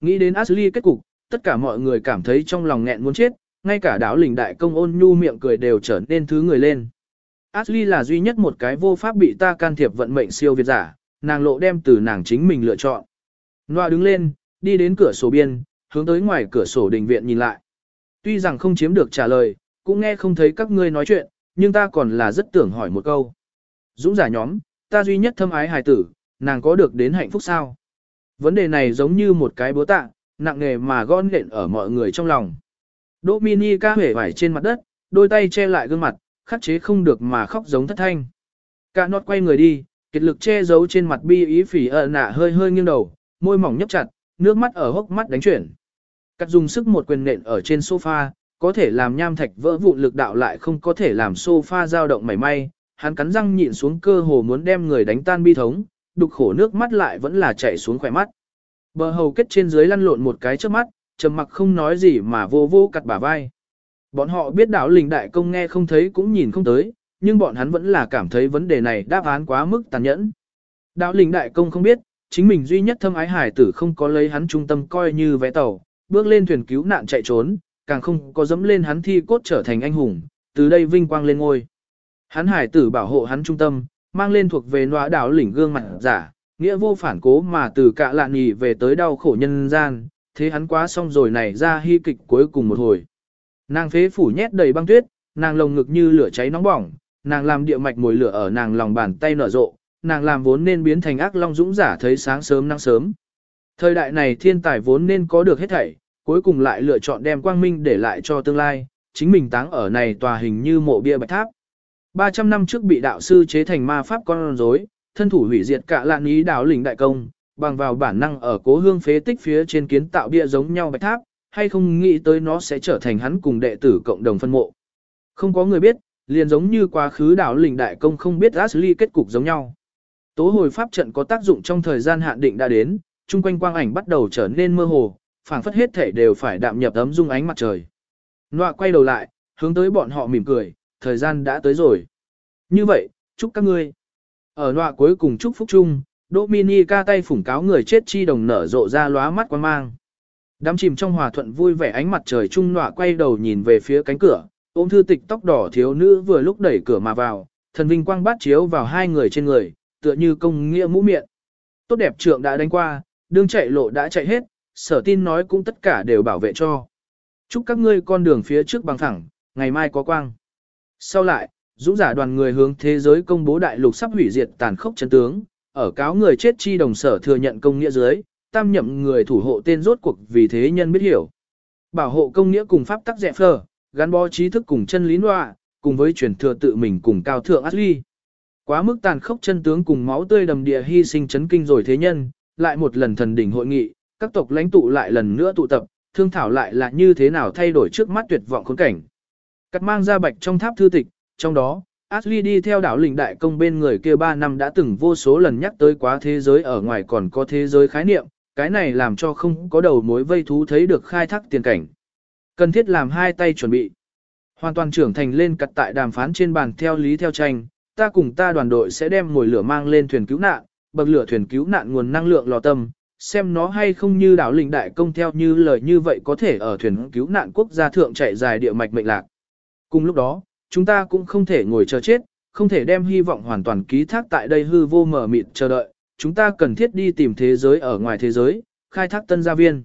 Nghĩ đến Ashley kết cục, tất cả mọi người cảm thấy trong lòng nghẹn muốn chết, ngay cả đảo lình đại công ôn nhu miệng cười đều trở nên thứ người lên. Ashley là duy nhất một cái vô pháp bị ta can thiệp vận mệnh siêu việt giả, nàng lộ đem từ nàng chính mình lựa chọn. Noa đứng lên, đi đến cửa sổ biên, hướng tới ngoài cửa sổ đình viện nhìn lại. Tuy rằng không chiếm được trả lời, cũng nghe không thấy các ngươi nói chuyện, nhưng ta còn là rất tưởng hỏi một câu. Dũng giả nhóm, ta duy nhất thâm ái hài tử, nàng có được đến hạnh phúc sao? Vấn đề này giống như một cái búa tạ, nặng nề mà gọn lện ở mọi người trong lòng. Dominica hể vải trên mặt đất, đôi tay che lại gương mặt, khắc chế không được mà khóc giống thất thanh. Cả nọt quay người đi, kiệt lực che giấu trên mặt bi ý phỉ ợ nạ hơi hơi nghiêng đầu, môi mỏng nhấp chặt, nước mắt ở hốc mắt đánh chuyển. Cắt dùng sức một quyền nện ở trên sofa, có thể làm nham thạch vỡ vụn lực đạo lại không có thể làm sofa dao động mảy may, hắn cắn răng nhịn xuống cơ hồ muốn đem người đánh tan bi thống, đục khổ nước mắt lại vẫn là chảy xuống khỏe mắt. Bờ hầu kết trên dưới lăn lộn một cái trước mắt, trầm mặc không nói gì mà vô vô cặt bả vai. Bọn họ biết đảo lình đại công nghe không thấy cũng nhìn không tới, nhưng bọn hắn vẫn là cảm thấy vấn đề này đáp án quá mức tàn nhẫn. Đảo lình đại công không biết, chính mình duy nhất thâm ái hải tử không có lấy hắn trung tâm coi như vé tàu, bước lên thuyền cứu nạn chạy trốn, càng không có dẫm lên hắn thi cốt trở thành anh hùng, từ đây vinh quang lên ngôi. Hắn hải tử bảo hộ hắn trung tâm, mang lên thuộc về nọa đảo lĩnh gương mặt giả, nghĩa vô phản cố mà từ cạ lạ nhì về tới đau khổ nhân gian, thế hắn quá xong rồi này ra hy kịch cuối cùng một hồi. Nàng phế phủ nhét đầy băng tuyết, nàng lồng ngực như lửa cháy nóng bỏng, nàng làm địa mạch mồi lửa ở nàng lòng bàn tay nở rộ, nàng làm vốn nên biến thành ác long dũng giả thấy sáng sớm nắng sớm. Thời đại này thiên tài vốn nên có được hết thảy, cuối cùng lại lựa chọn đem quang minh để lại cho tương lai, chính mình táng ở này tòa hình như mộ bia bạch tháp. 300 năm trước bị đạo sư chế thành ma pháp con rối, thân thủ hủy diệt cả lạn ý đảo lĩnh đại công, bằng vào bản năng ở cố hương phế tích phía trên kiến tạo bia giống nhau bạch tháp, hay không nghĩ tới nó sẽ trở thành hắn cùng đệ tử cộng đồng phân mộ. Không có người biết, liền giống như quá khứ đảo lĩnh đại công không biết Ashley kết cục giống nhau. Tố hồi pháp trận có tác dụng trong thời gian hạn định đã đến, chung quanh quang ảnh bắt đầu trở nên mơ hồ, phảng phất hết thể đều phải đạm nhập ấm dung ánh mặt trời. Nọa quay đầu lại, hướng tới bọn họ mỉm cười, thời gian đã tới rồi. Như vậy, chúc các ngươi. Ở nọa cuối cùng chúc phúc chung, Dominica tay phủng cáo người chết chi đồng nở rộ ra lóa mắt quan mang. Đám chìm trong hòa thuận vui vẻ ánh mặt trời trung nọa quay đầu nhìn về phía cánh cửa, ôm thư tịch tóc đỏ thiếu nữ vừa lúc đẩy cửa mà vào, thần vinh quang bát chiếu vào hai người trên người, tựa như công nghĩa mũ miệng. Tốt đẹp trượng đã đánh qua, đương chạy lộ đã chạy hết, sở tin nói cũng tất cả đều bảo vệ cho. Chúc các ngươi con đường phía trước bằng thẳng, ngày mai có quang. Sau lại, dũng giả đoàn người hướng thế giới công bố đại lục sắp hủy diệt tàn khốc chân tướng, ở cáo người chết chi đồng sở thừa nhận công nghĩa dưới, tam nhậm người thủ hộ tên rốt cuộc vì thế nhân biết hiểu. Bảo hộ công nghĩa cùng pháp tắc dẹp phờ, gắn bó trí thức cùng chân lý nọa, cùng với truyền thừa tự mình cùng cao thượng Ashley. Quá mức tàn khốc chân tướng cùng máu tươi đầm địa hy sinh chấn kinh rồi thế nhân, lại một lần thần đỉnh hội nghị, các tộc lãnh tụ lại lần nữa tụ tập, thương thảo lại là như thế nào thay đổi trước mắt tuyệt vọng khốn cảnh. Cắt mang ra bạch trong tháp thư tịch, trong đó, Ashley đi theo đảo lĩnh đại công bên người kia 3 năm đã từng vô số lần nhắc tới quá thế giới ở ngoài còn có thế giới khái niệm, cái này làm cho không có đầu mối vây thú thấy được khai thác tiền cảnh. Cần thiết làm hai tay chuẩn bị. Hoàn toàn trưởng thành lên cặt tại đàm phán trên bàn theo lý theo tranh, ta cùng ta đoàn đội sẽ đem mồi lửa mang lên thuyền cứu nạn, bậc lửa thuyền cứu nạn nguồn năng lượng lò tâm, xem nó hay không như đảo lĩnh đại công theo như lời như vậy có thể ở thuyền cứu nạn quốc gia thượng chạy dài địa mạch mệnh lạc. Cùng lúc đó, chúng ta cũng không thể ngồi chờ chết, không thể đem hy vọng hoàn toàn ký thác tại đây hư vô mở mịt chờ đợi, chúng ta cần thiết đi tìm thế giới ở ngoài thế giới, khai thác tân gia viên.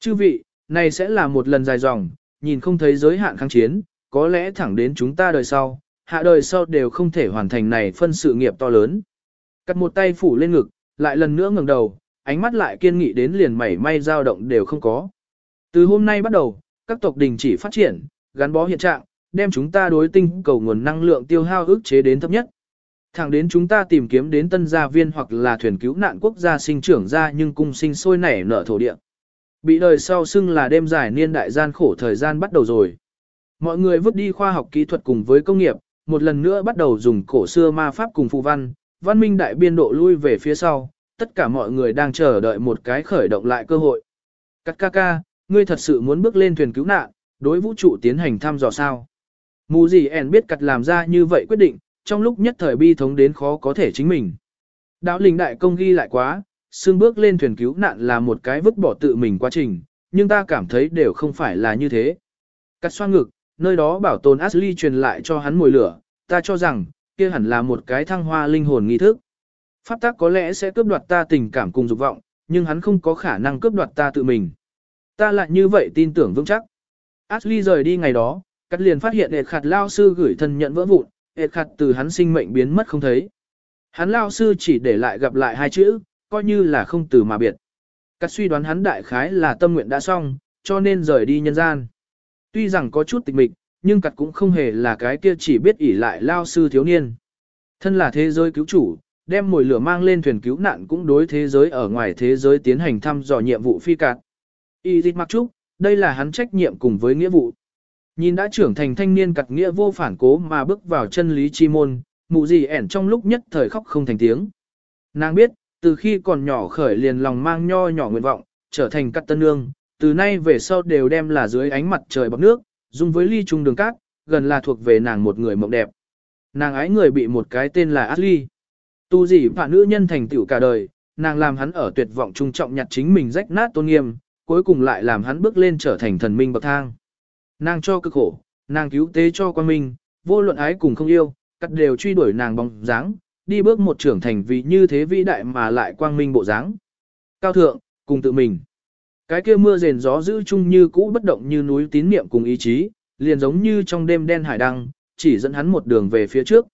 Chư vị, này sẽ là một lần dài dòng, nhìn không thấy giới hạn kháng chiến, có lẽ thẳng đến chúng ta đời sau, hạ đời sau đều không thể hoàn thành này phân sự nghiệp to lớn. Cắt một tay phủ lên ngực, lại lần nữa ngẩng đầu, ánh mắt lại kiên nghị đến liền mảy may dao động đều không có. Từ hôm nay bắt đầu, các tộc đình chỉ phát triển, gắn bó hiện trạng, đem chúng ta đối tinh cầu nguồn năng lượng tiêu hao ức chế đến thấp nhất. Thẳng đến chúng ta tìm kiếm đến tân gia viên hoặc là thuyền cứu nạn quốc gia sinh trưởng ra nhưng cung sinh sôi nảy nở thổ địa. Bị đời sau xưng là đêm dài niên đại gian khổ thời gian bắt đầu rồi. Mọi người vứt đi khoa học kỹ thuật cùng với công nghiệp, một lần nữa bắt đầu dùng cổ xưa ma pháp cùng phù văn, văn minh đại biên độ lui về phía sau, tất cả mọi người đang chờ đợi một cái khởi động lại cơ hội. Cắt ca ca, ngươi thật sự muốn bước lên thuyền cứu nạn, đối vũ trụ tiến hành thăm dò sao? Mù gì ẻn biết cặt làm ra như vậy quyết định, trong lúc nhất thời bi thống đến khó có thể chính mình. Đạo linh đại công ghi lại quá, xương bước lên thuyền cứu nạn là một cái vứt bỏ tự mình quá trình, nhưng ta cảm thấy đều không phải là như thế. Cắt xoa ngực, nơi đó bảo tồn Ashley truyền lại cho hắn mùi lửa, ta cho rằng, kia hẳn là một cái thăng hoa linh hồn nghi thức. Pháp tác có lẽ sẽ cướp đoạt ta tình cảm cùng dục vọng, nhưng hắn không có khả năng cướp đoạt ta tự mình. Ta lại như vậy tin tưởng vững chắc. Ashley rời đi ngày đó, cắt liền phát hiện ệt khạt lao sư gửi thân nhận vỡ vụn, ệt khạt từ hắn sinh mệnh biến mất không thấy. Hắn lao sư chỉ để lại gặp lại hai chữ, coi như là không từ mà biệt. Cắt suy đoán hắn đại khái là tâm nguyện đã xong, cho nên rời đi nhân gian. Tuy rằng có chút tịch mịch, nhưng cắt cũng không hề là cái kia chỉ biết ỷ lại lao sư thiếu niên. Thân là thế giới cứu chủ, đem mồi lửa mang lên thuyền cứu nạn cũng đối thế giới ở ngoài thế giới tiến hành thăm dò nhiệm vụ phi cạt. Y dịch mặc trúc, đây là hắn trách nhiệm cùng với nghĩa vụ. Nhìn đã trưởng thành thanh niên cặt nghĩa vô phản cố mà bước vào chân lý chi môn, mụ gì ẻn trong lúc nhất thời khóc không thành tiếng. Nàng biết, từ khi còn nhỏ khởi liền lòng mang nho nhỏ nguyện vọng, trở thành cắt tân nương, từ nay về sau đều đem là dưới ánh mặt trời bọc nước, dung với ly trung đường cát, gần là thuộc về nàng một người mộng đẹp. Nàng ái người bị một cái tên là Ashley. Tu gì phả nữ nhân thành tựu cả đời, nàng làm hắn ở tuyệt vọng trung trọng nhặt chính mình rách nát tôn nghiêm, cuối cùng lại làm hắn bước lên trở thành thần minh bậc thang. Nàng cho cực khổ, nàng cứu tế cho quan minh, vô luận ái cùng không yêu, cắt đều truy đuổi nàng bóng dáng, đi bước một trưởng thành vì như thế vĩ đại mà lại quang minh bộ dáng. Cao thượng, cùng tự mình. Cái kia mưa rền gió giữ chung như cũ bất động như núi tín niệm cùng ý chí, liền giống như trong đêm đen hải đăng, chỉ dẫn hắn một đường về phía trước.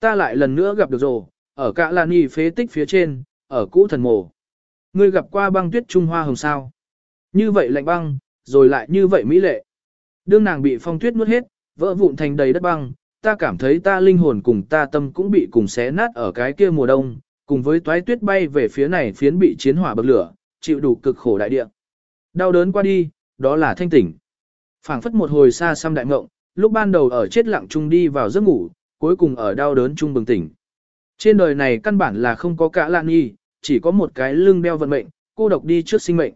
Ta lại lần nữa gặp được rồi, ở cả Lan Y phế tích phía trên, ở cũ thần mộ. Ngươi gặp qua băng tuyết Trung Hoa hồng sao. Như vậy lạnh băng, rồi lại như vậy mỹ lệ. Đương nàng bị phong tuyết nuốt hết, vỡ vụn thành đầy đất băng, ta cảm thấy ta linh hồn cùng ta tâm cũng bị cùng xé nát ở cái kia mùa đông, cùng với toái tuyết bay về phía này phiến bị chiến hỏa bậc lửa, chịu đủ cực khổ đại địa. Đau đớn qua đi, đó là thanh tỉnh. phảng phất một hồi xa xăm đại ngộng, lúc ban đầu ở chết lặng chung đi vào giấc ngủ, cuối cùng ở đau đớn chung bừng tỉnh. Trên đời này căn bản là không có cả lạn nhi, chỉ có một cái lưng đeo vận mệnh, cô độc đi trước sinh mệnh.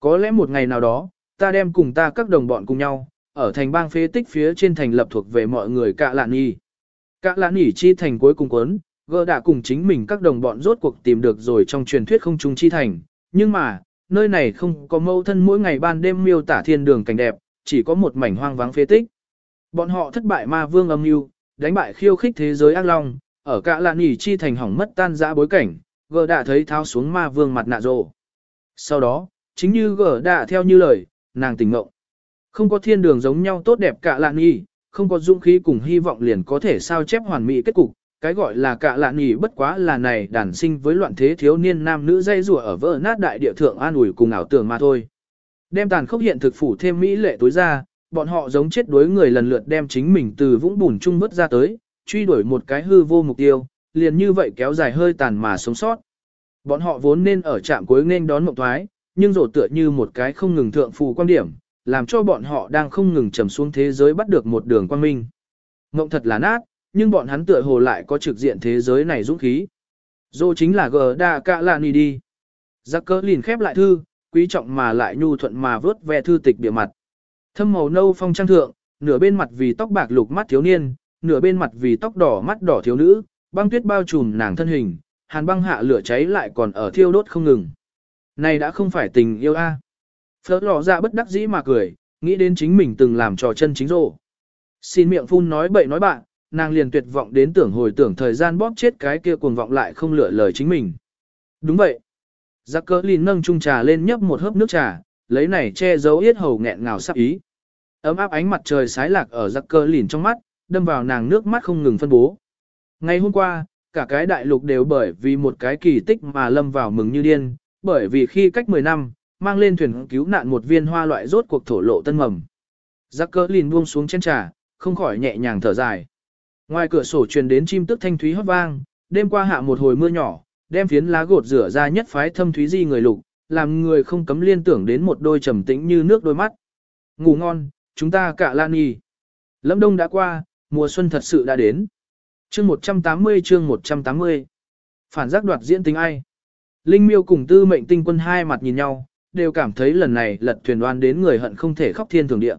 Có lẽ một ngày nào đó, ta đem cùng ta các đồng bọn cùng nhau, ở thành bang phế tích phía trên thành lập thuộc về mọi người cạ lạn nhỉ cạ lạn nhỉ chi thành cuối cùng quấn, gỡ đã cùng chính mình các đồng bọn rốt cuộc tìm được rồi trong truyền thuyết không trung chi thành. Nhưng mà, nơi này không có mâu thân mỗi ngày ban đêm miêu tả thiên đường cảnh đẹp, chỉ có một mảnh hoang vắng phế tích. Bọn họ thất bại ma vương âm mưu, đánh bại khiêu khích thế giới ác long, ở cả lạn nhỉ chi thành hỏng mất tan dã bối cảnh, gờ đã thấy tháo xuống ma vương mặt nạ rồ. Sau đó, chính như gờ đã theo như lời, nàng tỉnh ngộ. Không có thiên đường giống nhau tốt đẹp cả lạn nhỉ, không có dũng khí cùng hy vọng liền có thể sao chép hoàn mỹ kết cục. Cái gọi là cả lạn nhỉ bất quá là này đàn sinh với loạn thế thiếu niên nam nữ dây rùa ở vỡ nát đại địa thượng an ủi cùng ảo tưởng mà thôi. Đem tàn khốc hiện thực phủ thêm mỹ lệ tối ra, bọn họ giống chết đuối người lần lượt đem chính mình từ vũng bùn chung vứt ra tới, truy đuổi một cái hư vô mục tiêu, liền như vậy kéo dài hơi tàn mà sống sót. Bọn họ vốn nên ở trạm cuối nên đón mộng thoái, nhưng rổ tựa như một cái không ngừng thượng phù quan điểm, làm cho bọn họ đang không ngừng trầm xuống thế giới bắt được một đường quang minh. Ngộng thật là nát, nhưng bọn hắn tựa hồ lại có trực diện thế giới này dũng khí. Dô chính là gờ đa cạ lạ nì đi. Giác cỡ liền khép lại thư, quý trọng mà lại nhu thuận mà vớt ve thư tịch bìa mặt. Thâm màu nâu phong trang thượng, nửa bên mặt vì tóc bạc lục mắt thiếu niên, nửa bên mặt vì tóc đỏ mắt đỏ thiếu nữ, băng tuyết bao trùm nàng thân hình, hàn băng hạ lửa cháy lại còn ở thiêu đốt không ngừng. Này đã không phải tình yêu a. À. Phớt lò ra bất đắc dĩ mà cười, nghĩ đến chính mình từng làm trò chân chính rồ, Xin miệng phun nói bậy nói bạn, nàng liền tuyệt vọng đến tưởng hồi tưởng thời gian bóp chết cái kia cuồng vọng lại không lựa lời chính mình. Đúng vậy. Giác cỡ lìn nâng chung trà lên nhấp một hớp nước trà, lấy này che giấu yết hầu nghẹn ngào sắp ý. Ấm áp ánh mặt trời sái lạc ở giác cỡ lìn trong mắt, đâm vào nàng nước mắt không ngừng phân bố. Ngày hôm qua, cả cái đại lục đều bởi vì một cái kỳ tích mà lâm vào mừng như điên, bởi vì khi cách 10 năm, mang lên thuyền cứu nạn một viên hoa loại rốt cuộc thổ lộ tân mầm. Giác cỡ lìn buông xuống chén trà, không khỏi nhẹ nhàng thở dài. Ngoài cửa sổ truyền đến chim tức thanh thúy hót vang, đêm qua hạ một hồi mưa nhỏ, đem phiến lá gột rửa ra nhất phái thâm thúy di người lục, làm người không cấm liên tưởng đến một đôi trầm tĩnh như nước đôi mắt. Ngủ ngon, chúng ta cả lan nhì. Lâm đông đã qua, mùa xuân thật sự đã đến. Chương 180 chương 180 Phản giác đoạt diễn tính ai? Linh miêu cùng tư mệnh tinh quân hai mặt nhìn nhau, đều cảm thấy lần này lật thuyền đoan đến người hận không thể khóc thiên thường địa.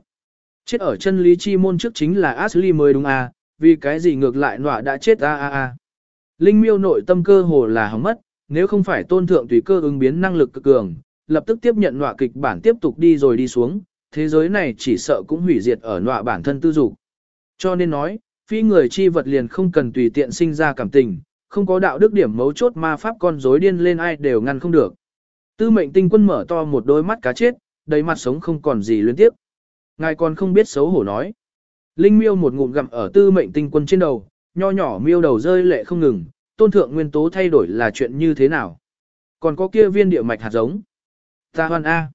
Chết ở chân lý chi môn trước chính là Ashley mới đúng à, vì cái gì ngược lại nọa đã chết a a a. Linh miêu nội tâm cơ hồ là hỏng mất, nếu không phải tôn thượng tùy cơ ứng biến năng lực cực cường, lập tức tiếp nhận nọa kịch bản tiếp tục đi rồi đi xuống, thế giới này chỉ sợ cũng hủy diệt ở nọa bản thân tư dục. Cho nên nói, phi người chi vật liền không cần tùy tiện sinh ra cảm tình, không có đạo đức điểm mấu chốt ma pháp con rối điên lên ai đều ngăn không được. Tư mệnh tinh quân mở to một đôi mắt cá chết, đầy mặt sống không còn gì luyến tiếp. Ngài còn không biết xấu hổ nói. Linh miêu một ngụm gặm ở tư mệnh tinh quân trên đầu, nho nhỏ miêu đầu rơi lệ không ngừng, tôn thượng nguyên tố thay đổi là chuyện như thế nào. Còn có kia viên địa mạch hạt giống. Ta hoan A.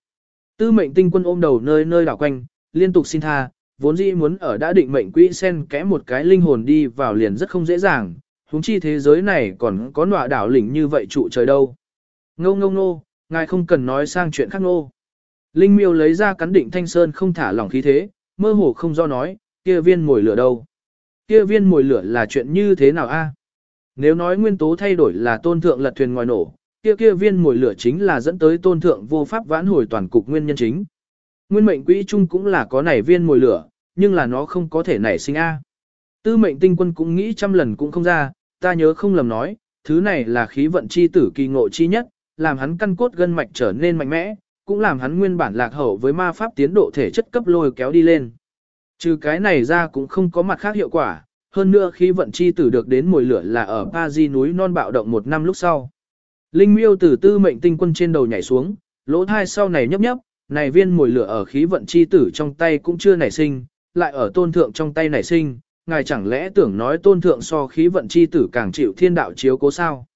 Tư mệnh tinh quân ôm đầu nơi nơi đảo quanh, liên tục xin tha, vốn dĩ muốn ở đã định mệnh quỹ sen kẽ một cái linh hồn đi vào liền rất không dễ dàng, huống chi thế giới này còn có nọa đảo lĩnh như vậy trụ trời đâu. Ngô ngô ngô, ngài không cần nói sang chuyện khác ngô. Linh miêu lấy ra cắn định thanh sơn không thả lỏng khí thế, mơ hồ không do nói, kia viên mồi lửa đâu. Kia viên mồi lửa là chuyện như thế nào a? Nếu nói nguyên tố thay đổi là tôn thượng lật thuyền ngoài nổ, kia kia viên mồi lửa chính là dẫn tới tôn thượng vô pháp vãn hồi toàn cục nguyên nhân chính. Nguyên mệnh quỹ chung cũng là có nảy viên mồi lửa, nhưng là nó không có thể nảy sinh A. Tư mệnh tinh quân cũng nghĩ trăm lần cũng không ra, ta nhớ không lầm nói, thứ này là khí vận chi tử kỳ ngộ chi nhất, làm hắn căn cốt gân mạch trở nên mạnh mẽ, cũng làm hắn nguyên bản lạc hậu với ma pháp tiến độ thể chất cấp lôi kéo đi lên. Trừ cái này ra cũng không có mặt khác hiệu quả, hơn nữa khí vận chi tử được đến mùi lửa là ở Ba Di núi non bạo động một năm lúc sau. Linh miêu từ tư mệnh tinh quân trên đầu nhảy xuống, lỗ thai sau này nhấp nhấp, này viên mùi lửa ở khí vận chi tử trong tay cũng chưa nảy sinh, lại ở tôn thượng trong tay nảy sinh, ngài chẳng lẽ tưởng nói tôn thượng so khí vận chi tử càng chịu thiên đạo chiếu cố sao.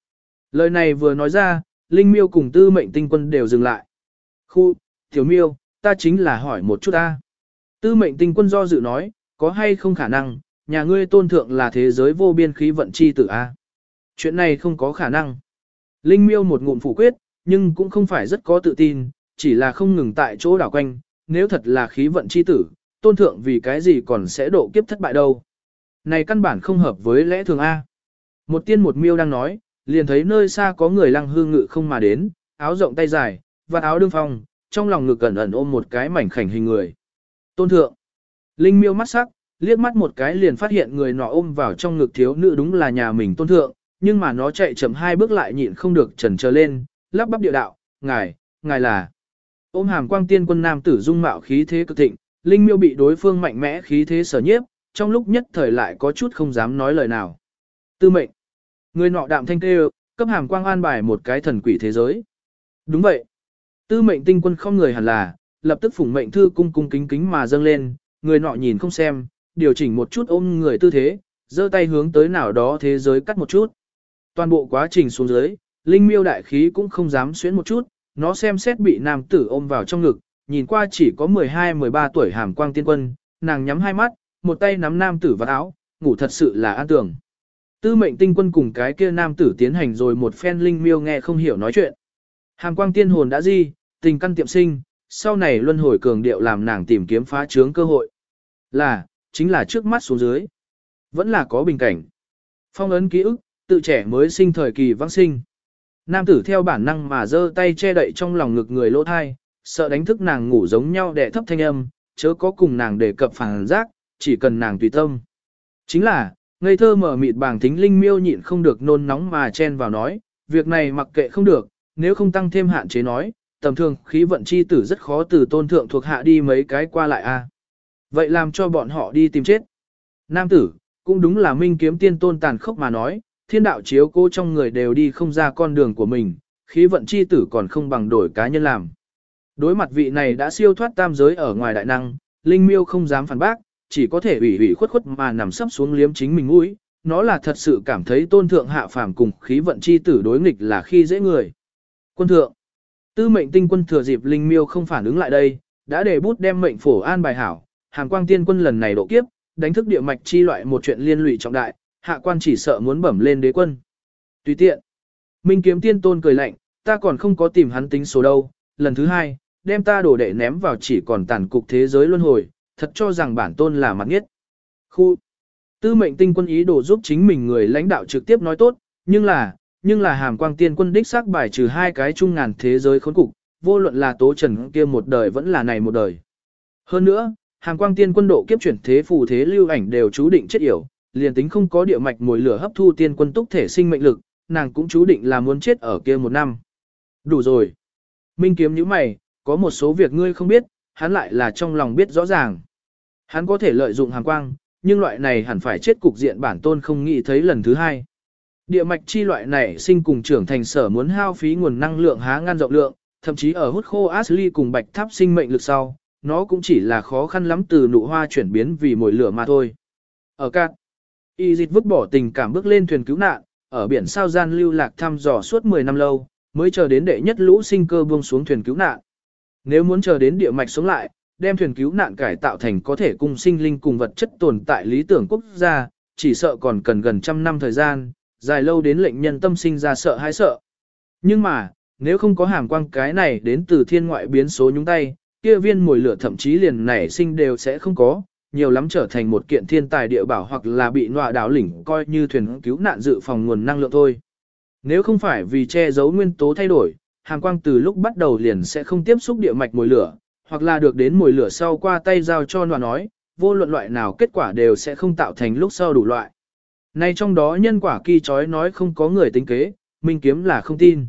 Lời này vừa nói ra, Linh miêu cùng tư mệnh tinh quân đều dừng lại. Khu, tiểu miêu, ta chính là hỏi một chút ta. Tư mệnh tinh quân do dự nói, có hay không khả năng, nhà ngươi tôn thượng là thế giới vô biên khí vận chi tử a? Chuyện này không có khả năng. Linh miêu một ngụm phủ quyết, nhưng cũng không phải rất có tự tin, chỉ là không ngừng tại chỗ đảo quanh, nếu thật là khí vận chi tử, tôn thượng vì cái gì còn sẽ độ kiếp thất bại đâu. Này căn bản không hợp với lẽ thường A. Một tiên một miêu đang nói, liền thấy nơi xa có người lăng hương ngự không mà đến, áo rộng tay dài, và áo đương phong, trong lòng ngực cẩn ẩn ôm một cái mảnh khảnh hình người. Tôn thượng. Linh miêu mắt sắc, liếc mắt một cái liền phát hiện người nọ ôm vào trong ngực thiếu nữ đúng là nhà mình tôn thượng, nhưng mà nó chạy chậm hai bước lại nhịn không được trần trở lên, lắp bắp địa đạo, ngài, ngài là. Ôm hàm quang tiên quân nam tử dung mạo khí thế cực thịnh, Linh miêu bị đối phương mạnh mẽ khí thế sở nhiếp, trong lúc nhất thời lại có chút không dám nói lời nào. Tư mệnh. Người nọ đạm thanh tê, cấp hàm quang an bài một cái thần quỷ thế giới. Đúng vậy. Tư mệnh tinh quân không người hẳn là, lập tức phủng mệnh thư cung cung kính kính mà dâng lên, người nọ nhìn không xem, điều chỉnh một chút ôm người tư thế, giơ tay hướng tới nào đó thế giới cắt một chút. Toàn bộ quá trình xuống dưới, linh miêu đại khí cũng không dám xuyến một chút, nó xem xét bị nam tử ôm vào trong ngực, nhìn qua chỉ có 12-13 tuổi hàm quang tiên quân, nàng nhắm hai mắt, một tay nắm nam tử vào áo, ngủ thật sự là an tưởng. Tư mệnh tinh quân cùng cái kia nam tử tiến hành rồi một phen linh miêu nghe không hiểu nói chuyện. Hàm quang tiên hồn đã di, tình căn tiệm sinh, sau này luân hồi cường điệu làm nàng tìm kiếm phá trướng cơ hội. Là, chính là trước mắt xuống dưới. Vẫn là có bình cảnh. Phong ấn ký ức, tự trẻ mới sinh thời kỳ vãng sinh. Nam tử theo bản năng mà giơ tay che đậy trong lòng ngực người lỗ thai, sợ đánh thức nàng ngủ giống nhau để thấp thanh âm, chớ có cùng nàng đề cập phản giác, chỉ cần nàng tùy tâm. Chính là, ngây thơ mở mịt bảng thính linh miêu nhịn không được nôn nóng mà chen vào nói, việc này mặc kệ không được, nếu không tăng thêm hạn chế nói, tầm thường khí vận chi tử rất khó từ tôn thượng thuộc hạ đi mấy cái qua lại a. Vậy làm cho bọn họ đi tìm chết. Nam tử, cũng đúng là minh kiếm tiên tôn tàn khốc mà nói, thiên đạo chiếu cô trong người đều đi không ra con đường của mình, khí vận chi tử còn không bằng đổi cá nhân làm. Đối mặt vị này đã siêu thoát tam giới ở ngoài đại năng, Linh Miêu không dám phản bác, chỉ có thể ủy ủy khuất khuất mà nằm sấp xuống liếm chính mình mũi, nó là thật sự cảm thấy tôn thượng hạ phàm cùng khí vận chi tử đối nghịch là khi dễ người. Quân thượng, tư mệnh tinh quân thừa dịp Linh Miêu không phản ứng lại đây, đã để bút đem mệnh phổ an bài hảo, hàng quang tiên quân lần này độ kiếp, đánh thức địa mạch chi loại một chuyện liên lụy trọng đại, hạ quan chỉ sợ muốn bẩm lên đế quân. Tùy tiện. Minh kiếm tiên tôn cười lạnh, ta còn không có tìm hắn tính số đâu, lần thứ hai, đem ta đổ đệ ném vào chỉ còn tàn cục thế giới luân hồi, thật cho rằng bản tôn là mặt nghiết. Khu. Tư mệnh tinh quân ý đồ giúp chính mình người lãnh đạo trực tiếp nói tốt, nhưng là, nhưng là hàm quang tiên quân đích xác bài trừ hai cái chung ngàn thế giới khốn cục, vô luận là tố trần kia một đời vẫn là này một đời. Hơn nữa, hàm quang tiên quân độ kiếp chuyển thế phù thế lưu ảnh đều chú định chết yểu, liền tính không có địa mạch mùi lửa hấp thu tiên quân túc thể sinh mệnh lực, nàng cũng chú định là muốn chết ở kia một năm. Đủ rồi. Minh kiếm như mày, có một số việc ngươi không biết, hắn lại là trong lòng biết rõ ràng. Hắn có thể lợi dụng hàng quang, nhưng loại này hẳn phải chết cục diện bản tôn không nghĩ thấy lần thứ hai. Địa mạch chi loại này sinh cùng trưởng thành sở muốn hao phí nguồn năng lượng há ngăn rộng lượng, thậm chí ở hút khô Ashley cùng bạch tháp sinh mệnh lực sau, nó cũng chỉ là khó khăn lắm từ nụ hoa chuyển biến vì mồi lửa mà thôi. Ở cạn, y dịch vứt bỏ tình cảm bước lên thuyền cứu nạn, ở biển sao gian lưu lạc thăm dò suốt 10 năm lâu, mới chờ đến đệ nhất lũ sinh cơ buông xuống thuyền cứu nạn. Nếu muốn chờ đến địa mạch sống lại, đem thuyền cứu nạn cải tạo thành có thể cung sinh linh cùng vật chất tồn tại lý tưởng quốc gia, chỉ sợ còn cần gần trăm năm thời gian, dài lâu đến lệnh nhân tâm sinh ra sợ hãi sợ. Nhưng mà, nếu không có hàm quang cái này đến từ thiên ngoại biến số nhúng tay, kia viên mồi lửa thậm chí liền nảy sinh đều sẽ không có, nhiều lắm trở thành một kiện thiên tài địa bảo hoặc là bị nọa đảo lỉnh coi như thuyền cứu nạn dự phòng nguồn năng lượng thôi. Nếu không phải vì che giấu nguyên tố thay đổi, Hàn quang từ lúc bắt đầu liền sẽ không tiếp xúc địa mạch mồi lửa, hoặc là được đến mồi lửa sau qua tay giao cho nọa nói, vô luận loại nào kết quả đều sẽ không tạo thành lúc sau đủ loại. Nay trong đó nhân quả kỳ chói nói không có người tính kế, minh kiếm là không tin.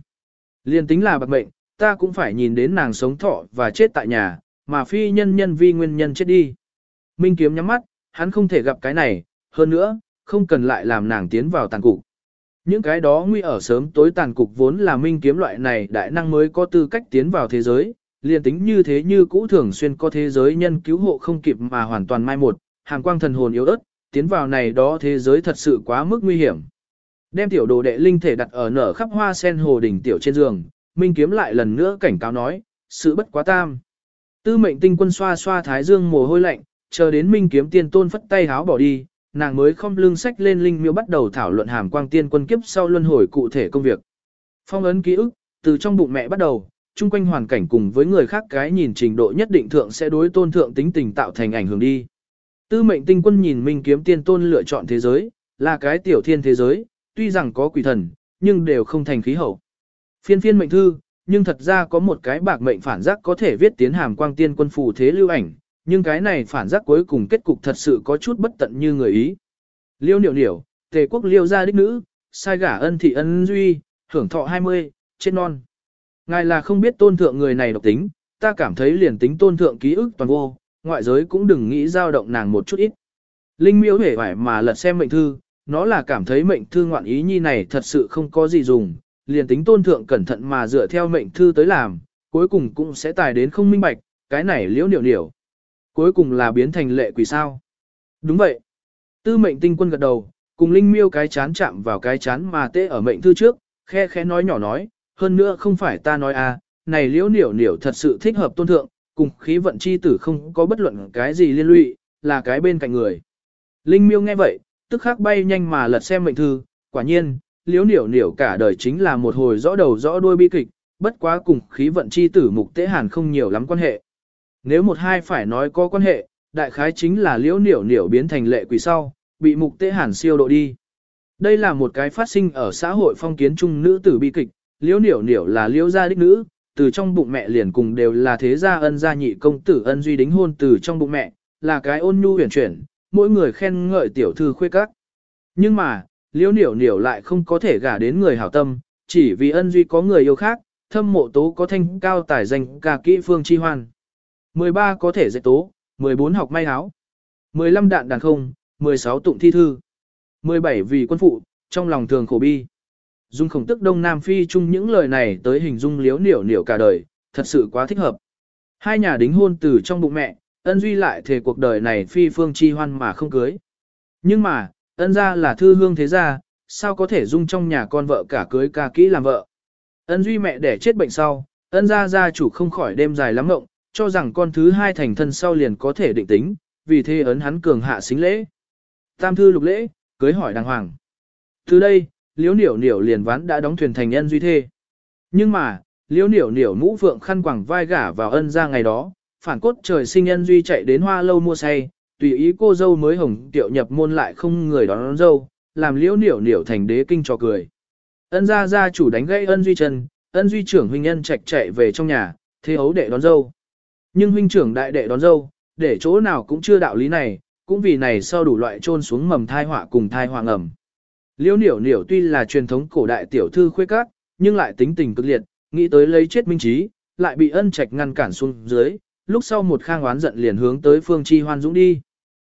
Liên tính là bạc mệnh, ta cũng phải nhìn đến nàng sống thọ và chết tại nhà, mà phi nhân nhân vi nguyên nhân chết đi. Minh kiếm nhắm mắt, hắn không thể gặp cái này, hơn nữa, không cần lại làm nàng tiến vào tàn cục. Những cái đó nguy ở sớm tối tàn cục vốn là minh kiếm loại này đại năng mới có tư cách tiến vào thế giới, liền tính như thế như cũ thường xuyên có thế giới nhân cứu hộ không kịp mà hoàn toàn mai một, hàng quang thần hồn yếu ớt, tiến vào này đó thế giới thật sự quá mức nguy hiểm. Đem tiểu đồ đệ linh thể đặt ở nở khắp hoa sen hồ đỉnh tiểu trên giường, Minh kiếm lại lần nữa cảnh cáo nói, sự bất quá tam. Tư mệnh tinh quân xoa xoa thái dương mồ hôi lạnh, chờ đến Minh kiếm tiên tôn phất tay háo bỏ đi, nàng mới không lưng sách lên linh miêu bắt đầu thảo luận hàm quang tiên quân kiếp sau luân hồi cụ thể công việc. Phong ấn ký ức, từ trong bụng mẹ bắt đầu, chung quanh hoàn cảnh cùng với người khác cái nhìn trình độ nhất định thượng sẽ đối tôn thượng tính tình tạo thành ảnh hưởng đi. Tư mệnh tinh quân nhìn Minh kiếm tiên tôn lựa chọn thế giới, là cái tiểu thiên thế giới, tuy rằng có quỷ thần, nhưng đều không thành khí hậu. Phiên phiên mệnh thư, nhưng thật ra có một cái bạc mệnh phản giác có thể viết tiến hàm quang tiên quân phù thế lưu ảnh, nhưng cái này phản giác cuối cùng kết cục thật sự có chút bất tận như người ý. Liêu niệu niệu, tề quốc liêu gia đích nữ, sai gả ân thị ân duy, hưởng thọ 20, chết non. Ngài là không biết tôn thượng người này độc tính, ta cảm thấy liền tính tôn thượng ký ức toàn vô, ngoại giới cũng đừng nghĩ dao động nàng một chút ít. Linh miêu hề phải mà lật xem mệnh thư, nó là cảm thấy mệnh thư ngoạn ý nhi này thật sự không có gì dùng, liền tính tôn thượng cẩn thận mà dựa theo mệnh thư tới làm, cuối cùng cũng sẽ tài đến không minh bạch, cái này liễu niệu niệu. Cuối cùng là biến thành lệ quỷ sao. Đúng vậy. Tư mệnh tinh quân gật đầu, cùng linh miêu cái chán chạm vào cái chán mà tê ở mệnh thư trước, khe khẽ nói nhỏ nói, hơn nữa không phải ta nói à, này liễu niểu niểu thật sự thích hợp tôn thượng, cùng khí vận chi tử không có bất luận cái gì liên lụy, là cái bên cạnh người. Linh miêu nghe vậy, tức khắc bay nhanh mà lật xem mệnh thư, quả nhiên, liễu niểu niểu cả đời chính là một hồi rõ đầu rõ đuôi bi kịch, bất quá cùng khí vận chi tử mục tế hàn không nhiều lắm quan hệ. Nếu một hai phải nói có quan hệ, đại khái chính là liễu niểu niểu biến thành lệ quỷ sau, bị mục tế hàn siêu độ đi. Đây là một cái phát sinh ở xã hội phong kiến trung nữ tử bi kịch, liễu niểu niểu là liễu gia đích nữ, từ trong bụng mẹ liền cùng đều là thế gia ân gia nhị công tử ân duy đính hôn từ trong bụng mẹ, là cái ôn nhu huyền chuyển, mỗi người khen ngợi tiểu thư khuê các. Nhưng mà, liễu niểu niểu lại không có thể gả đến người hảo tâm, chỉ vì ân duy có người yêu khác, thâm mộ tố có thanh cao tài danh ca kỹ phương chi hoan. 13 có thể dạy tố, 14 học may áo, 15 đạn đàn không, 16 tụng thi thư, 17 vì quân phụ, trong lòng thường khổ bi. Dung khổng tức Đông Nam Phi chung những lời này tới hình dung liếu niểu niểu cả đời, thật sự quá thích hợp. Hai nhà đính hôn từ trong bụng mẹ, ân duy lại thề cuộc đời này phi phương chi hoan mà không cưới. Nhưng mà, ân gia là thư hương thế gia, sao có thể dung trong nhà con vợ cả cưới ca kỹ làm vợ. Ân duy mẹ đẻ chết bệnh sau, ân gia gia chủ không khỏi đêm dài lắm ngộng, cho rằng con thứ hai thành thân sau liền có thể định tính, vì thế ấn hắn cường hạ xính lễ. Tam thư lục lễ, cưới hỏi đàng hoàng. Từ đây, liễu niểu niểu liền ván đã đóng thuyền thành ân duy thê. Nhưng mà, liễu niểu niểu mũ phượng khăn quẳng vai gả vào ân ra ngày đó, phản cốt trời sinh ân duy chạy đến hoa lâu mua say, tùy ý cô dâu mới hồng tiệu nhập môn lại không người đón, đón dâu, làm liễu niểu niểu thành đế kinh trò cười. Ân gia gia chủ đánh gãy ân duy chân, ân duy trưởng huynh nhân trạch chạy về trong nhà, thế ấu đệ đón dâu. Nhưng huynh trưởng đại đệ đón dâu, để chỗ nào cũng chưa đạo lý này, cũng vì này sau đủ loại trôn xuống mầm thai họa cùng thai họa ngầm. Liêu Niểu Niểu tuy là truyền thống cổ đại tiểu thư khuê các, nhưng lại tính tình cực liệt, nghĩ tới lấy chết minh trí, lại bị ân trạch ngăn cản xuống dưới, lúc sau một khang oán giận liền hướng tới Phương Chi Hoan dũng đi.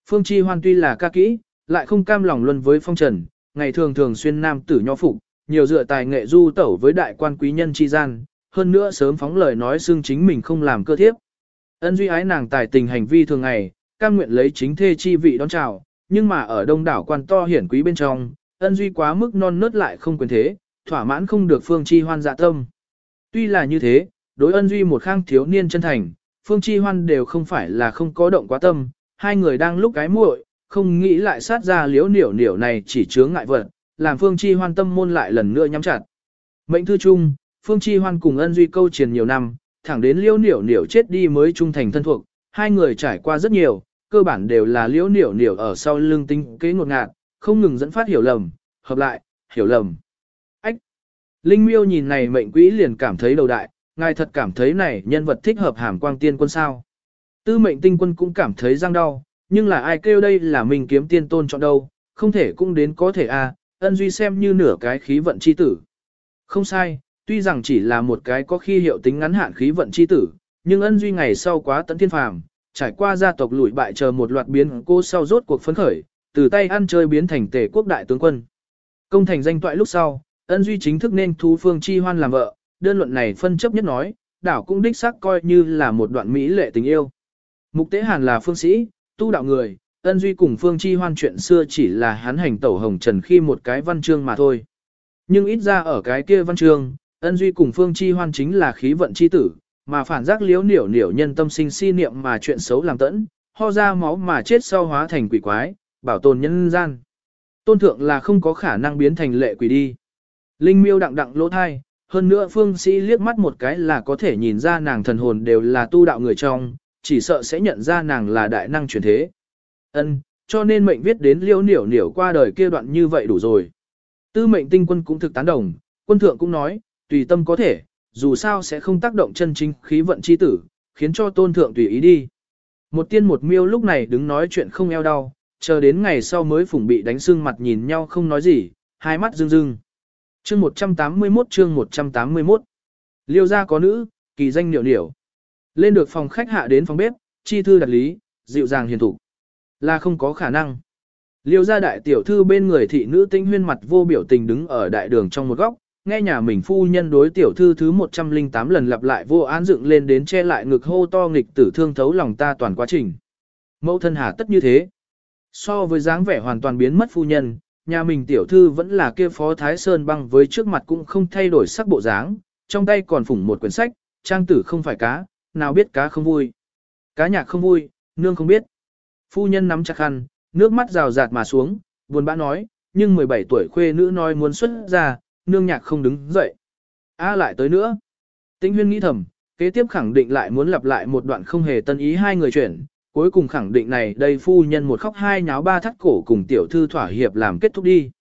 Phương Chi Hoan tuy là ca kỹ, lại không cam lòng luân với phong trần, ngày thường thường xuyên nam tử nho phục, nhiều dựa tài nghệ du tẩu với đại quan quý nhân chi gian, hơn nữa sớm phóng lời nói xương chính mình không làm cơ thiếp. Ân duy ái nàng tài tình hành vi thường ngày, cam nguyện lấy chính thê chi vị đón chào, nhưng mà ở đông đảo quan to hiển quý bên trong, ân duy quá mức non nớt lại không quyền thế, thỏa mãn không được phương chi hoan dạ tâm. Tuy là như thế, đối ân duy một khang thiếu niên chân thành, phương chi hoan đều không phải là không có động quá tâm, hai người đang lúc cái muội, không nghĩ lại sát ra liếu niểu niểu này chỉ chướng ngại vật, làm phương chi hoan tâm môn lại lần nữa nhắm chặt. Mệnh thư chung, phương chi hoan cùng ân duy câu truyền nhiều năm, thẳng đến liêu niểu niểu chết đi mới trung thành thân thuộc, hai người trải qua rất nhiều, cơ bản đều là liễu niểu niểu ở sau lưng tinh kế ngột ngạt, không ngừng dẫn phát hiểu lầm, hợp lại, hiểu lầm. Ách! Linh miêu nhìn này mệnh quỹ liền cảm thấy đầu đại, ngài thật cảm thấy này nhân vật thích hợp hàm quang tiên quân sao. Tư mệnh tinh quân cũng cảm thấy răng đau, nhưng là ai kêu đây là mình kiếm tiên tôn chọn đâu, không thể cũng đến có thể a à, ân duy xem như nửa cái khí vận chi tử. Không sai, tuy rằng chỉ là một cái có khi hiệu tính ngắn hạn khí vận chi tử, nhưng ân duy ngày sau quá tận thiên phàm, trải qua gia tộc lùi bại chờ một loạt biến cô sau rốt cuộc phấn khởi, từ tay ăn chơi biến thành tề quốc đại tướng quân. Công thành danh toại lúc sau, ân duy chính thức nên thu phương chi hoan làm vợ, đơn luận này phân chấp nhất nói, đảo cũng đích xác coi như là một đoạn mỹ lệ tình yêu. Mục tế hàn là phương sĩ, tu đạo người, ân duy cùng phương chi hoan chuyện xưa chỉ là hắn hành tẩu hồng trần khi một cái văn chương mà thôi. Nhưng ít ra ở cái kia văn chương, ân duy cùng phương chi hoan chính là khí vận chi tử, mà phản giác liếu niểu niểu nhân tâm sinh si niệm mà chuyện xấu làm tẫn, ho ra máu mà chết sau hóa thành quỷ quái, bảo tồn nhân gian. Tôn thượng là không có khả năng biến thành lệ quỷ đi. Linh miêu đặng đặng lỗ thai, hơn nữa phương sĩ liếc mắt một cái là có thể nhìn ra nàng thần hồn đều là tu đạo người trong, chỉ sợ sẽ nhận ra nàng là đại năng truyền thế. Ân, cho nên mệnh viết đến liêu niểu niểu qua đời kia đoạn như vậy đủ rồi. Tư mệnh tinh quân cũng thực tán đồng, quân thượng cũng nói, tùy tâm có thể, dù sao sẽ không tác động chân chính khí vận chi tử, khiến cho tôn thượng tùy ý đi. Một tiên một miêu lúc này đứng nói chuyện không eo đau, chờ đến ngày sau mới phủng bị đánh sưng mặt nhìn nhau không nói gì, hai mắt rưng rưng. Chương 181 chương 181 Liêu gia có nữ, kỳ danh niệu niệu. Lên được phòng khách hạ đến phòng bếp, chi thư đặt lý, dịu dàng hiền thủ. Là không có khả năng. Liêu gia đại tiểu thư bên người thị nữ tinh huyên mặt vô biểu tình đứng ở đại đường trong một góc, nghe nhà mình phu nhân đối tiểu thư thứ 108 lần lặp lại vô án dựng lên đến che lại ngực hô to nghịch tử thương thấu lòng ta toàn quá trình. Mẫu thân hà tất như thế. So với dáng vẻ hoàn toàn biến mất phu nhân, nhà mình tiểu thư vẫn là kia phó thái sơn băng với trước mặt cũng không thay đổi sắc bộ dáng, trong tay còn phủng một quyển sách, trang tử không phải cá, nào biết cá không vui. Cá nhạc không vui, nương không biết. Phu nhân nắm chặt khăn, nước mắt rào rạt mà xuống, buồn bã nói, nhưng 17 tuổi khuê nữ nói muốn xuất ra, nương nhạc không đứng dậy. A lại tới nữa. Tĩnh huyên nghĩ thầm, kế tiếp khẳng định lại muốn lặp lại một đoạn không hề tân ý hai người chuyển, cuối cùng khẳng định này đây phu nhân một khóc hai nháo ba thắt cổ cùng tiểu thư thỏa hiệp làm kết thúc đi.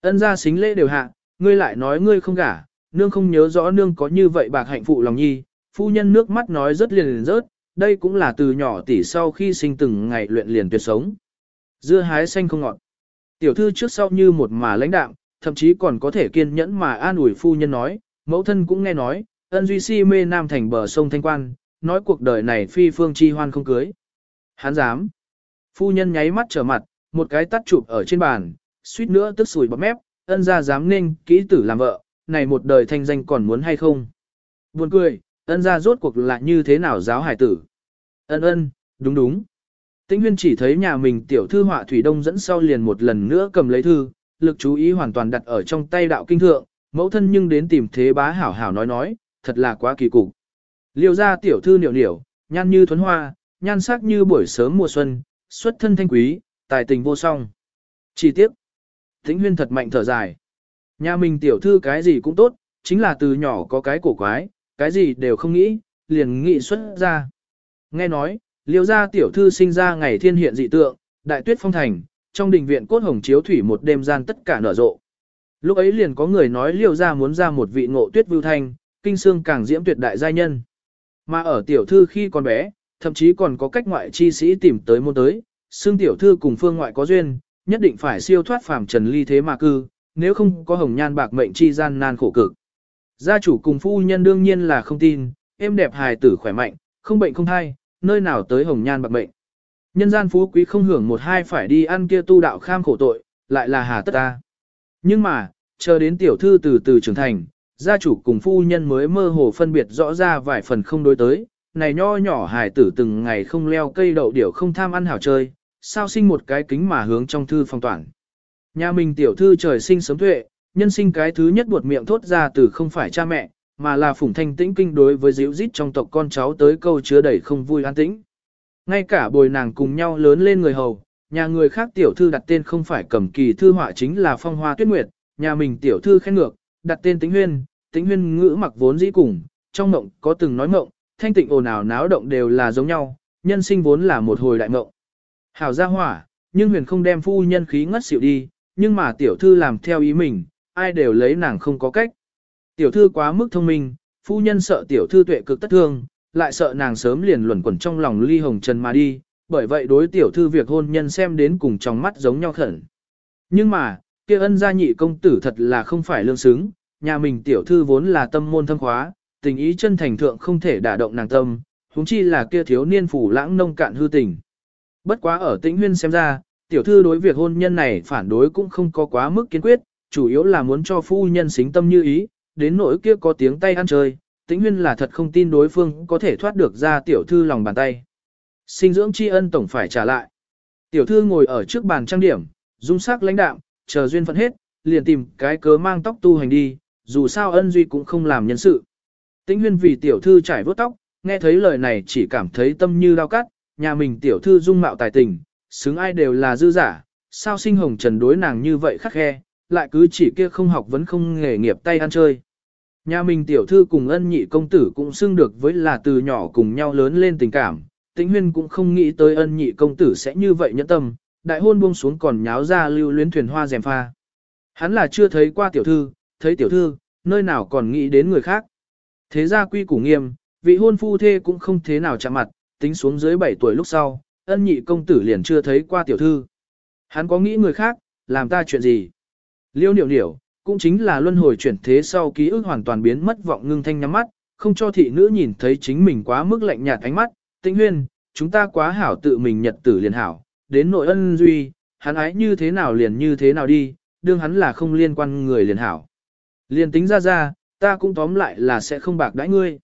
Ân gia xính lễ đều hạ, ngươi lại nói ngươi không gả, nương không nhớ rõ nương có như vậy bạc hạnh phụ lòng nhi, phu nhân nước mắt nói rất liền liền rớt, đây cũng là từ nhỏ tỷ sau khi sinh từng ngày luyện liền tuyệt sống. Dưa hái xanh không ngọt. Tiểu thư trước sau như một mà lãnh đạm, thậm chí còn có thể kiên nhẫn mà an ủi phu nhân nói, mẫu thân cũng nghe nói, ân duy si mê nam thành bờ sông Thanh Quan, nói cuộc đời này phi phương chi hoan không cưới. Hắn dám. Phu nhân nháy mắt trở mặt, một cái tắt chụp ở trên bàn, suýt nữa tức sùi bọt mép, ân ra dám nên kỹ tử làm vợ, này một đời thanh danh còn muốn hay không. Buồn cười, ân ra rốt cuộc là như thế nào giáo hải tử. Ân ân, đúng đúng. Tĩnh huyên chỉ thấy nhà mình tiểu thư họa thủy đông dẫn sau liền một lần nữa cầm lấy thư, lực chú ý hoàn toàn đặt ở trong tay đạo kinh thượng, mẫu thân nhưng đến tìm thế bá hảo hảo nói nói, thật là quá kỳ cục. Liêu ra tiểu thư niệu niệu, nhan như thuấn hoa, nhan sắc như buổi sớm mùa xuân, xuất thân thanh quý, tài tình vô song. Chi tiết. Tĩnh huyên thật mạnh thở dài. Nhà mình tiểu thư cái gì cũng tốt, chính là từ nhỏ có cái cổ quái, cái gì đều không nghĩ, liền nghĩ xuất ra. Nghe nói, liêu gia tiểu thư sinh ra ngày thiên hiện dị tượng, đại tuyết phong thành, trong đình viện cốt hồng chiếu thủy một đêm gian tất cả nở rộ. Lúc ấy liền có người nói liêu ra muốn ra một vị ngộ tuyết vưu thanh, kinh xương càng diễm tuyệt đại giai nhân. Mà ở tiểu thư khi còn bé, thậm chí còn có cách ngoại chi sĩ tìm tới môn tới, xương tiểu thư cùng phương ngoại có duyên, nhất định phải siêu thoát phàm trần ly thế mà cư, nếu không có hồng nhan bạc mệnh chi gian nan khổ cực. Gia chủ cùng phu nhân đương nhiên là không tin, em đẹp hài tử khỏe mạnh, không bệnh không thai, nơi nào tới hồng nhan bạc mệnh. Nhân gian phú quý không hưởng một hai phải đi ăn kia tu đạo kham khổ tội, lại là hà tất ta. Nhưng mà, chờ đến tiểu thư từ từ trưởng thành, gia chủ cùng phu nhân mới mơ hồ phân biệt rõ ra vài phần không đối tới, này nho nhỏ hài tử từng ngày không leo cây đậu điểu không tham ăn hảo chơi, sao sinh một cái kính mà hướng trong thư phong toàn. Nhà mình tiểu thư trời sinh sớm tuệ, nhân sinh cái thứ nhất buột miệng thốt ra từ không phải cha mẹ, mà là phủng thanh tĩnh kinh đối với dịu dít trong tộc con cháu tới câu chứa đầy không vui an tĩnh. Ngay cả bồi nàng cùng nhau lớn lên người hầu, nhà người khác tiểu thư đặt tên không phải cầm kỳ thư họa chính là phong hoa tuyết nguyệt, nhà mình tiểu thư khen ngược, đặt tên tính huyên, tính huyên ngữ mặc vốn dĩ cùng, trong mộng có từng nói mộng, thanh tịnh ồn ào náo động đều là giống nhau, nhân sinh vốn là một hồi đại mộng. Hảo gia hỏa, nhưng huyền không đem phu nhân khí ngất xỉu đi, nhưng mà tiểu thư làm theo ý mình, ai đều lấy nàng không có cách. Tiểu thư quá mức thông minh, phu nhân sợ tiểu thư tuệ cực tất thương, lại sợ nàng sớm liền luẩn quẩn trong lòng ly hồng trần mà đi, bởi vậy đối tiểu thư việc hôn nhân xem đến cùng trong mắt giống nhau khẩn. Nhưng mà, kia ân gia nhị công tử thật là không phải lương xứng, nhà mình tiểu thư vốn là tâm môn thâm khóa, tình ý chân thành thượng không thể đả động nàng tâm, huống chi là kia thiếu niên phủ lãng nông cạn hư tình. Bất quá ở tĩnh huyên xem ra, tiểu thư đối việc hôn nhân này phản đối cũng không có quá mức kiên quyết, chủ yếu là muốn cho phu nhân xính tâm như ý, đến nỗi kia có tiếng tay ăn chơi, tĩnh huyên là thật không tin đối phương có thể thoát được ra tiểu thư lòng bàn tay. Sinh dưỡng tri ân tổng phải trả lại. Tiểu thư ngồi ở trước bàn trang điểm, dung sắc lãnh đạm, chờ duyên phận hết, liền tìm cái cớ mang tóc tu hành đi, dù sao ân duy cũng không làm nhân sự. Tĩnh huyên vì tiểu thư trải vốt tóc, nghe thấy lời này chỉ cảm thấy tâm như đau cắt, nhà mình tiểu thư dung mạo tài tình, xứng ai đều là dư giả, sao sinh hồng trần đối nàng như vậy khắc khe, lại cứ chỉ kia không học vẫn không nghề nghiệp tay ăn chơi. Nhà mình tiểu thư cùng ân nhị công tử cũng xưng được với là từ nhỏ cùng nhau lớn lên tình cảm, tĩnh huyên cũng không nghĩ tới ân nhị công tử sẽ như vậy nhẫn tâm, đại hôn buông xuống còn nháo ra lưu luyến thuyền hoa rèm pha. Hắn là chưa thấy qua tiểu thư, thấy tiểu thư, nơi nào còn nghĩ đến người khác. Thế ra quy củ nghiêm, vị hôn phu thê cũng không thế nào chạm mặt, tính xuống dưới 7 tuổi lúc sau, ân nhị công tử liền chưa thấy qua tiểu thư. Hắn có nghĩ người khác, làm ta chuyện gì? Liêu niệu niệu, cũng chính là luân hồi chuyển thế sau ký ức hoàn toàn biến mất vọng ngưng thanh nhắm mắt, không cho thị nữ nhìn thấy chính mình quá mức lạnh nhạt ánh mắt, tĩnh huyên, chúng ta quá hảo tự mình nhật tử liền hảo, đến nội ân duy, hắn ái như thế nào liền như thế nào đi, đương hắn là không liên quan người liền hảo. Liền tính ra ra, ta cũng tóm lại là sẽ không bạc đãi ngươi.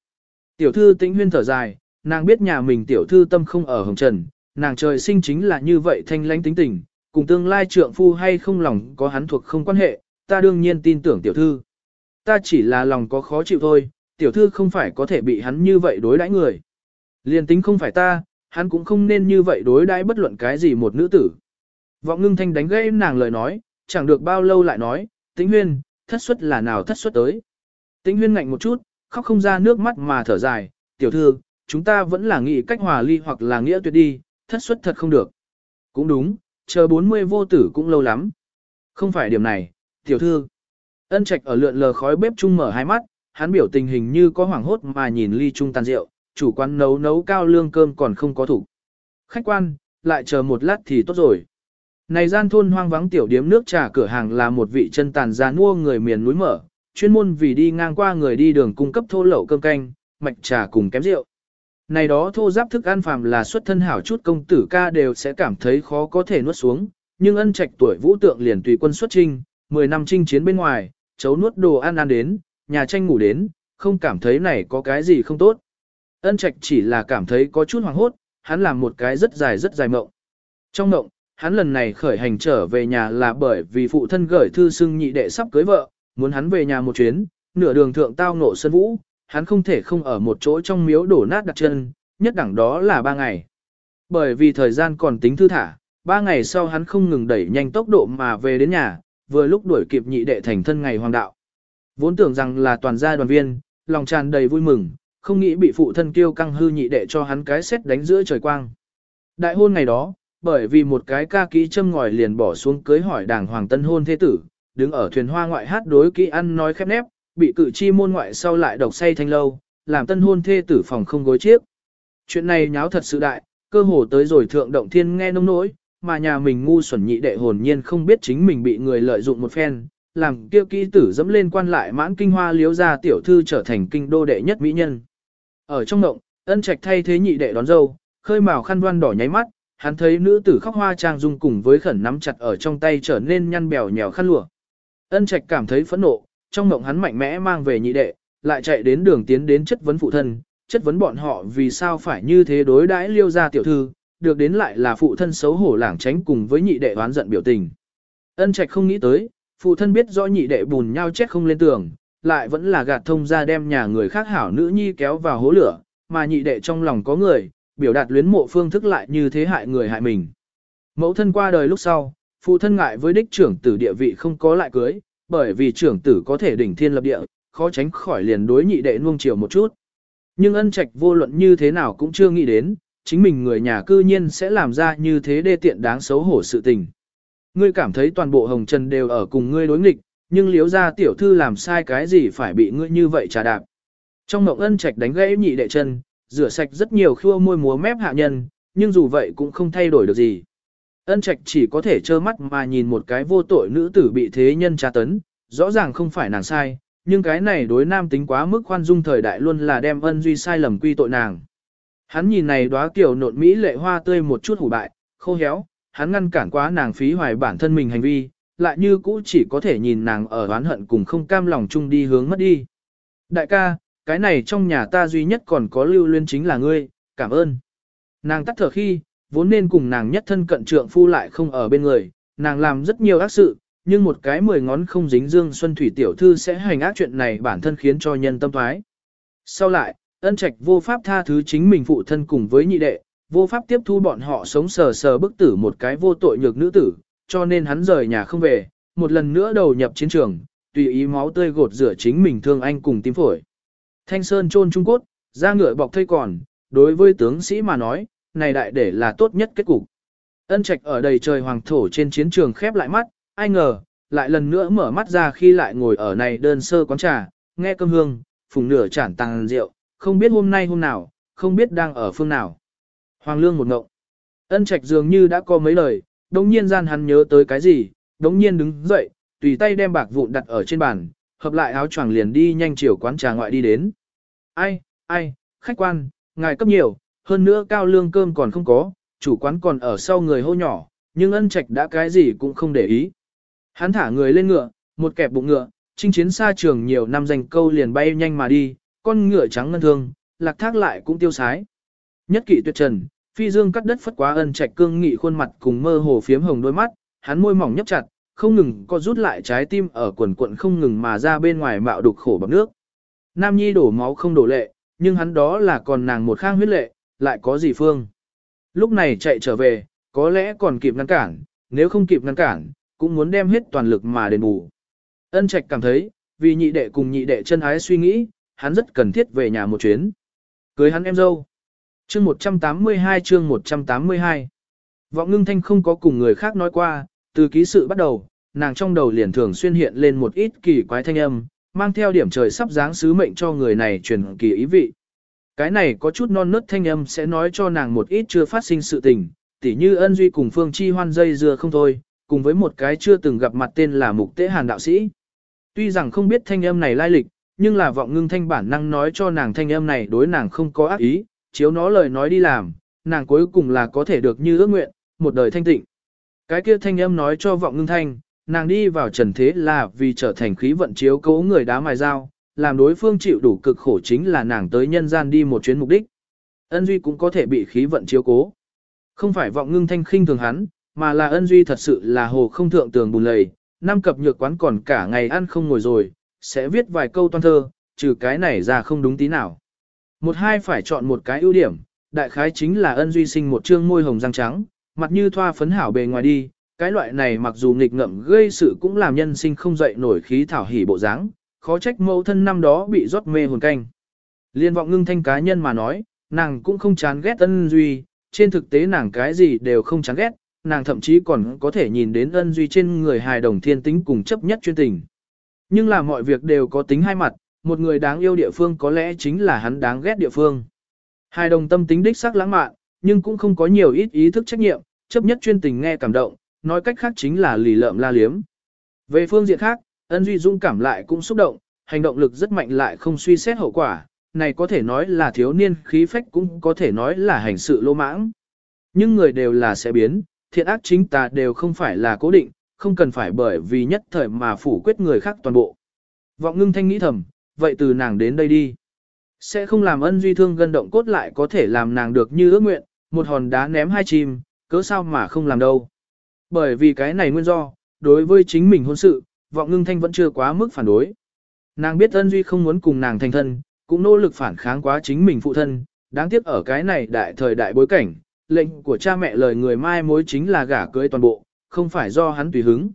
Tiểu thư tĩnh huyên thở dài, nàng biết nhà mình tiểu thư tâm không ở hồng trần, nàng trời sinh chính là như vậy thanh lãnh tính tình, cùng tương lai trượng phu hay không lòng có hắn thuộc không quan hệ, ta đương nhiên tin tưởng tiểu thư. Ta chỉ là lòng có khó chịu thôi, tiểu thư không phải có thể bị hắn như vậy đối đãi người. Liên tính không phải ta, hắn cũng không nên như vậy đối đãi bất luận cái gì một nữ tử. Vọng ngưng thanh đánh gãy nàng lời nói, chẳng được bao lâu lại nói, tĩnh huyên, thất suất là nào thất suất tới. Tĩnh huyên ngạnh một chút, khóc không ra nước mắt mà thở dài, tiểu thư, chúng ta vẫn là nghĩ cách hòa ly hoặc là nghĩa tuyệt đi, thất suất thật không được. Cũng đúng, chờ 40 vô tử cũng lâu lắm. Không phải điểm này, tiểu thư. Ân trạch ở lượn lờ khói bếp chung mở hai mắt, hắn biểu tình hình như có hoảng hốt mà nhìn ly chung tàn rượu, chủ quán nấu nấu cao lương cơm còn không có thủ. Khách quan, lại chờ một lát thì tốt rồi. Này gian thôn hoang vắng tiểu điếm nước trà cửa hàng là một vị chân tàn gia mua người miền núi mở, chuyên môn vì đi ngang qua người đi đường cung cấp thô lậu cơm canh, mạch trà cùng kém rượu. Này đó thô giáp thức ăn phàm là xuất thân hảo chút công tử ca đều sẽ cảm thấy khó có thể nuốt xuống, nhưng ân trạch tuổi vũ tượng liền tùy quân xuất trinh, 10 năm chinh chiến bên ngoài, chấu nuốt đồ ăn ăn đến, nhà tranh ngủ đến, không cảm thấy này có cái gì không tốt. Ân trạch chỉ là cảm thấy có chút hoảng hốt, hắn làm một cái rất dài rất dài mộng. Trong mộng, hắn lần này khởi hành trở về nhà là bởi vì phụ thân gửi thư xưng nhị đệ sắp cưới vợ, muốn hắn về nhà một chuyến, nửa đường thượng tao nộ sân vũ, hắn không thể không ở một chỗ trong miếu đổ nát đặt chân, nhất đẳng đó là ba ngày. Bởi vì thời gian còn tính thư thả, ba ngày sau hắn không ngừng đẩy nhanh tốc độ mà về đến nhà, vừa lúc đuổi kịp nhị đệ thành thân ngày hoàng đạo. Vốn tưởng rằng là toàn gia đoàn viên, lòng tràn đầy vui mừng, không nghĩ bị phụ thân kêu căng hư nhị đệ cho hắn cái xét đánh giữa trời quang. Đại hôn ngày đó, bởi vì một cái ca kỹ châm ngòi liền bỏ xuống cưới hỏi đảng hoàng tân hôn thế tử, đứng ở thuyền hoa ngoại hát đối kỹ ăn nói khép nép, bị cử chi môn ngoại sau lại độc say thanh lâu, làm tân hôn thê tử phòng không gối chiếc. Chuyện này nháo thật sự đại, cơ hồ tới rồi thượng động thiên nghe nông nỗi, mà nhà mình ngu xuẩn nhị đệ hồn nhiên không biết chính mình bị người lợi dụng một phen, làm kia kỹ tử dẫm lên quan lại mãn kinh hoa liếu ra tiểu thư trở thành kinh đô đệ nhất mỹ nhân. Ở trong động, ân trạch thay thế nhị đệ đón dâu, khơi màu khăn đoan đỏ nháy mắt, hắn thấy nữ tử khóc hoa trang dung cùng với khẩn nắm chặt ở trong tay trở nên nhăn bèo nhèo khăn lụa. Ân trạch cảm thấy phẫn nộ, trong mộng hắn mạnh mẽ mang về nhị đệ, lại chạy đến đường tiến đến chất vấn phụ thân, chất vấn bọn họ vì sao phải như thế đối đãi liêu ra tiểu thư, được đến lại là phụ thân xấu hổ lảng tránh cùng với nhị đệ oán giận biểu tình. Ân trạch không nghĩ tới, phụ thân biết rõ nhị đệ bùn nhau chết không lên tường, lại vẫn là gạt thông ra đem nhà người khác hảo nữ nhi kéo vào hố lửa, mà nhị đệ trong lòng có người, biểu đạt luyến mộ phương thức lại như thế hại người hại mình. Mẫu thân qua đời lúc sau, phụ thân ngại với đích trưởng tử địa vị không có lại cưới, bởi vì trưởng tử có thể đỉnh thiên lập địa, khó tránh khỏi liền đối nhị đệ nuông chiều một chút. Nhưng ân trạch vô luận như thế nào cũng chưa nghĩ đến, chính mình người nhà cư nhiên sẽ làm ra như thế đê tiện đáng xấu hổ sự tình. Ngươi cảm thấy toàn bộ hồng trần đều ở cùng ngươi đối nghịch, nhưng liếu ra tiểu thư làm sai cái gì phải bị ngươi như vậy trả đạp. Trong mộng ân trạch đánh gãy nhị đệ chân, rửa sạch rất nhiều khua môi múa mép hạ nhân, nhưng dù vậy cũng không thay đổi được gì. Ân trạch chỉ có thể trơ mắt mà nhìn một cái vô tội nữ tử bị thế nhân tra tấn, rõ ràng không phải nàng sai, nhưng cái này đối nam tính quá mức khoan dung thời đại luôn là đem ân duy sai lầm quy tội nàng. Hắn nhìn này đóa kiểu nộn mỹ lệ hoa tươi một chút hủ bại, khô héo, hắn ngăn cản quá nàng phí hoài bản thân mình hành vi, lại như cũ chỉ có thể nhìn nàng ở oán hận cùng không cam lòng chung đi hướng mất đi. Đại ca, cái này trong nhà ta duy nhất còn có lưu luyên chính là ngươi, cảm ơn. Nàng tắt thở khi, vốn nên cùng nàng nhất thân cận trượng phu lại không ở bên người, nàng làm rất nhiều ác sự, nhưng một cái mười ngón không dính dương xuân thủy tiểu thư sẽ hành ác chuyện này bản thân khiến cho nhân tâm thoái. Sau lại, ân trạch vô pháp tha thứ chính mình phụ thân cùng với nhị đệ, vô pháp tiếp thu bọn họ sống sờ sờ bức tử một cái vô tội nhược nữ tử, cho nên hắn rời nhà không về, một lần nữa đầu nhập chiến trường, tùy ý máu tươi gột rửa chính mình thương anh cùng tim phổi. Thanh Sơn chôn Trung Cốt, ra ngựa bọc thây còn, đối với tướng sĩ mà nói, này đại để là tốt nhất kết cục. Ân trạch ở đầy trời hoàng thổ trên chiến trường khép lại mắt, ai ngờ, lại lần nữa mở mắt ra khi lại ngồi ở này đơn sơ quán trà, nghe cơm hương, phùng nửa chản tàng rượu, không biết hôm nay hôm nào, không biết đang ở phương nào. Hoàng lương một ngộng. Ân trạch dường như đã có mấy lời, đống nhiên gian hắn nhớ tới cái gì, đống nhiên đứng dậy, tùy tay đem bạc vụn đặt ở trên bàn, hợp lại áo choàng liền đi nhanh chiều quán trà ngoại đi đến. Ai, ai, khách quan, ngài cấp nhiều, hơn nữa cao lương cơm còn không có, chủ quán còn ở sau người hô nhỏ, nhưng ân trạch đã cái gì cũng không để ý. Hắn thả người lên ngựa, một kẹp bụng ngựa, chinh chiến xa trường nhiều năm dành câu liền bay nhanh mà đi, con ngựa trắng ngân thương, lạc thác lại cũng tiêu sái. Nhất kỵ tuyệt trần, phi dương cắt đất phất quá ân trạch cương nghị khuôn mặt cùng mơ hồ phiếm hồng đôi mắt, hắn môi mỏng nhấp chặt, không ngừng co rút lại trái tim ở quần quận không ngừng mà ra bên ngoài mạo đục khổ bằng nước. Nam Nhi đổ máu không đổ lệ, nhưng hắn đó là còn nàng một khang huyết lệ, lại có gì phương. Lúc này chạy trở về, có lẽ còn kịp ngăn cản, nếu không kịp ngăn cản, cũng muốn đem hết toàn lực mà đền bù. Ân Trạch cảm thấy, vì nhị đệ cùng nhị đệ chân ái suy nghĩ, hắn rất cần thiết về nhà một chuyến. Cưới hắn em dâu. Chương 182 chương 182 Vọng ngưng thanh không có cùng người khác nói qua, từ ký sự bắt đầu, nàng trong đầu liền thường xuyên hiện lên một ít kỳ quái thanh âm, mang theo điểm trời sắp dáng sứ mệnh cho người này truyền kỳ ý vị. Cái này có chút non nớt thanh âm sẽ nói cho nàng một ít chưa phát sinh sự tình, tỉ như ân duy cùng phương chi hoan dây dưa không thôi, cùng với một cái chưa từng gặp mặt tên là mục tế hàn đạo sĩ. Tuy rằng không biết thanh âm này lai lịch, nhưng là vọng ngưng thanh bản năng nói cho nàng thanh âm này đối nàng không có ác ý, chiếu nó lời nói đi làm, nàng cuối cùng là có thể được như ước nguyện, một đời thanh tịnh. Cái kia thanh âm nói cho vọng ngưng thanh, nàng đi vào trần thế là vì trở thành khí vận chiếu cố người đá mài dao, làm đối phương chịu đủ cực khổ chính là nàng tới nhân gian đi một chuyến mục đích. Ân Duy cũng có thể bị khí vận chiếu cố. Không phải vọng ngưng thanh khinh thường hắn, mà là ân Duy thật sự là hồ không thượng tường bùn lầy, năm cập nhược quán còn cả ngày ăn không ngồi rồi, sẽ viết vài câu toan thơ, trừ cái này ra không đúng tí nào. Một hai phải chọn một cái ưu điểm, đại khái chính là ân Duy sinh một trương môi hồng răng trắng, mặt như thoa phấn hảo bề ngoài đi, cái loại này mặc dù nghịch ngợm gây sự cũng làm nhân sinh không dậy nổi khí thảo hỉ bộ dáng, khó trách mẫu thân năm đó bị rót mê hồn canh. Liên vọng ngưng thanh cá nhân mà nói, nàng cũng không chán ghét ân duy, trên thực tế nàng cái gì đều không chán ghét, nàng thậm chí còn có thể nhìn đến ân duy trên người hài đồng thiên tính cùng chấp nhất chuyên tình. Nhưng là mọi việc đều có tính hai mặt, một người đáng yêu địa phương có lẽ chính là hắn đáng ghét địa phương. Hai đồng tâm tính đích sắc lãng mạn, nhưng cũng không có nhiều ít ý thức trách nhiệm, chấp nhất chuyên tình nghe cảm động, nói cách khác chính là lì lợm la liếm. Về phương diện khác, ân duy dũng cảm lại cũng xúc động, hành động lực rất mạnh lại không suy xét hậu quả, này có thể nói là thiếu niên khí phách cũng có thể nói là hành sự lô mãng. Nhưng người đều là sẽ biến, thiện ác chính tà đều không phải là cố định, không cần phải bởi vì nhất thời mà phủ quyết người khác toàn bộ. Vọng ngưng thanh nghĩ thầm, vậy từ nàng đến đây đi. Sẽ không làm ân duy thương gân động cốt lại có thể làm nàng được như ước nguyện, một hòn đá ném hai chim, cớ sao mà không làm đâu. Bởi vì cái này nguyên do, đối với chính mình hôn sự, vọng ngưng thanh vẫn chưa quá mức phản đối. Nàng biết ân duy không muốn cùng nàng thành thân, cũng nỗ lực phản kháng quá chính mình phụ thân, đáng tiếc ở cái này đại thời đại bối cảnh, lệnh của cha mẹ lời người mai mối chính là gả cưới toàn bộ, không phải do hắn tùy hứng.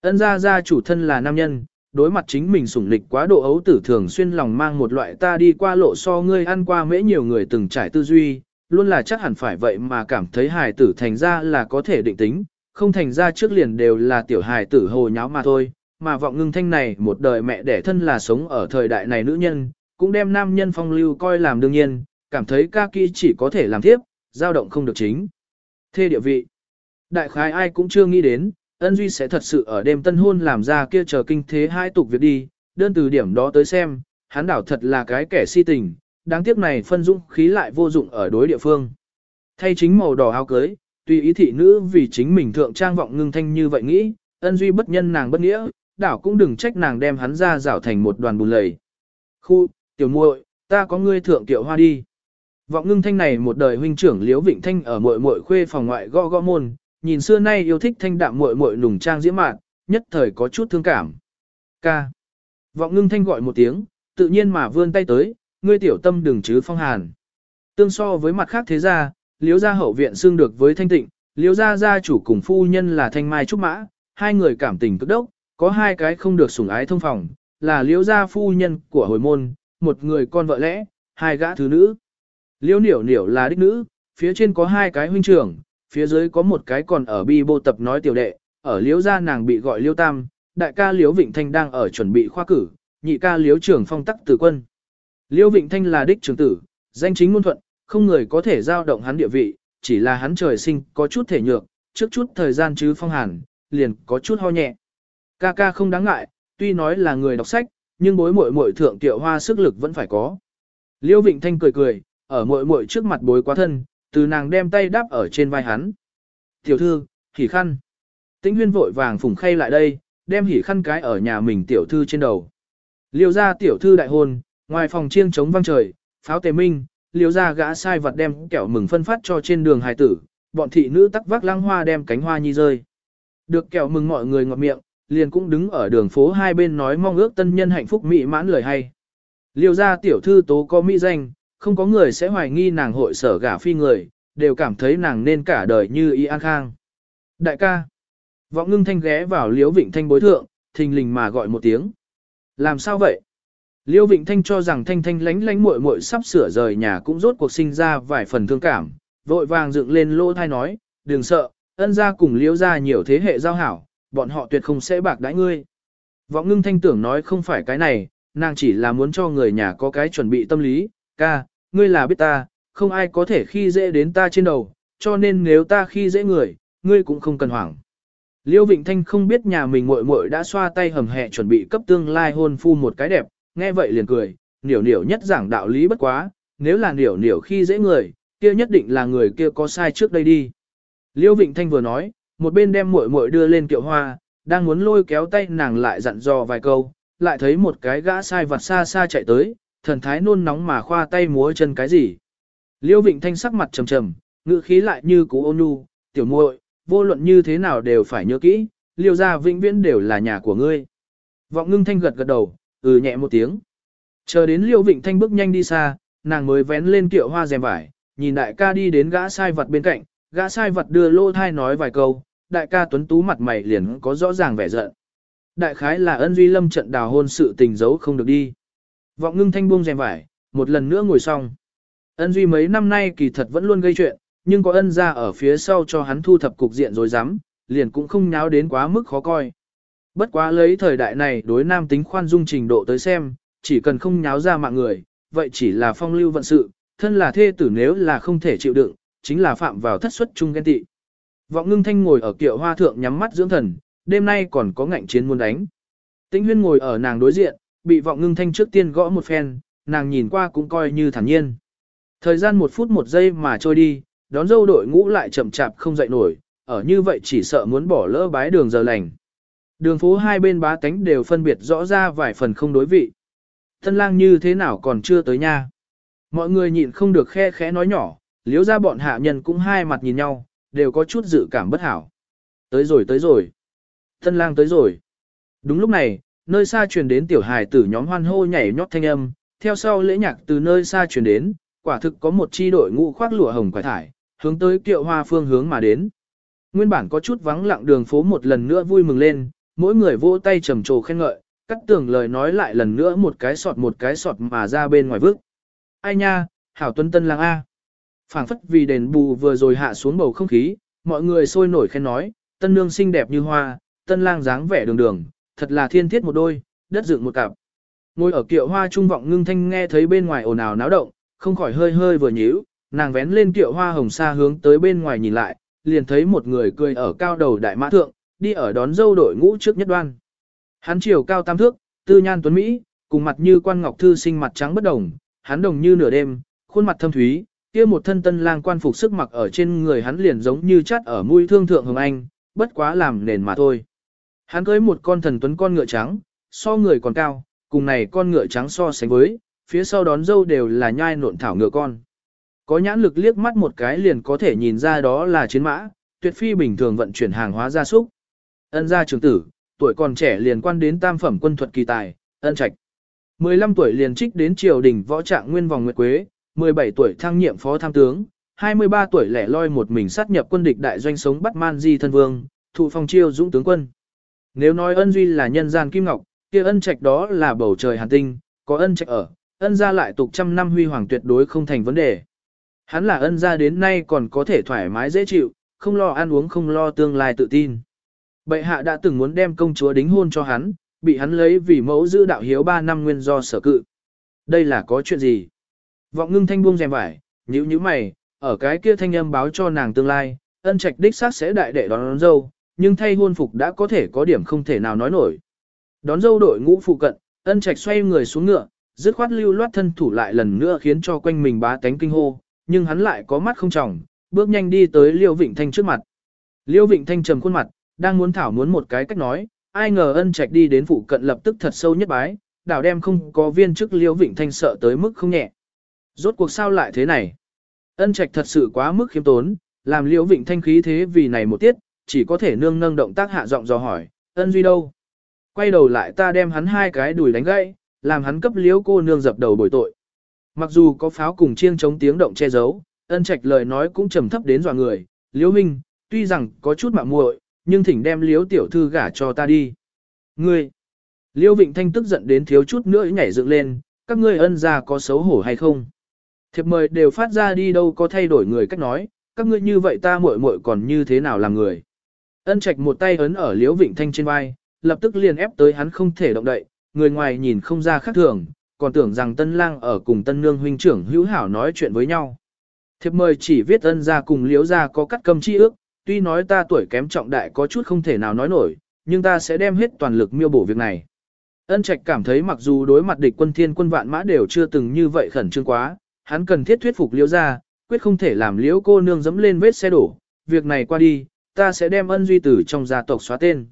Ân gia gia chủ thân là nam nhân, đối mặt chính mình sủng lịch quá độ ấu tử thường xuyên lòng mang một loại ta đi qua lộ so ngươi ăn qua mễ nhiều người từng trải tư duy, luôn là chắc hẳn phải vậy mà cảm thấy hài tử thành ra là có thể định tính, không thành ra trước liền đều là tiểu hài tử hồ nháo mà thôi, mà vọng ngưng thanh này một đời mẹ đẻ thân là sống ở thời đại này nữ nhân, cũng đem nam nhân phong lưu coi làm đương nhiên, cảm thấy ca kỹ chỉ có thể làm tiếp, dao động không được chính. Thê địa vị. Đại khái ai cũng chưa nghĩ đến, ân duy sẽ thật sự ở đêm tân hôn làm ra kia chờ kinh thế hai tục việc đi, đơn từ điểm đó tới xem, hắn đảo thật là cái kẻ si tình, đáng tiếc này phân dũng khí lại vô dụng ở đối địa phương. Thay chính màu đỏ áo cưới, tùy ý thị nữ vì chính mình thượng trang vọng ngưng thanh như vậy nghĩ, ân duy bất nhân nàng bất nghĩa, đảo cũng đừng trách nàng đem hắn ra rảo thành một đoàn bùn lầy. Khu, tiểu muội, ta có ngươi thượng tiểu hoa đi. Vọng ngưng thanh này một đời huynh trưởng Liễu Vịnh Thanh ở muội muội khuê phòng ngoại gõ gõ môn, nhìn xưa nay yêu thích thanh đạm muội muội nùng trang diễm mạn, nhất thời có chút thương cảm. Ca. Vọng ngưng thanh gọi một tiếng, tự nhiên mà vươn tay tới, ngươi tiểu tâm đừng chứ phong hàn. Tương so với mặt khác thế gia, Liễu gia hậu viện xương được với thanh tịnh, Liễu gia gia chủ cùng phu nhân là thanh mai trúc mã, hai người cảm tình cực đốc, có hai cái không được sủng ái thông phòng, là Liễu gia phu nhân của hồi môn, một người con vợ lẽ, hai gã thứ nữ. Liễu Niểu Niểu là đích nữ, phía trên có hai cái huynh trưởng, phía dưới có một cái còn ở bi bô tập nói tiểu đệ, ở Liễu gia nàng bị gọi Liễu Tam, đại ca Liễu Vịnh Thanh đang ở chuẩn bị khoa cử, nhị ca Liễu trưởng phong tắc tử quân. Liễu Vịnh Thanh là đích trưởng tử, danh chính ngôn thuận, không người có thể giao động hắn địa vị, chỉ là hắn trời sinh có chút thể nhược, trước chút thời gian chứ phong hàn, liền có chút ho nhẹ. Ca ca không đáng ngại, tuy nói là người đọc sách, nhưng bối muội muội thượng tiểu hoa sức lực vẫn phải có. Liễu Vịnh Thanh cười cười, ở muội muội trước mặt bối quá thân, từ nàng đem tay đáp ở trên vai hắn. Tiểu thư, hỉ khăn. Tĩnh huyên vội vàng phùng khay lại đây, đem hỉ khăn cái ở nhà mình tiểu thư trên đầu. Liêu ra tiểu thư đại hôn, ngoài phòng chiêng trống vang trời, pháo tề minh, liêu ra gã sai vật đem kẹo mừng phân phát cho trên đường hài tử, bọn thị nữ tắc vác lăng hoa đem cánh hoa nhi rơi. Được kẹo mừng mọi người ngọt miệng, liền cũng đứng ở đường phố hai bên nói mong ước tân nhân hạnh phúc mỹ mãn lời hay. Liêu ra tiểu thư tố có mỹ danh, không có người sẽ hoài nghi nàng hội sở gả phi người, đều cảm thấy nàng nên cả đời như y an khang. Đại ca, vọng ngưng thanh ghé vào liễu vịnh thanh bối thượng, thình lình mà gọi một tiếng. Làm sao vậy? Liễu Vịnh Thanh cho rằng Thanh Thanh lánh lánh muội muội sắp sửa rời nhà cũng rốt cuộc sinh ra vài phần thương cảm, vội vàng dựng lên lỗ thai nói, đừng sợ, ân gia cùng liễu gia nhiều thế hệ giao hảo, bọn họ tuyệt không sẽ bạc đãi ngươi. Vọng ngưng thanh tưởng nói không phải cái này, nàng chỉ là muốn cho người nhà có cái chuẩn bị tâm lý, ca, ngươi là biết ta, không ai có thể khi dễ đến ta trên đầu, cho nên nếu ta khi dễ người, ngươi cũng không cần hoảng. Liêu Vịnh Thanh không biết nhà mình muội muội đã xoa tay hầm hẹ chuẩn bị cấp tương lai hôn phu một cái đẹp, nghe vậy liền cười, niểu niểu nhất giảng đạo lý bất quá, nếu là niểu niểu khi dễ người, kia nhất định là người kia có sai trước đây đi. Liêu Vịnh Thanh vừa nói, một bên đem muội muội đưa lên kiệu hoa, đang muốn lôi kéo tay nàng lại dặn dò vài câu, lại thấy một cái gã sai vặt xa xa chạy tới, thần thái nôn nóng mà khoa tay múa chân cái gì. Liêu Vịnh Thanh sắc mặt trầm trầm, ngữ khí lại như cú ôn nhu, tiểu muội, vô luận như thế nào đều phải nhớ kỹ, liêu gia vĩnh viễn đều là nhà của ngươi. Vọng ngưng thanh gật gật đầu, ừ nhẹ một tiếng. Chờ đến liêu Vịnh Thanh bước nhanh đi xa, nàng mới vén lên kiệu hoa rèm vải, nhìn đại ca đi đến gã sai vật bên cạnh, gã sai vật đưa lô thai nói vài câu, đại ca tuấn tú mặt mày liền có rõ ràng vẻ giận. Đại khái là ân duy lâm trận đào hôn sự tình giấu không được đi. Vọng ngưng thanh buông rèm vải, một lần nữa ngồi xong. Ân duy mấy năm nay kỳ thật vẫn luôn gây chuyện, nhưng có ân ra ở phía sau cho hắn thu thập cục diện rồi dám, liền cũng không nháo đến quá mức khó coi. Bất quá lấy thời đại này đối nam tính khoan dung trình độ tới xem, chỉ cần không nháo ra mạng người, vậy chỉ là phong lưu vận sự, thân là thê tử nếu là không thể chịu đựng, chính là phạm vào thất suất chung ghen tị. Vọng ngưng thanh ngồi ở kiệu hoa thượng nhắm mắt dưỡng thần, đêm nay còn có ngạnh chiến muốn đánh. Tĩnh huyên ngồi ở nàng đối diện, bị vọng ngưng thanh trước tiên gõ một phen, nàng nhìn qua cũng coi như thản nhiên. Thời gian một phút một giây mà trôi đi, đón dâu đội ngũ lại chậm chạp không dậy nổi, ở như vậy chỉ sợ muốn bỏ lỡ bái đường giờ lành. Đường phố hai bên bá tánh đều phân biệt rõ ra vài phần không đối vị. Thân lang như thế nào còn chưa tới nha. Mọi người nhịn không được khe khẽ nói nhỏ, liếu ra bọn hạ nhân cũng hai mặt nhìn nhau, đều có chút dự cảm bất hảo. Tới rồi tới rồi. Thân lang tới rồi. Đúng lúc này, nơi xa truyền đến tiểu hài tử nhóm hoan hô nhảy nhót thanh âm, theo sau lễ nhạc từ nơi xa truyền đến, quả thực có một chi đội ngũ khoác lụa hồng quải thải, hướng tới kiệu hoa phương hướng mà đến. Nguyên bản có chút vắng lặng đường phố một lần nữa vui mừng lên, mỗi người vỗ tay trầm trồ khen ngợi, cắt tường lời nói lại lần nữa một cái sọt một cái sọt mà ra bên ngoài vước. Ai nha, hảo tuân tân lang A. phảng phất vì đền bù vừa rồi hạ xuống bầu không khí, mọi người sôi nổi khen nói, tân nương xinh đẹp như hoa, tân lang dáng vẻ đường đường, thật là thiên thiết một đôi, đất dựng một cặp. Ngồi ở kiệu hoa trung vọng ngưng thanh nghe thấy bên ngoài ồn ào náo động, không khỏi hơi hơi vừa nhíu, nàng vén lên kiệu hoa hồng sa hướng tới bên ngoài nhìn lại, liền thấy một người cười ở cao đầu đại mã thượng, đi ở đón dâu đội ngũ trước nhất đoan. Hắn chiều cao tam thước, tư nhan tuấn Mỹ, cùng mặt như quan ngọc thư sinh mặt trắng bất đồng, hắn đồng như nửa đêm, khuôn mặt thâm thúy, kia một thân tân lang quan phục sức mặc ở trên người hắn liền giống như chắt ở mũi thương thượng hồng anh, bất quá làm nền mà thôi. Hắn cưới một con thần tuấn con ngựa trắng, so người còn cao, cùng này con ngựa trắng so sánh với, phía sau đón dâu đều là nhai nộn thảo ngựa con. Có nhãn lực liếc mắt một cái liền có thể nhìn ra đó là chiến mã, tuyệt phi bình thường vận chuyển hàng hóa gia súc. Ân gia trưởng tử, tuổi còn trẻ liền quan đến tam phẩm quân thuật kỳ tài, ân trạch. 15 tuổi liền trích đến triều đình võ trạng nguyên vòng nguyệt quế, 17 tuổi thăng nhiệm phó tham tướng, 23 tuổi lẻ loi một mình sát nhập quân địch đại doanh sống bắt man di thân vương, thụ phong chiêu dũng tướng quân. Nếu nói ân duy là nhân gian kim ngọc, kia ân trạch đó là bầu trời hàn tinh, có ân trạch ở, ân gia lại tục trăm năm huy hoàng tuyệt đối không thành vấn đề. Hắn là ân gia đến nay còn có thể thoải mái dễ chịu, không lo ăn uống không lo tương lai tự tin. Bệ hạ đã từng muốn đem công chúa đính hôn cho hắn, bị hắn lấy vì mẫu giữ đạo hiếu 3 năm nguyên do sở cự. Đây là có chuyện gì? Vọng ngưng thanh buông rèm vải, nhíu nhíu mày, ở cái kia thanh âm báo cho nàng tương lai, ân trạch đích xác sẽ đại đệ đón, đón dâu, nhưng thay hôn phục đã có thể có điểm không thể nào nói nổi. Đón dâu đội ngũ phụ cận, ân trạch xoay người xuống ngựa, dứt khoát lưu loát thân thủ lại lần nữa khiến cho quanh mình bá tánh kinh hô, nhưng hắn lại có mắt không trọng, bước nhanh đi tới Liêu Vịnh Thanh trước mặt. Liêu Vịnh Thanh trầm khuôn mặt, đang muốn thảo muốn một cái cách nói, ai ngờ ân trạch đi đến phụ cận lập tức thật sâu nhất bái, đảo đem không có viên chức Liêu Vịnh Thanh sợ tới mức không nhẹ. Rốt cuộc sao lại thế này? Ân trạch thật sự quá mức khiêm tốn, làm Liêu Vịnh Thanh khí thế vì này một tiết, chỉ có thể nương nâng động tác hạ giọng dò hỏi, ân duy đâu? Quay đầu lại ta đem hắn hai cái đùi đánh gãy, làm hắn cấp liếu cô nương dập đầu bồi tội. Mặc dù có pháo cùng chiêng chống tiếng động che giấu, ân trạch lời nói cũng trầm thấp đến dọa người, liếu minh, tuy rằng có chút mạo muội, nhưng thỉnh đem liếu tiểu thư gả cho ta đi. Ngươi! Liêu Vịnh Thanh tức giận đến thiếu chút nữa nhảy dựng lên, các ngươi ân gia có xấu hổ hay không? Thiệp mời đều phát ra đi đâu có thay đổi người cách nói, các ngươi như vậy ta muội muội còn như thế nào làm người? Ân Trạch một tay ấn ở Liễu Vịnh Thanh trên vai, lập tức liền ép tới hắn không thể động đậy, người ngoài nhìn không ra khác thường, còn tưởng rằng Tân Lang ở cùng Tân Nương huynh trưởng hữu hảo nói chuyện với nhau. Thiệp mời chỉ viết ân gia cùng Liễu gia có cắt cầm chi ước, tuy nói ta tuổi kém trọng đại có chút không thể nào nói nổi, nhưng ta sẽ đem hết toàn lực miêu bổ việc này. Ân Trạch cảm thấy mặc dù đối mặt địch quân thiên quân vạn mã đều chưa từng như vậy khẩn trương quá, hắn cần thiết thuyết phục Liễu gia, quyết không thể làm Liễu cô nương dẫm lên vết xe đổ, việc này qua đi, ta sẽ đem ân duy tử trong gia tộc xóa tên.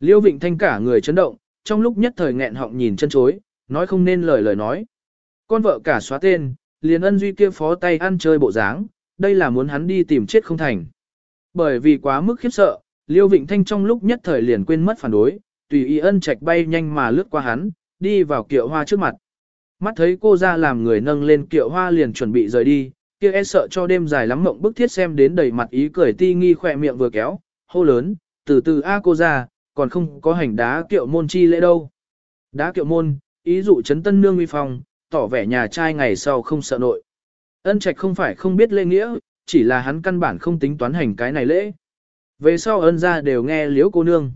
Liêu Vịnh Thanh cả người chấn động, trong lúc nhất thời nghẹn họng nhìn chân chối, nói không nên lời lời nói. Con vợ cả xóa tên, liền ân duy kia phó tay ăn chơi bộ dáng, đây là muốn hắn đi tìm chết không thành. Bởi vì quá mức khiếp sợ, Liêu Vịnh Thanh trong lúc nhất thời liền quên mất phản đối, tùy ý ân trạch bay nhanh mà lướt qua hắn, đi vào kiệu hoa trước mặt. Mắt thấy cô ra làm người nâng lên kiệu hoa liền chuẩn bị rời đi, kia e sợ cho đêm dài lắm mộng bức thiết xem đến đầy mặt ý cười ti nghi khỏe miệng vừa kéo, hô lớn, từ từ a cô ra, còn không có hành đá kiệu môn chi lễ đâu. Đá kiệu môn, ý dụ chấn tân nương uy phong, tỏ vẻ nhà trai ngày sau không sợ nội. Ân trạch không phải không biết lễ nghĩa, chỉ là hắn căn bản không tính toán hành cái này lễ. Về sau ân ra đều nghe liếu cô nương.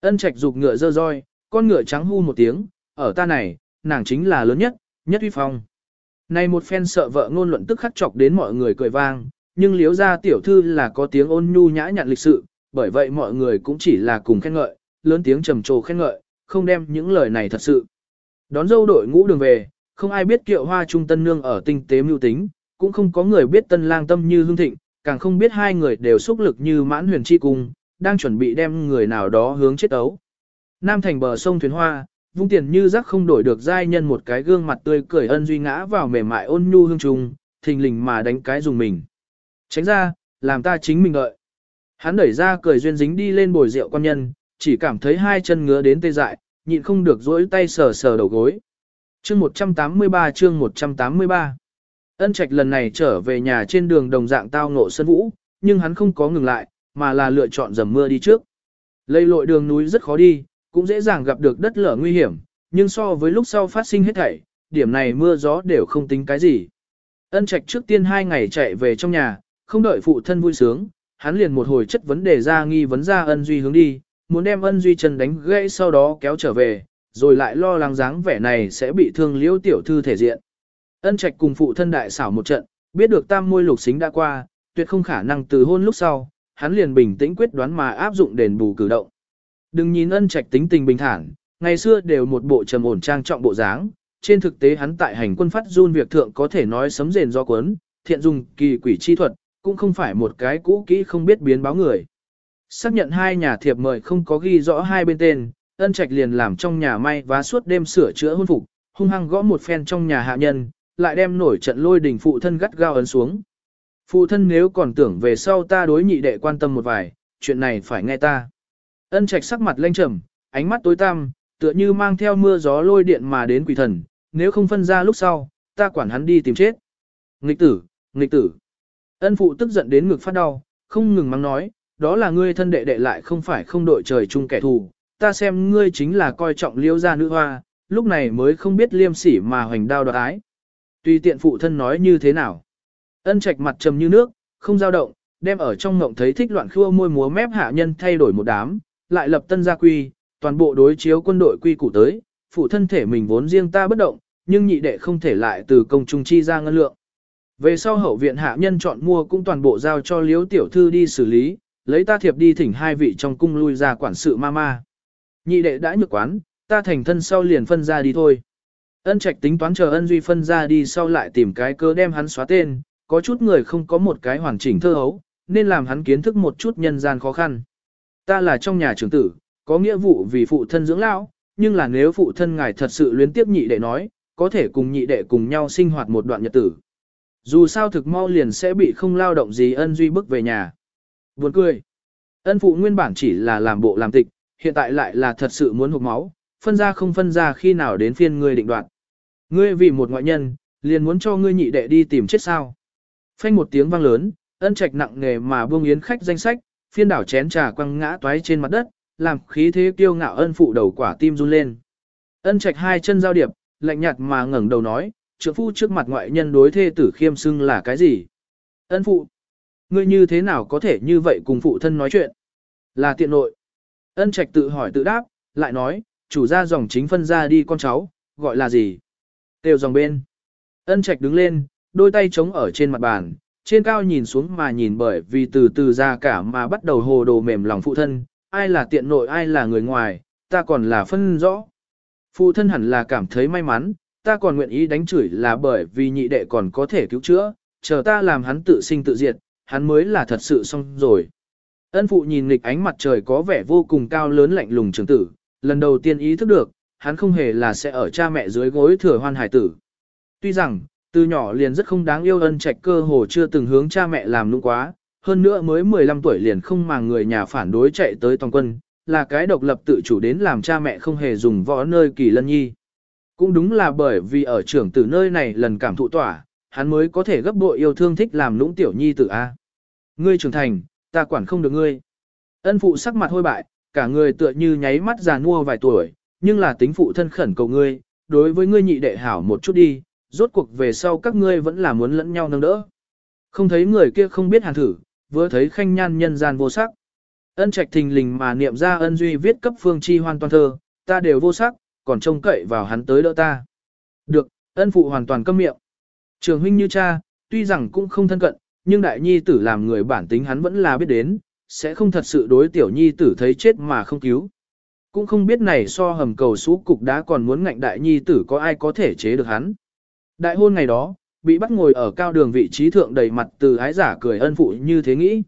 Ân trạch dục ngựa dơ roi, con ngựa trắng hu một tiếng, ở ta này, nàng chính là lớn nhất, nhất uy phong. Này một phen sợ vợ ngôn luận tức khắc chọc đến mọi người cười vang, nhưng liếu ra tiểu thư là có tiếng ôn nhu nhã nhặn lịch sự, bởi vậy mọi người cũng chỉ là cùng khen ngợi, lớn tiếng trầm trồ khen ngợi, không đem những lời này thật sự. Đón dâu đội ngũ đường về, không ai biết kiệu hoa trung tân nương ở tinh tế mưu tính, cũng không có người biết tân lang tâm như hương thịnh, càng không biết hai người đều xúc lực như mãn huyền chi cung, đang chuẩn bị đem người nào đó hướng chết ấu. Nam thành bờ sông thuyền hoa, vung tiền như rắc không đổi được giai nhân một cái gương mặt tươi cười ân duy ngã vào mềm mại ôn nhu hương trùng, thình lình mà đánh cái dùng mình. Tránh ra, làm ta chính mình đợi. Hắn đẩy ra cười duyên dính đi lên bồi rượu quan nhân, chỉ cảm thấy hai chân ngứa đến tê dại, nhịn không được dỗi tay sờ sờ đầu gối. Chương 183 chương 183 Ân Trạch lần này trở về nhà trên đường đồng dạng tao ngộ sân vũ, nhưng hắn không có ngừng lại, mà là lựa chọn dầm mưa đi trước. Lây lội đường núi rất khó đi, cũng dễ dàng gặp được đất lở nguy hiểm, nhưng so với lúc sau phát sinh hết thảy, điểm này mưa gió đều không tính cái gì. Ân Trạch trước tiên hai ngày chạy về trong nhà, không đợi phụ thân vui sướng, hắn liền một hồi chất vấn đề ra nghi vấn ra ân duy hướng đi, muốn đem ân duy chân đánh gãy sau đó kéo trở về, rồi lại lo lắng dáng vẻ này sẽ bị thương liễu tiểu thư thể diện. Ân Trạch cùng phụ thân đại xảo một trận, biết được tam môi lục xính đã qua, tuyệt không khả năng từ hôn lúc sau, hắn liền bình tĩnh quyết đoán mà áp dụng đền bù cử động. Đừng nhìn ân trạch tính tình bình thản, ngày xưa đều một bộ trầm ổn trang trọng bộ dáng, trên thực tế hắn tại hành quân phát run việc thượng có thể nói sấm rền do cuốn, thiện dùng kỳ quỷ chi thuật, cũng không phải một cái cũ kỹ không biết biến báo người. Xác nhận hai nhà thiệp mời không có ghi rõ hai bên tên, ân trạch liền làm trong nhà may và suốt đêm sửa chữa hôn phục, hung hăng gõ một phen trong nhà hạ nhân, lại đem nổi trận lôi đình phụ thân gắt gao ấn xuống. Phụ thân nếu còn tưởng về sau ta đối nhị đệ quan tâm một vài, chuyện này phải nghe ta. Ân trạch sắc mặt lanh trầm, ánh mắt tối tăm, tựa như mang theo mưa gió lôi điện mà đến quỷ thần, nếu không phân ra lúc sau, ta quản hắn đi tìm chết. Nghịch tử, nghịch tử. Ân phụ tức giận đến ngực phát đau, không ngừng mắng nói, đó là ngươi thân đệ đệ lại không phải không đội trời chung kẻ thù, ta xem ngươi chính là coi trọng liêu gia nữ hoa, lúc này mới không biết liêm sỉ mà hoành đao đoạt ái. Tuy tiện phụ thân nói như thế nào. Ân trạch mặt trầm như nước, không dao động, đem ở trong ngộng thấy thích loạn khua môi múa mép hạ nhân thay đổi một đám, lại lập tân gia quy, toàn bộ đối chiếu quân đội quy củ tới, phụ thân thể mình vốn riêng ta bất động, nhưng nhị đệ không thể lại từ công trung chi ra ngân lượng. Về sau hậu viện hạ nhân chọn mua cũng toàn bộ giao cho liếu tiểu thư đi xử lý, lấy ta thiệp đi thỉnh hai vị trong cung lui ra quản sự ma ma. Nhị đệ đã nhược quán, ta thành thân sau liền phân ra đi thôi. Ân trạch tính toán chờ ân duy phân ra đi sau lại tìm cái cơ đem hắn xóa tên, có chút người không có một cái hoàn chỉnh thơ hấu, nên làm hắn kiến thức một chút nhân gian khó khăn. Ta là trong nhà trưởng tử, có nghĩa vụ vì phụ thân dưỡng lão, nhưng là nếu phụ thân ngài thật sự luyến tiếp nhị đệ nói, có thể cùng nhị đệ cùng nhau sinh hoạt một đoạn nhật tử. Dù sao thực mau liền sẽ bị không lao động gì ân duy bức về nhà. Buồn cười. Ân phụ nguyên bản chỉ là làm bộ làm tịch, hiện tại lại là thật sự muốn hụt máu, phân ra không phân ra khi nào đến phiên ngươi định đoạt. Ngươi vì một ngoại nhân, liền muốn cho ngươi nhị đệ đi tìm chết sao. Phanh một tiếng vang lớn, ân trạch nặng nghề mà buông yến khách danh sách, phiên đảo chén trà quăng ngã toái trên mặt đất, làm khí thế kiêu ngạo ân phụ đầu quả tim run lên. Ân trạch hai chân giao điệp, lạnh nhạt mà ngẩng đầu nói, trưởng phu trước mặt ngoại nhân đối thê tử khiêm xưng là cái gì? Ân phụ, ngươi như thế nào có thể như vậy cùng phụ thân nói chuyện? Là tiện nội. Ân trạch tự hỏi tự đáp, lại nói, chủ gia dòng chính phân ra đi con cháu, gọi là gì? Tiêu dòng bên. Ân trạch đứng lên, đôi tay chống ở trên mặt bàn, trên cao nhìn xuống mà nhìn bởi vì từ từ ra cả mà bắt đầu hồ đồ mềm lòng phụ thân, ai là tiện nội ai là người ngoài, ta còn là phân rõ. Phụ thân hẳn là cảm thấy may mắn, ta còn nguyện ý đánh chửi là bởi vì nhị đệ còn có thể cứu chữa, chờ ta làm hắn tự sinh tự diệt, hắn mới là thật sự xong rồi. Ân phụ nhìn nghịch ánh mặt trời có vẻ vô cùng cao lớn lạnh lùng trường tử, lần đầu tiên ý thức được, hắn không hề là sẽ ở cha mẹ dưới gối thừa hoan hải tử. Tuy rằng, từ nhỏ liền rất không đáng yêu ân trạch cơ hồ chưa từng hướng cha mẹ làm nũng quá, hơn nữa mới 15 tuổi liền không mà người nhà phản đối chạy tới toàn quân, là cái độc lập tự chủ đến làm cha mẹ không hề dùng võ nơi kỳ lân nhi. Cũng đúng là bởi vì ở trưởng tử nơi này lần cảm thụ tỏa, hắn mới có thể gấp bội yêu thương thích làm nũng tiểu nhi tử A. Ngươi trưởng thành, ta quản không được ngươi. Ân phụ sắc mặt hôi bại, cả người tựa như nháy mắt già nua vài tuổi, nhưng là tính phụ thân khẩn cầu ngươi, đối với ngươi nhị đệ hảo một chút đi, rốt cuộc về sau các ngươi vẫn là muốn lẫn nhau nâng đỡ. Không thấy người kia không biết hàn thử, vừa thấy khanh nhan nhân gian vô sắc. Ân trạch thình lình mà niệm ra ân duy viết cấp phương chi hoàn toàn thơ, ta đều vô sắc, còn trông cậy vào hắn tới đỡ ta. Được, ân phụ hoàn toàn câm miệng. Trường huynh như cha, tuy rằng cũng không thân cận, nhưng đại nhi tử làm người bản tính hắn vẫn là biết đến, sẽ không thật sự đối tiểu nhi tử thấy chết mà không cứu. Cũng không biết này so hầm cầu xú cục đá còn muốn ngạnh đại nhi tử có ai có thể chế được hắn. Đại hôn ngày đó, bị bắt ngồi ở cao đường vị trí thượng đầy mặt từ ái giả cười ân phụ như thế nghĩ.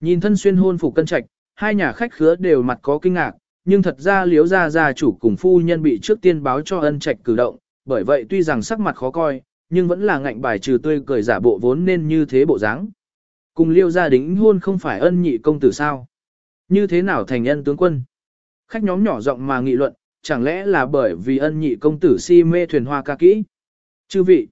Nhìn thân xuyên hôn phục cân trạch, hai nhà khách khứa đều mặt có kinh ngạc, nhưng thật ra liếu ra gia chủ cùng phu nhân bị trước tiên báo cho ân trạch cử động, bởi vậy tuy rằng sắc mặt khó coi, nhưng vẫn là ngạnh bài trừ tươi cười giả bộ vốn nên như thế bộ dáng. Cùng liêu gia đính hôn không phải ân nhị công tử sao? Như thế nào thành ân tướng quân? Khách nhóm nhỏ giọng mà nghị luận, chẳng lẽ là bởi vì ân nhị công tử si mê thuyền hoa ca kỹ? Chư vị,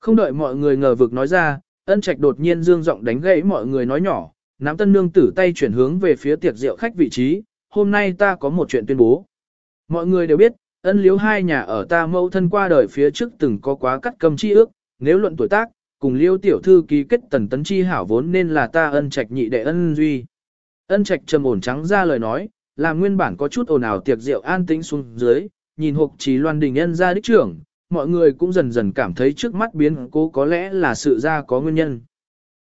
không đợi mọi người ngờ vực nói ra, ân trạch đột nhiên dương giọng đánh gãy mọi người nói nhỏ, nắm tân nương tử tay chuyển hướng về phía tiệc rượu khách vị trí, hôm nay ta có một chuyện tuyên bố. Mọi người đều biết, ân liếu hai nhà ở ta mâu thân qua đời phía trước từng có quá cắt cầm chi ước, nếu luận tuổi tác, cùng liêu tiểu thư ký kết tần tấn chi hảo vốn nên là ta ân trạch nhị đệ ân duy. Ân trạch trầm ổn trắng ra lời nói, làm nguyên bản có chút ồn ào tiệc rượu an tĩnh xuống dưới, nhìn hộp trí loan đình nhân ra đích trưởng, mọi người cũng dần dần cảm thấy trước mắt biến cố có lẽ là sự ra có nguyên nhân.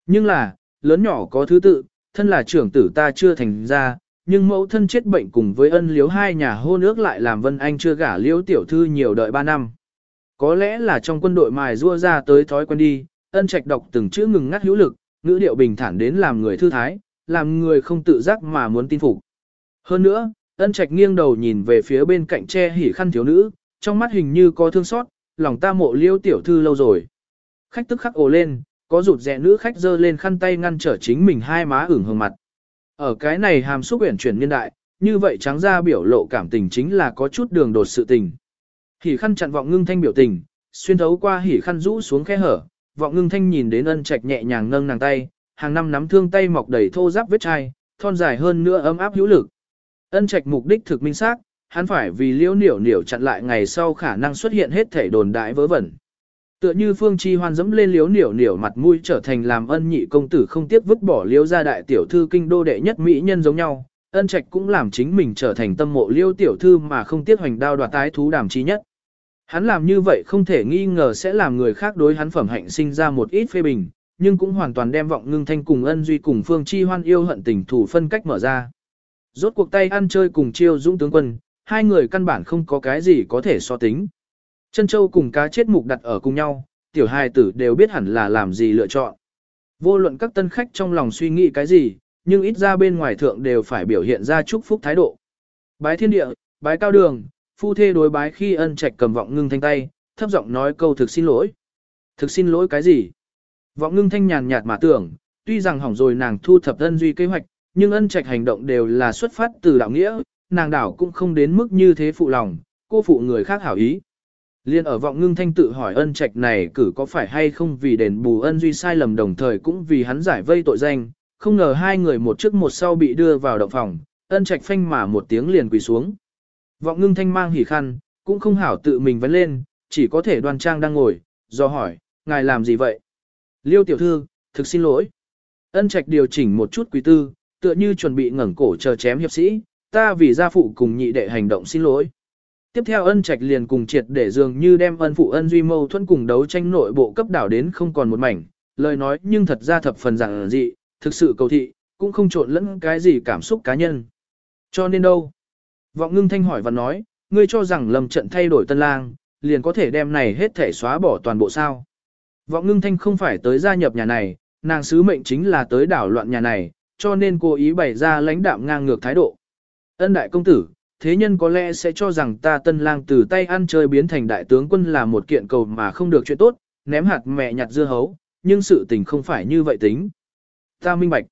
Nhưng là, lớn nhỏ có thứ tự, thân là trưởng tử ta chưa thành ra, nhưng mẫu thân chết bệnh cùng với ân liếu hai nhà hôn ước lại làm Vân Anh chưa gả liễu tiểu thư nhiều đợi ba năm. Có lẽ là trong quân đội mài rua ra tới thói quen đi, ân trạch đọc từng chữ ngừng ngắt hữu lực, ngữ điệu bình thản đến làm người thư thái, làm người không tự giác mà muốn tin phục. Hơn nữa, ân trạch nghiêng đầu nhìn về phía bên cạnh che hỉ khăn thiếu nữ, trong mắt hình như có thương xót, lòng ta mộ liêu tiểu thư lâu rồi. Khách tức khắc ồ lên, có rụt rẽ nữ khách dơ lên khăn tay ngăn trở chính mình hai má ửng hồng mặt. Ở cái này hàm xúc uyển chuyển niên đại, như vậy trắng ra biểu lộ cảm tình chính là có chút đường đột sự tình. Hỉ khăn chặn vọng ngưng thanh biểu tình, xuyên thấu qua hỉ khăn rũ xuống khe hở, vọng ngưng thanh nhìn đến ân trạch nhẹ nhàng nâng nàng tay, hàng năm nắm thương tay mọc đầy thô ráp vết chai, thon dài hơn nữa ấm áp hữu lực. Ân trạch mục đích thực minh xác, hắn phải vì liễu niểu niểu chặn lại ngày sau khả năng xuất hiện hết thể đồn đại vớ vẩn. Tựa như Phương Chi Hoan dẫm lên liếu niểu niểu mặt mũi trở thành làm ân nhị công tử không tiếc vứt bỏ liếu gia đại tiểu thư kinh đô đệ nhất mỹ nhân giống nhau, ân trạch cũng làm chính mình trở thành tâm mộ liêu tiểu thư mà không tiếc hoành đao đoạt tái thú đàm chi nhất. Hắn làm như vậy không thể nghi ngờ sẽ làm người khác đối hắn phẩm hạnh sinh ra một ít phê bình, nhưng cũng hoàn toàn đem vọng ngưng thanh cùng ân duy cùng Phương Chi Hoan yêu hận tình thủ phân cách mở ra. Rốt cuộc tay ăn chơi cùng chiêu dũng tướng quân, hai người căn bản không có cái gì có thể so tính. Chân châu cùng cá chết mục đặt ở cùng nhau, tiểu hài tử đều biết hẳn là làm gì lựa chọn. Vô luận các tân khách trong lòng suy nghĩ cái gì, nhưng ít ra bên ngoài thượng đều phải biểu hiện ra chúc phúc thái độ. Bái thiên địa, bái cao đường, phu thê đối bái khi ân trạch cầm vọng ngưng thanh tay, thấp giọng nói câu thực xin lỗi. Thực xin lỗi cái gì? Vọng ngưng thanh nhàn nhạt mà tưởng, tuy rằng hỏng rồi nàng thu thập ân duy kế hoạch, nhưng ân trạch hành động đều là xuất phát từ đạo nghĩa, nàng đảo cũng không đến mức như thế phụ lòng, cô phụ người khác hảo ý. Liên ở vọng ngưng thanh tự hỏi ân trạch này cử có phải hay không vì đền bù ân duy sai lầm đồng thời cũng vì hắn giải vây tội danh, không ngờ hai người một trước một sau bị đưa vào động phòng, ân trạch phanh mà một tiếng liền quỳ xuống. Vọng ngưng thanh mang hỉ khăn, cũng không hảo tự mình vấn lên, chỉ có thể đoan trang đang ngồi, do hỏi, ngài làm gì vậy? Liêu tiểu thư, thực xin lỗi. Ân trạch điều chỉnh một chút quý tư, tựa như chuẩn bị ngẩng cổ chờ chém hiệp sĩ, ta vì gia phụ cùng nhị đệ hành động xin lỗi. Tiếp theo ân trạch liền cùng triệt để dường như đem ân phụ ân duy mâu thuẫn cùng đấu tranh nội bộ cấp đảo đến không còn một mảnh, lời nói nhưng thật ra thập phần giản dị, thực sự cầu thị, cũng không trộn lẫn cái gì cảm xúc cá nhân. Cho nên đâu? Vọng ngưng thanh hỏi và nói, ngươi cho rằng lầm trận thay đổi tân lang, liền có thể đem này hết thể xóa bỏ toàn bộ sao. Vọng ngưng thanh không phải tới gia nhập nhà này, nàng sứ mệnh chính là tới đảo loạn nhà này, cho nên cố ý bày ra lãnh đạm ngang ngược thái độ. Ân đại công tử, thế nhân có lẽ sẽ cho rằng ta tân lang từ tay ăn chơi biến thành đại tướng quân là một kiện cầu mà không được chuyện tốt, ném hạt mẹ nhặt dưa hấu, nhưng sự tình không phải như vậy tính. Ta minh bạch.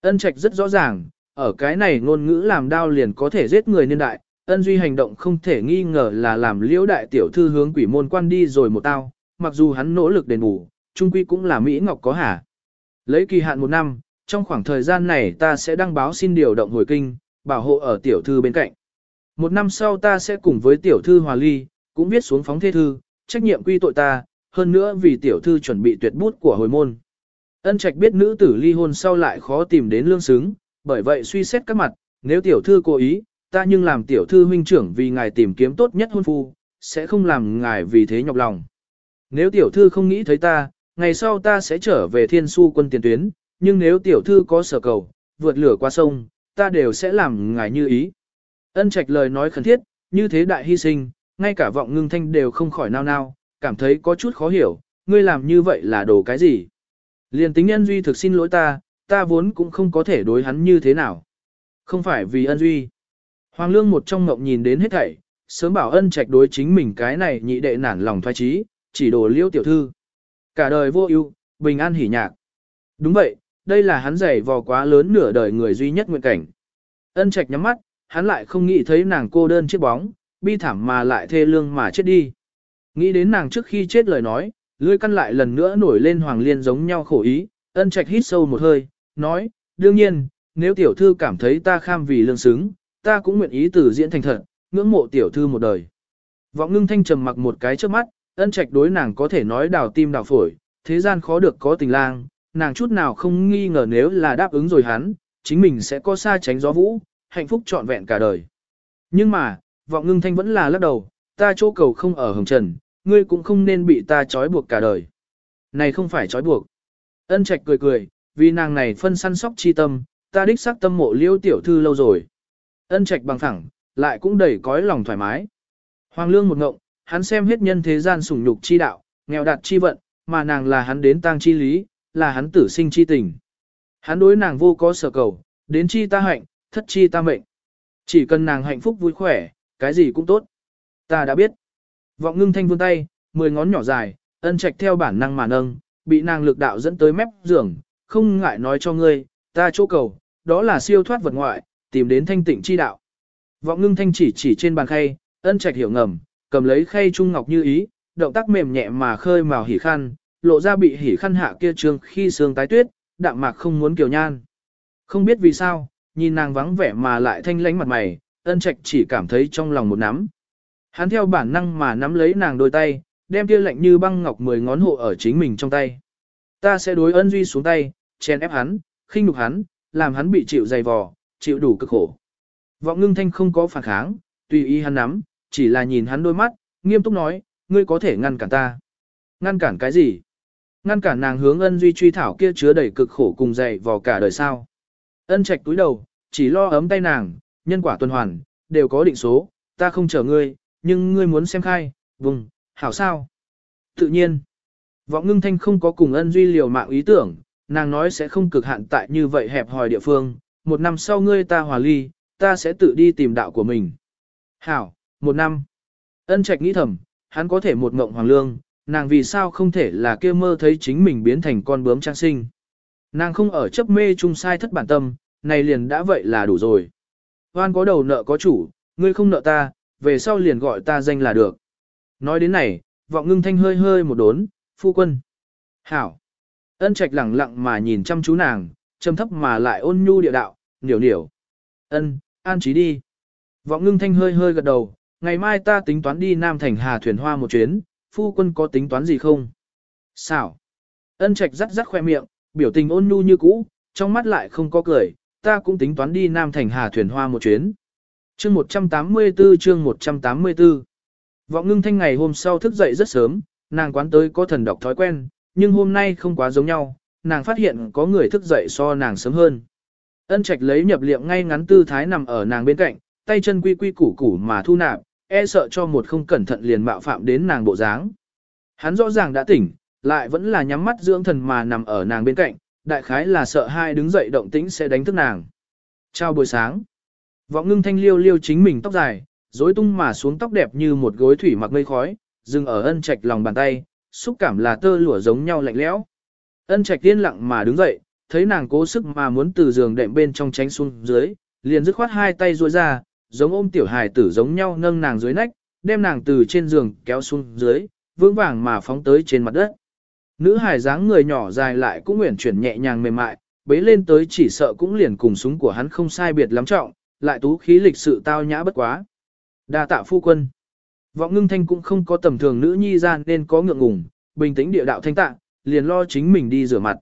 Ân trạch rất rõ ràng, ở cái này ngôn ngữ làm đao liền có thể giết người niên đại, ân duy hành động không thể nghi ngờ là làm liễu đại tiểu thư hướng quỷ môn quan đi rồi một tao, mặc dù hắn nỗ lực đền bù, trung quy cũng là Mỹ Ngọc có hả. Lấy kỳ hạn một năm, trong khoảng thời gian này ta sẽ đăng báo xin điều động hồi kinh, bảo hộ ở tiểu thư bên cạnh. Một năm sau ta sẽ cùng với tiểu thư hòa ly, cũng viết xuống phóng thê thư, trách nhiệm quy tội ta, hơn nữa vì tiểu thư chuẩn bị tuyệt bút của hồi môn. Ân trạch biết nữ tử ly hôn sau lại khó tìm đến lương xứng, bởi vậy suy xét các mặt, nếu tiểu thư cố ý, ta nhưng làm tiểu thư huynh trưởng vì ngài tìm kiếm tốt nhất hôn phu, sẽ không làm ngài vì thế nhọc lòng. Nếu tiểu thư không nghĩ thấy ta, ngày sau ta sẽ trở về thiên su quân tiền tuyến, nhưng nếu tiểu thư có sở cầu, vượt lửa qua sông, ta đều sẽ làm ngài như ý. Ân trạch lời nói khẩn thiết, như thế đại hy sinh, ngay cả vọng ngưng thanh đều không khỏi nao nao, cảm thấy có chút khó hiểu, ngươi làm như vậy là đồ cái gì? Liên tính ân duy thực xin lỗi ta, ta vốn cũng không có thể đối hắn như thế nào. Không phải vì ân duy. Hoàng lương một trong ngộng nhìn đến hết thảy, sớm bảo ân trạch đối chính mình cái này nhị đệ nản lòng thoái trí, chỉ đổ liêu tiểu thư. Cả đời vô ưu, bình an hỉ nhạc. Đúng vậy, đây là hắn giày vò quá lớn nửa đời người duy nhất nguyện cảnh. Ân trạch nhắm mắt, hắn lại không nghĩ thấy nàng cô đơn chiếc bóng, bi thảm mà lại thê lương mà chết đi. Nghĩ đến nàng trước khi chết lời nói, lưỡi căn lại lần nữa nổi lên hoàng liên giống nhau khổ ý, ân trạch hít sâu một hơi, nói, đương nhiên, nếu tiểu thư cảm thấy ta kham vì lương xứng, ta cũng nguyện ý từ diễn thành thật, ngưỡng mộ tiểu thư một đời. Vọng ngưng thanh trầm mặc một cái trước mắt, ân trạch đối nàng có thể nói đào tim đào phổi, thế gian khó được có tình lang, nàng chút nào không nghi ngờ nếu là đáp ứng rồi hắn, chính mình sẽ có xa tránh gió vũ, hạnh phúc trọn vẹn cả đời. Nhưng mà, vọng ngưng thanh vẫn là lắc đầu, ta chỗ cầu không ở hồng trần, ngươi cũng không nên bị ta trói buộc cả đời. Này không phải trói buộc. Ân trạch cười cười, vì nàng này phân săn sóc chi tâm, ta đích xác tâm mộ liêu tiểu thư lâu rồi. Ân trạch bằng thẳng, lại cũng đầy cõi lòng thoải mái. Hoàng lương một ngộng, hắn xem hết nhân thế gian sủng nhục chi đạo, nghèo đạt chi vận, mà nàng là hắn đến tang chi lý, là hắn tử sinh chi tình. Hắn đối nàng vô có sở cầu, đến chi ta hạnh, thất chi ta mệnh. Chỉ cần nàng hạnh phúc vui khỏe, cái gì cũng tốt. Ta đã biết. Vọng ngưng thanh vươn tay, mười ngón nhỏ dài, ân trạch theo bản năng mà nâng, bị nàng lực đạo dẫn tới mép giường, không ngại nói cho ngươi, ta chỗ cầu, đó là siêu thoát vật ngoại, tìm đến thanh tịnh chi đạo. Vọng ngưng thanh chỉ chỉ trên bàn khay, ân trạch hiểu ngầm, cầm lấy khay trung ngọc như ý, động tác mềm nhẹ mà khơi màu hỉ khăn, lộ ra bị hỉ khăn hạ kia trương khi sương tái tuyết, đạm mạc không muốn kiều nhan. Không biết vì sao, nhìn nàng vắng vẻ mà lại thanh lánh mặt mày, ân trạch chỉ cảm thấy trong lòng một nắm. Hắn theo bản năng mà nắm lấy nàng đôi tay, đem kia lạnh như băng ngọc mười ngón hộ ở chính mình trong tay. Ta sẽ đối ân duy xuống tay, chèn ép hắn, khinh nhục hắn, làm hắn bị chịu dày vò, chịu đủ cực khổ. Vọng ngưng thanh không có phản kháng, tùy ý hắn nắm, chỉ là nhìn hắn đôi mắt, nghiêm túc nói, ngươi có thể ngăn cản ta. Ngăn cản cái gì? Ngăn cản nàng hướng ân duy truy thảo kia chứa đầy cực khổ cùng dày vò cả đời sao. Ân trạch túi đầu, chỉ lo ấm tay nàng, nhân quả tuần hoàn, đều có định số, ta không chờ ngươi, nhưng ngươi muốn xem khai, vùng, hảo sao. Tự nhiên, vọng ngưng thanh không có cùng ân duy liều mạng ý tưởng, nàng nói sẽ không cực hạn tại như vậy hẹp hòi địa phương, một năm sau ngươi ta hòa ly, ta sẽ tự đi tìm đạo của mình. Hảo, một năm. Ân trạch nghĩ thầm, hắn có thể một ngộng hoàng lương, nàng vì sao không thể là kia mơ thấy chính mình biến thành con bướm trang sinh. Nàng không ở chấp mê chung sai thất bản tâm, này liền đã vậy là đủ rồi. Hoan có đầu nợ có chủ, ngươi không nợ ta, về sau liền gọi ta danh là được. Nói đến này, vọng ngưng thanh hơi hơi một đốn, phu quân. Hảo. Ân trạch lẳng lặng mà nhìn chăm chú nàng, trầm thấp mà lại ôn nhu địa đạo, niểu niểu. Ân, an trí đi. Vọng ngưng thanh hơi hơi gật đầu, ngày mai ta tính toán đi Nam Thành Hà thuyền hoa một chuyến, phu quân có tính toán gì không? Xảo. Ân trạch rắt rắt khoe miệng, biểu tình ôn nhu như cũ, trong mắt lại không có cười, ta cũng tính toán đi Nam Thành Hà thuyền hoa một chuyến. Chương 184 chương 184 Vọng ngưng thanh ngày hôm sau thức dậy rất sớm, nàng quán tới có thần đọc thói quen, nhưng hôm nay không quá giống nhau, nàng phát hiện có người thức dậy so nàng sớm hơn. Ân trạch lấy nhập liệm ngay ngắn tư thái nằm ở nàng bên cạnh, tay chân quy quy củ củ mà thu nạp, e sợ cho một không cẩn thận liền mạo phạm đến nàng bộ dáng. Hắn rõ ràng đã tỉnh, lại vẫn là nhắm mắt dưỡng thần mà nằm ở nàng bên cạnh, đại khái là sợ hai đứng dậy động tĩnh sẽ đánh thức nàng. Chào buổi sáng. Vọng ngưng thanh liêu liêu chính mình tóc dài, rối tung mà xuống tóc đẹp như một gối thủy mặc mây khói, dừng ở ân trạch lòng bàn tay, xúc cảm là tơ lụa giống nhau lạnh lẽo. Ân trạch tiên lặng mà đứng dậy, thấy nàng cố sức mà muốn từ giường đệm bên trong tránh xuống dưới, liền dứt khoát hai tay duỗi ra, giống ôm tiểu hài tử giống nhau nâng nàng dưới nách, đem nàng từ trên giường kéo xuống dưới, vững vàng mà phóng tới trên mặt đất. Nữ hài dáng người nhỏ dài lại cũng nguyện chuyển nhẹ nhàng mềm mại, bế lên tới chỉ sợ cũng liền cùng súng của hắn không sai biệt lắm trọng, lại tú khí lịch sự tao nhã bất quá. Đa tạ phu quân. Vọng ngưng thanh cũng không có tầm thường nữ nhi gian nên có ngượng ngùng, bình tĩnh địa đạo thanh tạng liền lo chính mình đi rửa mặt.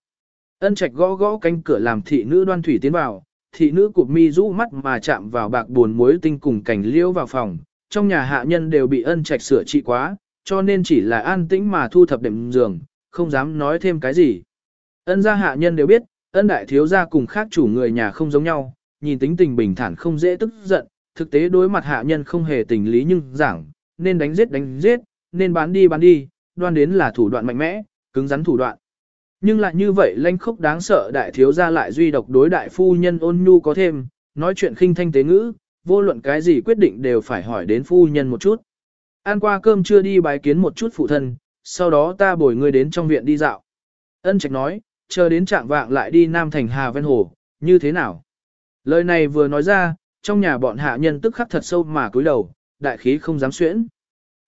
Ân trạch gõ gõ canh cửa làm thị nữ đoan thủy tiến vào, thị nữ cụp mi rũ mắt mà chạm vào bạc buồn muối tinh cùng cảnh liễu vào phòng. Trong nhà hạ nhân đều bị ân trạch sửa trị quá, cho nên chỉ là an tĩnh mà thu thập đệm giường, không dám nói thêm cái gì. Ân gia hạ nhân đều biết, ân đại thiếu gia cùng khác chủ người nhà không giống nhau, nhìn tính tình bình thản không dễ tức giận, thực tế đối mặt hạ nhân không hề tình lý nhưng giảng, nên đánh giết đánh giết, nên bán đi bán đi, đoan đến là thủ đoạn mạnh mẽ, cứng rắn thủ đoạn. Nhưng lại như vậy lanh khốc đáng sợ đại thiếu gia lại duy độc đối đại phu nhân ôn nhu có thêm, nói chuyện khinh thanh tế ngữ, vô luận cái gì quyết định đều phải hỏi đến phu nhân một chút. Ăn qua cơm chưa đi bái kiến một chút phụ thân, sau đó ta bồi ngươi đến trong viện đi dạo. Ân trạch nói, chờ đến trạng vạng lại đi Nam Thành Hà ven hồ, như thế nào? Lời này vừa nói ra, trong nhà bọn hạ nhân tức khắc thật sâu mà cúi đầu, đại khí không dám xuyễn.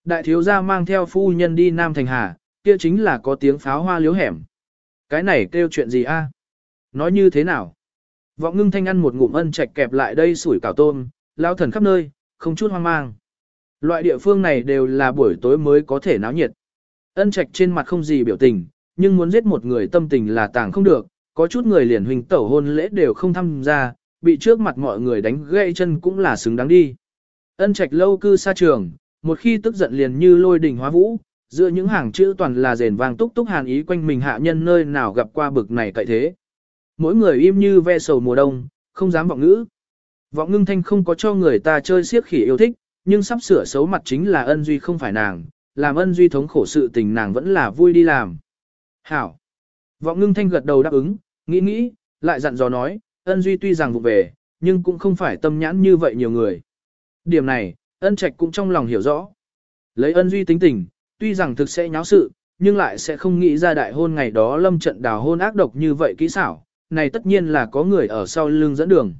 Đại thiếu gia mang theo phu nhân đi Nam Thành Hà, kia chính là có tiếng pháo hoa liếu hẻm. Cái này kêu chuyện gì a? Nói như thế nào? Vọng ngưng thanh ăn một ngụm ân trạch kẹp lại đây sủi cảo tôm, lao thần khắp nơi, không chút hoang mang. Loại địa phương này đều là buổi tối mới có thể náo nhiệt. Ân trạch trên mặt không gì biểu tình, nhưng muốn giết một người tâm tình là tàng không được, có chút người liền huynh tẩu hôn lễ đều không tham gia, bị trước mặt mọi người đánh gãy chân cũng là xứng đáng đi. Ân trạch lâu cư xa trường, một khi tức giận liền như lôi đỉnh hóa vũ, giữa những hàng chữ toàn là rền vang túc túc hàn ý quanh mình hạ nhân nơi nào gặp qua bực này cậy thế. Mỗi người im như ve sầu mùa đông, không dám vọng ngữ. Vọng ngưng thanh không có cho người ta chơi siếc khỉ yêu thích, nhưng sắp sửa xấu mặt chính là ân duy không phải nàng, làm ân duy thống khổ sự tình nàng vẫn là vui đi làm. Hảo. Vọng ngưng thanh gật đầu đáp ứng, nghĩ nghĩ, lại dặn dò nói, ân duy tuy rằng vụ về, nhưng cũng không phải tâm nhãn như vậy nhiều người. Điểm này, ân trạch cũng trong lòng hiểu rõ. Lấy ân duy tính tình, tuy rằng thực sẽ nháo sự, nhưng lại sẽ không nghĩ ra đại hôn ngày đó lâm trận đào hôn ác độc như vậy kỹ xảo, này tất nhiên là có người ở sau lưng dẫn đường.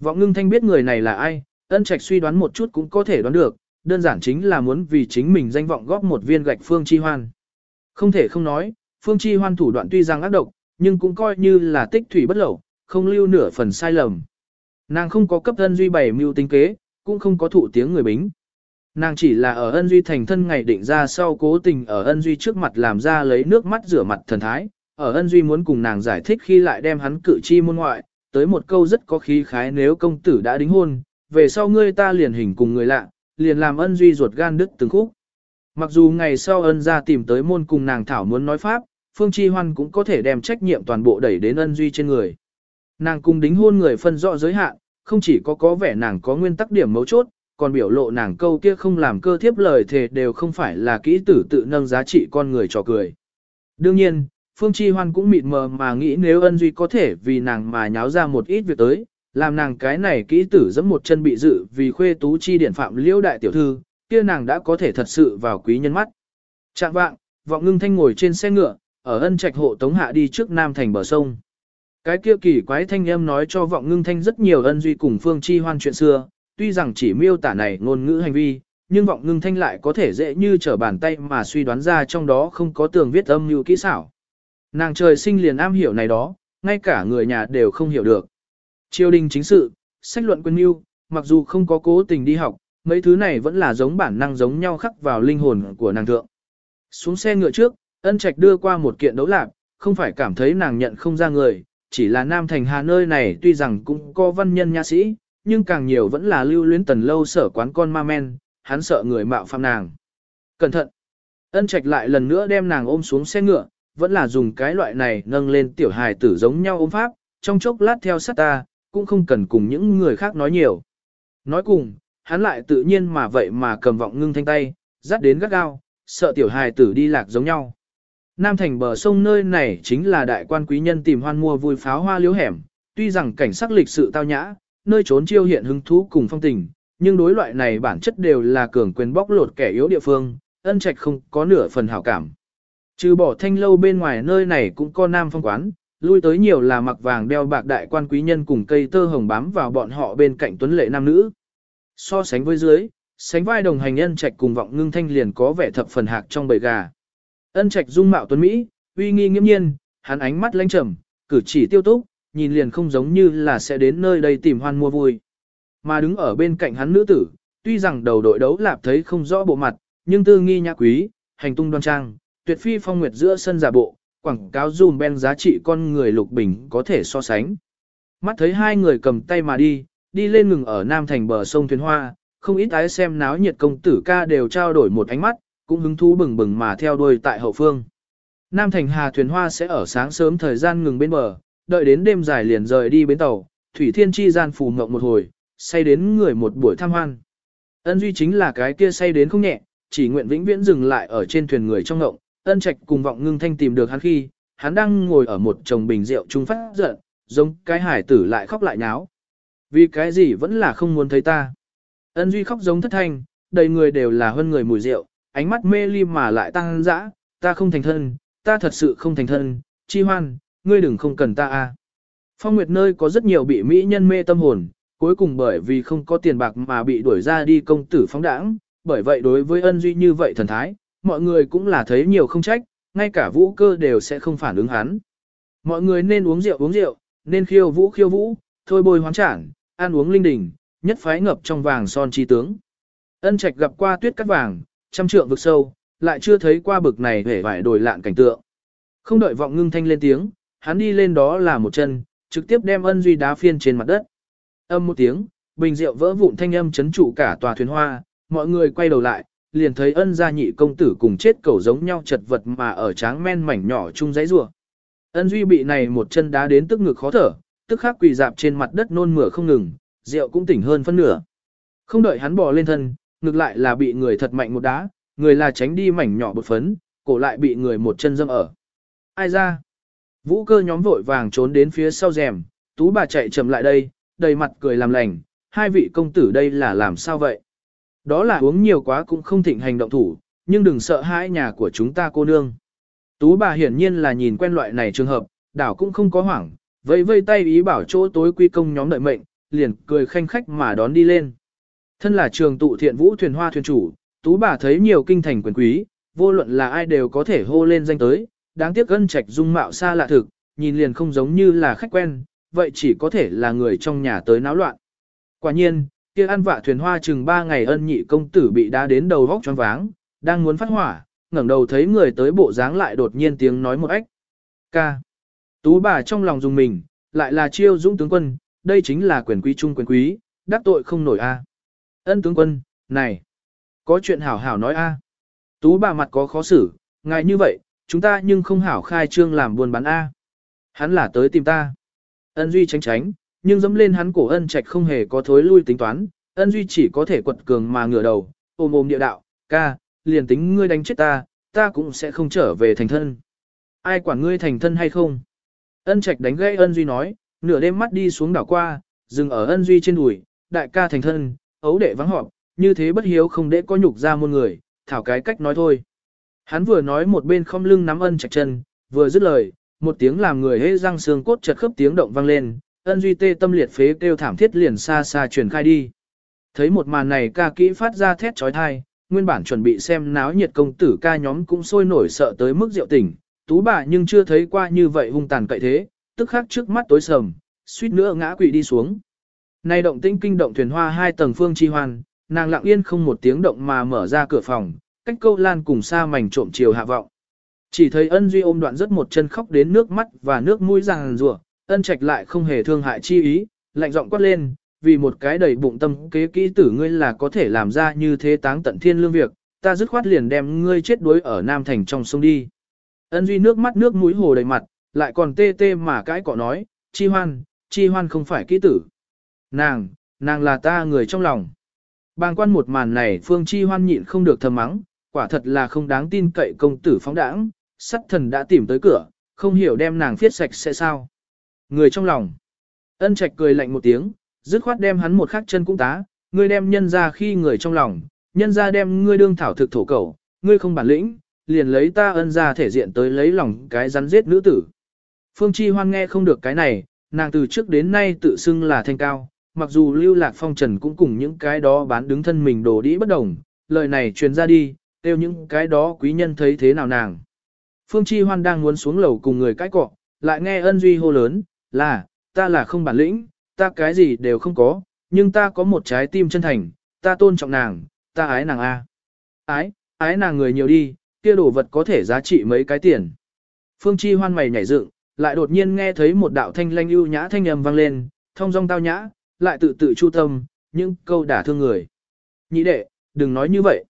Vọng ngưng thanh biết người này là ai, ân trạch suy đoán một chút cũng có thể đoán được, đơn giản chính là muốn vì chính mình danh vọng góp một viên gạch phương chi hoan. Không thể không nói, phương chi hoan thủ đoạn tuy rằng ác độc, nhưng cũng coi như là tích thủy bất lẩu, không lưu nửa phần sai lầm. Nàng không có cấp thân duy bảy mưu tính kế, cũng không có thụ tiếng người bính. Nàng chỉ là ở ân duy thành thân ngày định ra sau cố tình ở ân duy trước mặt làm ra lấy nước mắt rửa mặt thần thái, ở ân duy muốn cùng nàng giải thích khi lại đem hắn cử chi môn ngoại, tới một câu rất có khí khái nếu công tử đã đính hôn, về sau ngươi ta liền hình cùng người lạ, liền làm ân duy ruột gan đứt từng khúc. Mặc dù ngày sau ân ra tìm tới môn cùng nàng thảo muốn nói pháp, Phương Chi Hoan cũng có thể đem trách nhiệm toàn bộ đẩy đến ân duy trên người. Nàng cùng đính hôn người phân rõ giới hạn, không chỉ có có vẻ nàng có nguyên tắc điểm mấu chốt, còn biểu lộ nàng câu kia không làm cơ thiếp lời thề đều không phải là kỹ tử tự nâng giá trị con người trò cười. Đương nhiên, Phương Chi Hoan cũng mịt mờ mà nghĩ nếu ân duy có thể vì nàng mà nháo ra một ít việc tới, làm nàng cái này kỹ tử dẫm một chân bị dự vì khuê tú chi điển phạm liễu đại tiểu thư, kia nàng đã có thể thật sự vào quý nhân mắt. Trạng vạng, vọng ngưng thanh ngồi trên xe ngựa, ở ân trạch hộ tống hạ đi trước nam thành bờ sông. Cái kia kỳ quái thanh âm nói cho vọng ngưng thanh rất nhiều ân duy cùng phương chi hoan chuyện xưa, tuy rằng chỉ miêu tả này ngôn ngữ hành vi, nhưng vọng ngưng thanh lại có thể dễ như trở bàn tay mà suy đoán ra trong đó không có tường viết âm như kỹ xảo. Nàng trời sinh liền am hiểu này đó, ngay cả người nhà đều không hiểu được. Triều đình chính sự, sách luận quân mưu, mặc dù không có cố tình đi học, mấy thứ này vẫn là giống bản năng giống nhau khắc vào linh hồn của nàng thượng. Xuống xe ngựa trước, ân trạch đưa qua một kiện đấu lạc, không phải cảm thấy nàng nhận không ra người, chỉ là Nam Thành Hà nơi này tuy rằng cũng có văn nhân nha sĩ, nhưng càng nhiều vẫn là lưu luyến tần lâu sở quán con ma men, hắn sợ người mạo phạm nàng. Cẩn thận! Ân trạch lại lần nữa đem nàng ôm xuống xe ngựa, vẫn là dùng cái loại này nâng lên tiểu hài tử giống nhau ôm pháp, trong chốc lát theo sát ta, cũng không cần cùng những người khác nói nhiều. Nói cùng, hắn lại tự nhiên mà vậy mà cầm vọng ngưng thanh tay, dắt đến gắt gao, sợ tiểu hài tử đi lạc giống nhau. Nam thành bờ sông nơi này chính là đại quan quý nhân tìm hoan mua vui pháo hoa liếu hẻm, tuy rằng cảnh sắc lịch sự tao nhã, nơi trốn chiêu hiện hứng thú cùng phong tình, nhưng đối loại này bản chất đều là cường quyền bóc lột kẻ yếu địa phương, ân trạch không có nửa phần hảo cảm. Trừ bỏ thanh lâu bên ngoài nơi này cũng có nam phong quán, lui tới nhiều là mặc vàng đeo bạc đại quan quý nhân cùng cây tơ hồng bám vào bọn họ bên cạnh tuấn lệ nam nữ. So sánh với dưới, sánh vai đồng hành ân trạch cùng vọng ngưng thanh liền có vẻ thập phần hạc trong bầy gà. Ân trạch dung mạo tuấn Mỹ, uy nghi nghiêm nhiên, hắn ánh mắt lanh trầm, cử chỉ tiêu túc, nhìn liền không giống như là sẽ đến nơi đây tìm hoan mua vui. Mà đứng ở bên cạnh hắn nữ tử, tuy rằng đầu đội đấu lạp thấy không rõ bộ mặt, nhưng tư nghi nhã quý, hành tung đoan trang, tuyệt phi phong nguyệt giữa sân giả bộ, quảng cáo dùm ben giá trị con người lục bình có thể so sánh. Mắt thấy hai người cầm tay mà đi, đi lên ngừng ở Nam Thành bờ sông Thuyền Hoa, không ít ái xem náo nhiệt công tử ca đều trao đổi một ánh mắt, cũng hứng thú bừng bừng mà theo đuôi tại hậu phương. Nam Thành Hà thuyền hoa sẽ ở sáng sớm thời gian ngừng bên bờ, đợi đến đêm dài liền rời đi bến tàu, Thủy Thiên Chi gian phù ngộng một hồi, say đến người một buổi tham hoan. Ân Duy chính là cái kia say đến không nhẹ, chỉ nguyện vĩnh viễn dừng lại ở trên thuyền người trong ngộng, ân trạch cùng vọng ngưng thanh tìm được hắn khi, hắn đang ngồi ở một chồng bình rượu trung phát giận, giống cái hải tử lại khóc lại nháo. Vì cái gì vẫn là không muốn thấy ta. Ân Duy khóc giống thất thanh, đầy người đều là hơn người mùi rượu, ánh mắt mê ly mà lại tăng dã, ta không thành thân, ta thật sự không thành thân, chi hoan, ngươi đừng không cần ta a. Phong Nguyệt nơi có rất nhiều bị mỹ nhân mê tâm hồn, cuối cùng bởi vì không có tiền bạc mà bị đuổi ra đi công tử phóng đảng, bởi vậy đối với ân duy như vậy thần thái, mọi người cũng là thấy nhiều không trách, ngay cả vũ cơ đều sẽ không phản ứng hắn. Mọi người nên uống rượu uống rượu, nên khiêu vũ khiêu vũ, thôi bồi hoán trản, ăn uống linh đình, nhất phái ngập trong vàng son chi tướng. Ân trạch gặp qua tuyết cắt vàng, trăm trượng vực sâu, lại chưa thấy qua bực này hề vải đổi lạn cảnh tượng. Không đợi vọng ngưng thanh lên tiếng, hắn đi lên đó là một chân, trực tiếp đem ân duy đá phiên trên mặt đất. Âm một tiếng, bình rượu vỡ vụn thanh âm chấn trụ cả tòa thuyền hoa, mọi người quay đầu lại, liền thấy ân gia nhị công tử cùng chết cẩu giống nhau chật vật mà ở tráng men mảnh nhỏ chung giấy rùa. Ân duy bị này một chân đá đến tức ngực khó thở, tức khắc quỳ dạp trên mặt đất nôn mửa không ngừng, rượu cũng tỉnh hơn phân nửa. Không đợi hắn bò lên thân, ngược lại là bị người thật mạnh một đá, người là tránh đi mảnh nhỏ bột phấn, cổ lại bị người một chân dâm ở. Ai ra? Vũ cơ nhóm vội vàng trốn đến phía sau rèm, tú bà chạy chậm lại đây, đầy mặt cười làm lành, hai vị công tử đây là làm sao vậy? Đó là uống nhiều quá cũng không thịnh hành động thủ, nhưng đừng sợ hãi nhà của chúng ta cô nương. Tú bà hiển nhiên là nhìn quen loại này trường hợp, đảo cũng không có hoảng, vây vây tay ý bảo chỗ tối quy công nhóm đợi mệnh, liền cười khanh khách mà đón đi lên. Thân là trường tụ thiện vũ thuyền hoa thuyền chủ, tú bà thấy nhiều kinh thành quyền quý, vô luận là ai đều có thể hô lên danh tới, đáng tiếc ân trạch dung mạo xa lạ thực, nhìn liền không giống như là khách quen, vậy chỉ có thể là người trong nhà tới náo loạn. Quả nhiên, kia ăn vạ thuyền hoa chừng ba ngày ân nhị công tử bị đá đến đầu vóc choáng váng, đang muốn phát hỏa, ngẩng đầu thấy người tới bộ dáng lại đột nhiên tiếng nói một ếch. Ca. Tú bà trong lòng dùng mình, lại là chiêu dũng tướng quân, đây chính là quyền quý trung quyền quý, đắc tội không nổi a. Ân tướng quân, này, có chuyện hảo hảo nói a. Tú bà mặt có khó xử, ngài như vậy, chúng ta nhưng không hảo khai trương làm buôn bán a. Hắn là tới tìm ta. Ân Duy tránh tránh, nhưng dẫm lên hắn cổ ân trạch không hề có thối lui tính toán, ân Duy chỉ có thể quật cường mà ngửa đầu, ôm ôm địa đạo, ca, liền tính ngươi đánh chết ta, ta cũng sẽ không trở về thành thân. Ai quản ngươi thành thân hay không? Ân trạch đánh gãy ân Duy nói, nửa đêm mắt đi xuống đảo qua, dừng ở ân Duy trên đùi, đại ca thành thân, ấu đệ vắng họp, như thế bất hiếu không để có nhục ra môn người, thảo cái cách nói thôi. Hắn vừa nói một bên không lưng nắm ân trạch chân, vừa dứt lời, một tiếng làm người hễ răng xương cốt chật khớp tiếng động vang lên, ân duy tê tâm liệt phế kêu thảm thiết liền xa xa truyền khai đi. Thấy một màn này ca kỹ phát ra thét trói thai, nguyên bản chuẩn bị xem náo nhiệt công tử ca nhóm cũng sôi nổi sợ tới mức rượu tỉnh, tú bà nhưng chưa thấy qua như vậy hung tàn cậy thế, tức khắc trước mắt tối sầm, suýt nữa ngã quỵ đi xuống. Này động tinh kinh động thuyền hoa hai tầng phương chi hoan, nàng lặng yên không một tiếng động mà mở ra cửa phòng, cách câu lan cùng xa mảnh trộm chiều hạ vọng. Chỉ thấy ân duy ôm đoạn rất một chân khóc đến nước mắt và nước mũi ràng rùa, ân trạch lại không hề thương hại chi ý, lạnh giọng quát lên, vì một cái đầy bụng tâm kế kỹ tử ngươi là có thể làm ra như thế táng tận thiên lương việc, ta dứt khoát liền đem ngươi chết đuối ở Nam Thành trong sông đi. Ân duy nước mắt nước mũi hồ đầy mặt, lại còn tê tê mà cãi cọ nói, chi hoan, chi hoan không phải kỹ tử. Nàng, nàng là ta người trong lòng. Bàng quan một màn này Phương Chi hoan nhịn không được thầm mắng, quả thật là không đáng tin cậy công tử phóng đãng, sắt thần đã tìm tới cửa, không hiểu đem nàng phiết sạch sẽ sao. Người trong lòng. Ân trạch cười lạnh một tiếng, dứt khoát đem hắn một khắc chân cũng tá, ngươi đem nhân ra khi người trong lòng, nhân ra đem ngươi đương thảo thực thổ cầu, ngươi không bản lĩnh, liền lấy ta ân ra thể diện tới lấy lòng cái rắn giết nữ tử. Phương Chi Hoan nghe không được cái này, nàng từ trước đến nay tự xưng là thanh cao, mặc dù lưu lạc phong trần cũng cùng những cái đó bán đứng thân mình đồ đĩ bất đồng, lời này truyền ra đi, kêu những cái đó quý nhân thấy thế nào nàng. Phương Chi Hoan đang muốn xuống lầu cùng người cãi cọ, lại nghe ân duy hô lớn, là, ta là không bản lĩnh, ta cái gì đều không có, nhưng ta có một trái tim chân thành, ta tôn trọng nàng, ta ái nàng A. Ái, ái nàng người nhiều đi, kia đồ vật có thể giá trị mấy cái tiền. Phương Chi Hoan mày nhảy dựng, lại đột nhiên nghe thấy một đạo thanh lanh ưu nhã thanh âm vang lên, thông dong tao nhã, lại tự tự chu tâm, những câu đả thương người. Nhị đệ, đừng nói như vậy.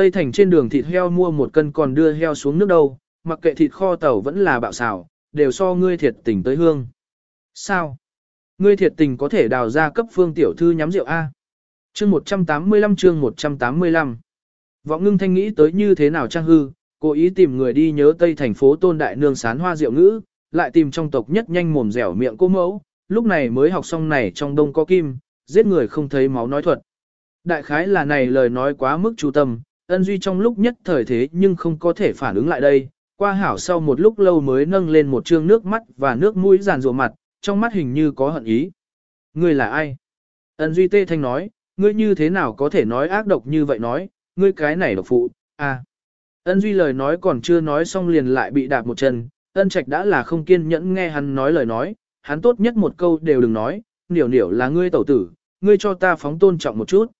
Tây thành trên đường thịt heo mua một cân còn đưa heo xuống nước đâu, mặc kệ thịt kho tàu vẫn là bạo xào, đều so ngươi thiệt tình tới hương. Sao? Ngươi thiệt tình có thể đào ra cấp phương tiểu thư nhắm rượu A. Chương 185 chương 185 Vọng ngưng thanh nghĩ tới như thế nào trang hư, cố ý tìm người đi nhớ tây thành phố tôn đại nương sán hoa rượu ngữ, lại tìm trong tộc nhất nhanh mồm dẻo miệng cô mẫu, lúc này mới học xong này trong đông có kim, giết người không thấy máu nói thuật. Đại khái là này lời nói quá mức chú tâm, ân duy trong lúc nhất thời thế nhưng không có thể phản ứng lại đây, qua hảo sau một lúc lâu mới nâng lên một trương nước mắt và nước mũi giàn rùa mặt, trong mắt hình như có hận ý. Ngươi là ai? Ân duy tê thanh nói, ngươi như thế nào có thể nói ác độc như vậy nói, ngươi cái này độc phụ, à. Ân duy lời nói còn chưa nói xong liền lại bị đạp một chân, ân trạch đã là không kiên nhẫn nghe hắn nói lời nói, hắn tốt nhất một câu đều đừng nói, niểu niểu là ngươi tẩu tử, ngươi cho ta phóng tôn trọng một chút.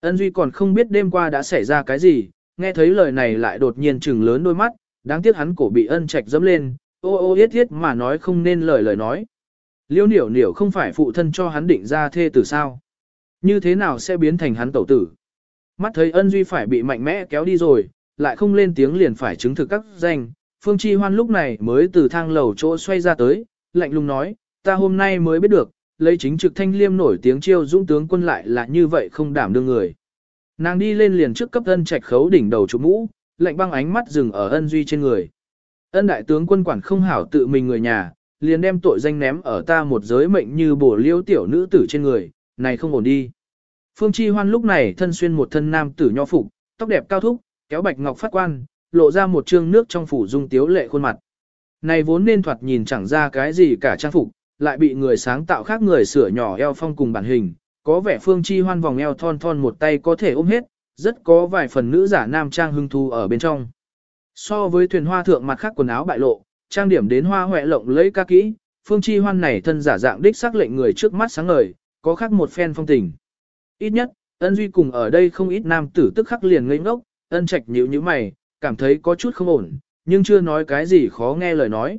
Ân duy còn không biết đêm qua đã xảy ra cái gì, nghe thấy lời này lại đột nhiên trừng lớn đôi mắt, đáng tiếc hắn cổ bị ân trạch dẫm lên, ô ô yết thiết mà nói không nên lời lời nói. Liêu niểu niểu không phải phụ thân cho hắn định ra thê tử sao. Như thế nào sẽ biến thành hắn tẩu tử? Mắt thấy ân duy phải bị mạnh mẽ kéo đi rồi, lại không lên tiếng liền phải chứng thực các danh. Phương Chi Hoan lúc này mới từ thang lầu chỗ xoay ra tới, lạnh lùng nói, ta hôm nay mới biết được, lấy chính trực thanh liêm nổi tiếng chiêu dũng tướng quân lại là như vậy không đảm đương người. Nàng đi lên liền trước cấp ân trạch khấu đỉnh đầu chụp mũ, lạnh băng ánh mắt dừng ở ân duy trên người. Ân đại tướng quân quản không hảo tự mình người nhà, liền đem tội danh ném ở ta một giới mệnh như bổ liêu tiểu nữ tử trên người, này không ổn đi. Phương Chi Hoan lúc này thân xuyên một thân nam tử nho phục, tóc đẹp cao thúc, kéo bạch ngọc phát quan, lộ ra một trương nước trong phủ dung tiếu lệ khuôn mặt. Này vốn nên thoạt nhìn chẳng ra cái gì cả trang phục, lại bị người sáng tạo khác người sửa nhỏ eo phong cùng bản hình, có vẻ Phương Chi Hoan vòng eo thon thon một tay có thể ôm hết, rất có vài phần nữ giả nam trang hưng thu ở bên trong. So với thuyền hoa thượng mặt khác quần áo bại lộ, trang điểm đến hoa hoẹ lộng lấy ca kỹ, Phương Chi Hoan này thân giả dạng đích xác lệnh người trước mắt sáng ngời, có khác một phen phong tình. Ít nhất, ân duy cùng ở đây không ít nam tử tức khắc liền ngây ngốc, ân trạch nhíu như mày, cảm thấy có chút không ổn, nhưng chưa nói cái gì khó nghe lời nói.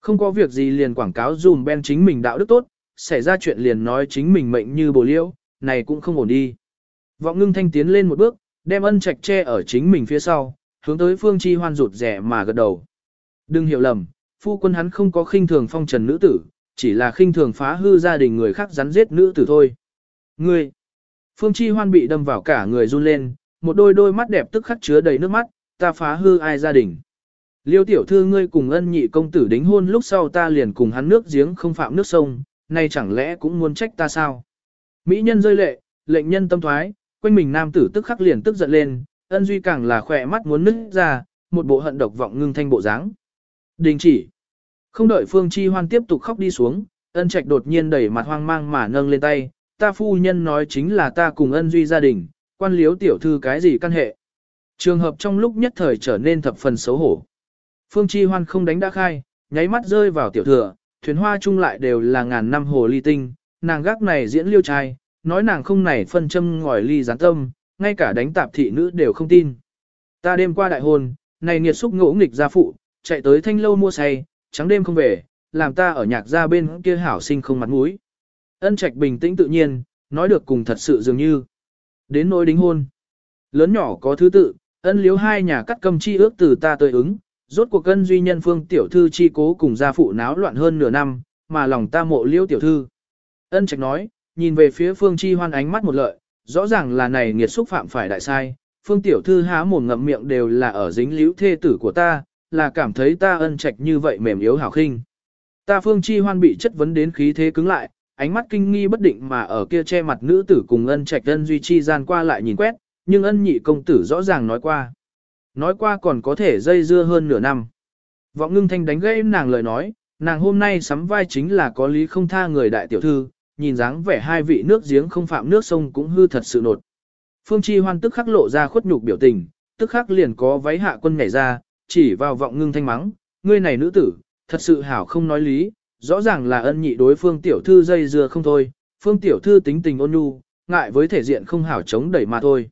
Không có việc gì liền quảng cáo dùm Ben chính mình đạo đức tốt, xảy ra chuyện liền nói chính mình mệnh như bồ liêu, này cũng không ổn đi. Vọng ngưng thanh tiến lên một bước, đem ân trạch che ở chính mình phía sau, hướng tới phương chi hoan rụt rẻ mà gật đầu. Đừng hiểu lầm, phu quân hắn không có khinh thường phong trần nữ tử, chỉ là khinh thường phá hư gia đình người khác rắn giết nữ tử thôi. Ngươi, phương chi hoan bị đâm vào cả người run lên, một đôi đôi mắt đẹp tức khắc chứa đầy nước mắt, ta phá hư ai gia đình. Liêu tiểu thư ngươi cùng ân nhị công tử đính hôn lúc sau ta liền cùng hắn nước giếng không phạm nước sông, nay chẳng lẽ cũng muốn trách ta sao? Mỹ nhân rơi lệ, lệnh nhân tâm thoái, quanh mình nam tử tức khắc liền tức giận lên, ân duy càng là khỏe mắt muốn nứt ra, một bộ hận độc vọng ngưng thanh bộ dáng. Đình chỉ. Không đợi Phương Chi Hoan tiếp tục khóc đi xuống, ân trạch đột nhiên đẩy mặt hoang mang mà nâng lên tay, ta phu nhân nói chính là ta cùng ân duy gia đình, quan liếu tiểu thư cái gì căn hệ. Trường hợp trong lúc nhất thời trở nên thập phần xấu hổ. Phương Chi Hoan không đánh đã khai, nháy mắt rơi vào tiểu thừa, thuyền hoa chung lại đều là ngàn năm hồ ly tinh, nàng gác này diễn liêu trai, nói nàng không này phân châm ngòi ly gián tâm, ngay cả đánh tạp thị nữ đều không tin. Ta đêm qua đại hôn, này nghiệt xúc ngỗ nghịch gia phụ, chạy tới thanh lâu mua say, trắng đêm không về, làm ta ở nhạc gia bên kia hảo sinh không mặt mũi. Ân trạch bình tĩnh tự nhiên, nói được cùng thật sự dường như. Đến nỗi đính hôn. Lớn nhỏ có thứ tự, ân liếu hai nhà cắt cầm chi ước từ ta tới ứng, rốt cuộc cân duy nhân phương tiểu thư chi cố cùng gia phụ náo loạn hơn nửa năm, mà lòng ta mộ liêu tiểu thư. Ân trạch nói, nhìn về phía phương chi hoan ánh mắt một lợi, rõ ràng là này nghiệt xúc phạm phải đại sai, phương tiểu thư há mồm ngậm miệng đều là ở dính liễu thê tử của ta, là cảm thấy ta ân trạch như vậy mềm yếu hảo khinh. Ta phương chi hoan bị chất vấn đến khí thế cứng lại, ánh mắt kinh nghi bất định mà ở kia che mặt nữ tử cùng ân trạch ân duy chi gian qua lại nhìn quét, nhưng ân nhị công tử rõ ràng nói qua. Nói qua còn có thể dây dưa hơn nửa năm. Vọng ngưng thanh đánh gây nàng lời nói, nàng hôm nay sắm vai chính là có lý không tha người đại tiểu thư, nhìn dáng vẻ hai vị nước giếng không phạm nước sông cũng hư thật sự nột. Phương Chi Hoan tức khắc lộ ra khuất nhục biểu tình, tức khắc liền có váy hạ quân nhảy ra, chỉ vào vọng ngưng thanh mắng, ngươi này nữ tử, thật sự hảo không nói lý, rõ ràng là ân nhị đối phương tiểu thư dây dưa không thôi, phương tiểu thư tính tình ôn nhu, ngại với thể diện không hảo chống đẩy mà thôi.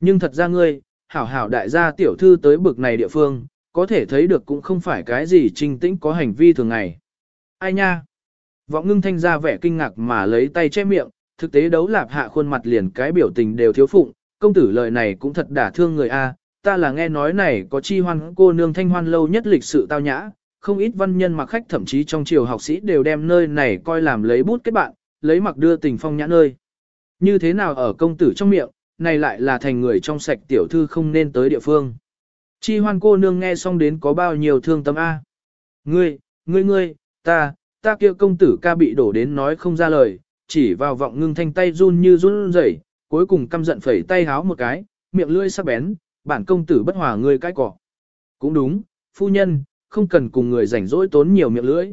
Nhưng thật ra ngươi, hảo hảo đại gia tiểu thư tới bực này địa phương, có thể thấy được cũng không phải cái gì trinh tĩnh có hành vi thường ngày. Ai nha? Vọng ngưng thanh ra vẻ kinh ngạc mà lấy tay che miệng, thực tế đấu lạp hạ khuôn mặt liền cái biểu tình đều thiếu phụng, công tử lời này cũng thật đả thương người a, ta là nghe nói này có chi hoan cô nương thanh hoan lâu nhất lịch sự tao nhã, không ít văn nhân mặc khách thậm chí trong triều học sĩ đều đem nơi này coi làm lấy bút kết bạn, lấy mặc đưa tình phong nhã nơi. Như thế nào ở công tử trong miệng, này lại là thành người trong sạch tiểu thư không nên tới địa phương. Chi hoan cô nương nghe xong đến có bao nhiêu thương tâm A. Ngươi, ngươi ngươi, ta, ta kia công tử ca bị đổ đến nói không ra lời, chỉ vào vọng ngưng thanh tay run như run rẩy, cuối cùng căm giận phẩy tay háo một cái, miệng lưỡi sắc bén, bản công tử bất hòa ngươi cái cỏ. Cũng đúng, phu nhân, không cần cùng người rảnh rỗi tốn nhiều miệng lưỡi.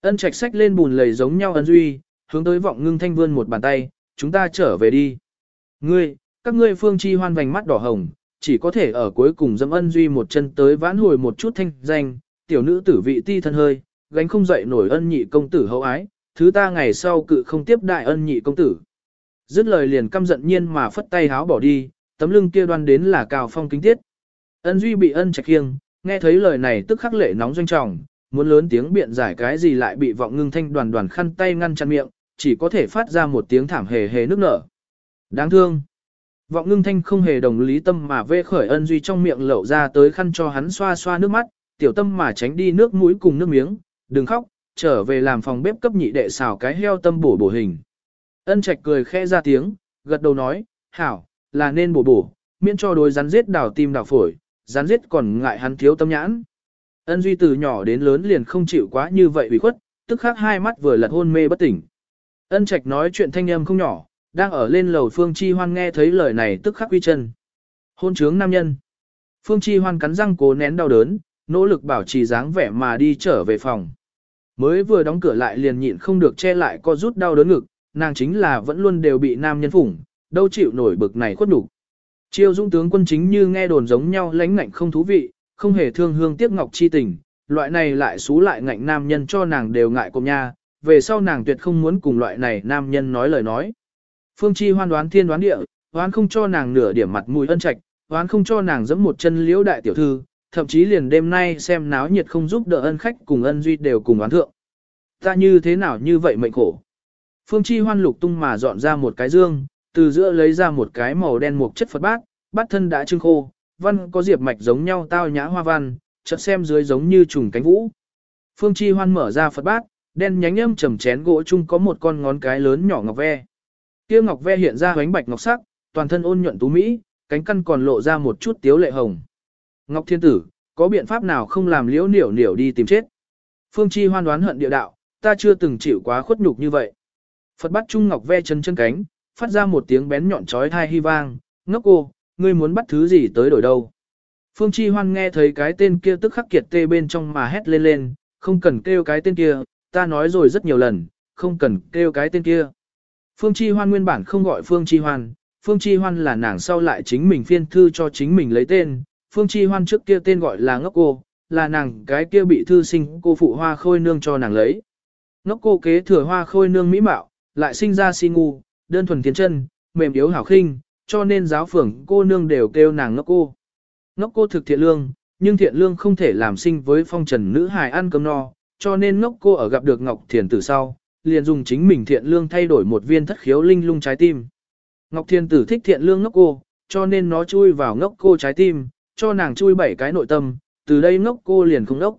Ân trạch sách lên bùn lầy giống nhau ân duy, hướng tới vọng ngưng thanh vươn một bàn tay, chúng ta trở về đi. Ngươi, các ngươi phương chi hoan vành mắt đỏ hồng, chỉ có thể ở cuối cùng dâm ân duy một chân tới vãn hồi một chút thanh danh, tiểu nữ tử vị ti thân hơi, gánh không dậy nổi ân nhị công tử hậu ái, thứ ta ngày sau cự không tiếp đại ân nhị công tử. Dứt lời liền căm giận nhiên mà phất tay háo bỏ đi, tấm lưng kia đoan đến là cao phong kính tiết. Ân duy bị ân trạch khiêng, nghe thấy lời này tức khắc lệ nóng doanh trọng, muốn lớn tiếng biện giải cái gì lại bị vọng ngưng thanh đoàn đoàn khăn tay ngăn chặn miệng, chỉ có thể phát ra một tiếng thảm hề hề nước nở. Đáng thương. Vọng ngưng thanh không hề đồng lý tâm mà vê khởi ân duy trong miệng lậu ra tới khăn cho hắn xoa xoa nước mắt, tiểu tâm mà tránh đi nước mũi cùng nước miếng, đừng khóc, trở về làm phòng bếp cấp nhị đệ xào cái heo tâm bổ bổ hình. Ân trạch cười khẽ ra tiếng, gật đầu nói, hảo, là nên bổ bổ, miễn cho đối rắn giết đào tim đào phổi, rắn giết còn ngại hắn thiếu tâm nhãn. Ân duy từ nhỏ đến lớn liền không chịu quá như vậy ủy khuất, tức khắc hai mắt vừa lật hôn mê bất tỉnh. Ân trạch nói chuyện thanh âm không nhỏ, đang ở lên lầu Phương Chi Hoan nghe thấy lời này tức khắc quy chân. Hôn trướng nam nhân. Phương Chi Hoan cắn răng cố nén đau đớn, nỗ lực bảo trì dáng vẻ mà đi trở về phòng. Mới vừa đóng cửa lại liền nhịn không được che lại co rút đau đớn ngực, nàng chính là vẫn luôn đều bị nam nhân phủng, đâu chịu nổi bực này khuất đủ. Chiêu dung tướng quân chính như nghe đồn giống nhau lãnh ngạnh không thú vị, không hề thương hương tiếc ngọc chi tình, loại này lại xú lại ngạnh nam nhân cho nàng đều ngại cùng nha, về sau nàng tuyệt không muốn cùng loại này nam nhân nói lời nói. Phương Chi hoan đoán thiên đoán địa, đoán không cho nàng nửa điểm mặt mũi ân trạch, đoán không cho nàng giẫm một chân liễu đại tiểu thư, thậm chí liền đêm nay xem náo nhiệt không giúp đỡ ân khách cùng ân duy đều cùng đoán thượng. Ta như thế nào như vậy mệnh khổ. Phương Chi hoan lục tung mà dọn ra một cái dương, từ giữa lấy ra một cái màu đen một chất Phật bát, bát thân đã trưng khô, văn có diệp mạch giống nhau tao nhã hoa văn, chợt xem dưới giống như trùng cánh vũ. Phương Chi hoan mở ra Phật bát, đen nhánh âm trầm chén gỗ chung có một con ngón cái lớn nhỏ ngọc ve. Kia ngọc ve hiện ra ánh bạch ngọc sắc, toàn thân ôn nhuận tú mỹ, cánh căn còn lộ ra một chút tiếu lệ hồng. Ngọc Thiên Tử, có biện pháp nào không làm liễu niểu niểu đi tìm chết? Phương Chi hoan đoán hận địa đạo, ta chưa từng chịu quá khuất nhục như vậy. Phật bắt Trung Ngọc ve chân chân cánh, phát ra một tiếng bén nhọn chói tai hy vang, ngốc cô, ngươi muốn bắt thứ gì tới đổi đâu? Phương Chi hoan nghe thấy cái tên kia tức khắc kiệt tê bên trong mà hét lên lên, không cần kêu cái tên kia, ta nói rồi rất nhiều lần, không cần kêu cái tên kia. Phương Chi hoan nguyên bản không gọi Phương Chi hoan, Phương Chi hoan là nàng sau lại chính mình phiên thư cho chính mình lấy tên, Phương Chi Hoan trước kia tên gọi là ngốc cô, là nàng cái kia bị thư sinh cô phụ hoa khôi nương cho nàng lấy. Ngốc cô kế thừa hoa khôi nương mỹ mạo, lại sinh ra si ngu, đơn thuần tiến chân, mềm yếu hảo khinh, cho nên giáo phường cô nương đều kêu nàng ngốc cô. Ngốc cô thực thiện lương, nhưng thiện lương không thể làm sinh với phong trần nữ hài ăn cơm no, cho nên ngốc cô ở gặp được Ngọc Thiền từ sau, liền dùng chính mình thiện lương thay đổi một viên thất khiếu linh lung trái tim. Ngọc thiên tử thích thiện lương ngốc cô, cho nên nó chui vào ngốc cô trái tim, cho nàng chui bảy cái nội tâm, từ đây ngốc cô liền không ngốc.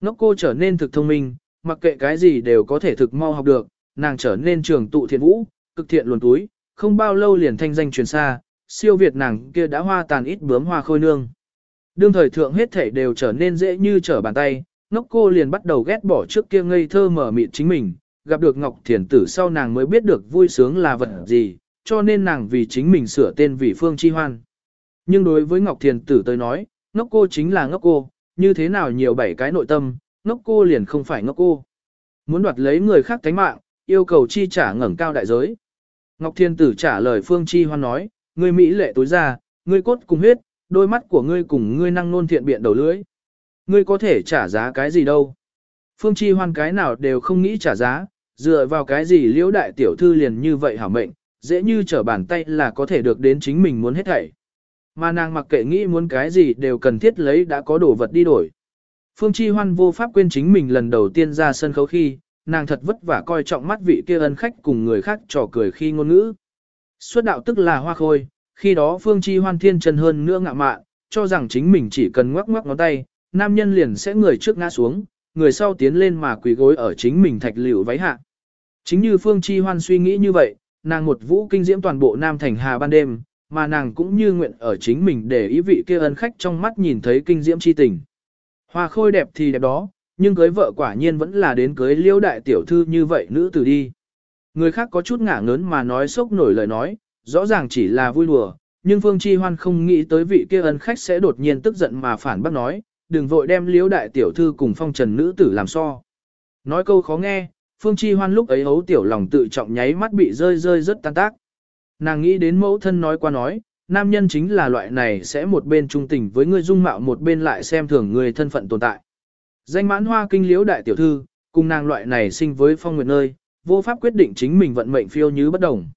Ngốc cô trở nên thực thông minh, mặc kệ cái gì đều có thể thực mau học được, nàng trở nên trường tụ thiện vũ, cực thiện luồn túi, không bao lâu liền thanh danh truyền xa, siêu việt nàng kia đã hoa tàn ít bướm hoa khôi nương. Đương thời thượng hết thể đều trở nên dễ như trở bàn tay, ngốc cô liền bắt đầu ghét bỏ trước kia ngây thơ mở mịn chính mình, gặp được Ngọc Thiền Tử sau nàng mới biết được vui sướng là vật gì, cho nên nàng vì chính mình sửa tên vì Phương Chi Hoan. Nhưng đối với Ngọc Thiền Tử tới nói, ngốc cô chính là ngốc cô, như thế nào nhiều bảy cái nội tâm, ngốc cô liền không phải ngốc cô. Muốn đoạt lấy người khác tánh mạng, yêu cầu chi trả ngẩng cao đại giới. Ngọc Thiên Tử trả lời Phương Chi Hoan nói, ngươi Mỹ lệ tối ra, ngươi cốt cùng huyết, đôi mắt của ngươi cùng ngươi năng nôn thiện biện đầu lưỡi. Ngươi có thể trả giá cái gì đâu. Phương Chi Hoan cái nào đều không nghĩ trả giá, dựa vào cái gì liễu đại tiểu thư liền như vậy hảo mệnh, dễ như trở bàn tay là có thể được đến chính mình muốn hết thảy. Mà nàng mặc kệ nghĩ muốn cái gì đều cần thiết lấy đã có đồ vật đi đổi. Phương Chi Hoan vô pháp quên chính mình lần đầu tiên ra sân khấu khi, nàng thật vất vả coi trọng mắt vị kia ân khách cùng người khác trò cười khi ngôn ngữ. Xuất đạo tức là hoa khôi, khi đó Phương Chi Hoan thiên chân hơn nữa ngạ mạn, cho rằng chính mình chỉ cần ngoắc ngoắc ngón tay, nam nhân liền sẽ người trước ngã xuống, người sau tiến lên mà quỳ gối ở chính mình thạch liễu váy hạ. Chính như Phương Chi Hoan suy nghĩ như vậy, nàng một vũ kinh diễm toàn bộ Nam Thành Hà ban đêm, mà nàng cũng như nguyện ở chính mình để ý vị kia ân khách trong mắt nhìn thấy kinh diễm chi tình. Hoa khôi đẹp thì đẹp đó, nhưng cưới vợ quả nhiên vẫn là đến cưới liêu đại tiểu thư như vậy nữ tử đi. Người khác có chút ngả ngớn mà nói sốc nổi lời nói, rõ ràng chỉ là vui đùa, nhưng Phương Chi Hoan không nghĩ tới vị kia ân khách sẽ đột nhiên tức giận mà phản bác nói, đừng vội đem liễu đại tiểu thư cùng phong trần nữ tử làm so. Nói câu khó nghe, Phương Chi Hoan lúc ấy hấu tiểu lòng tự trọng nháy mắt bị rơi rơi rất tan tác. Nàng nghĩ đến mẫu thân nói qua nói, nam nhân chính là loại này sẽ một bên trung tình với người dung mạo một bên lại xem thường người thân phận tồn tại. Danh mãn hoa kinh liễu đại tiểu thư, cùng nàng loại này sinh với phong nguyệt nơi, vô pháp quyết định chính mình vận mệnh phiêu như bất đồng.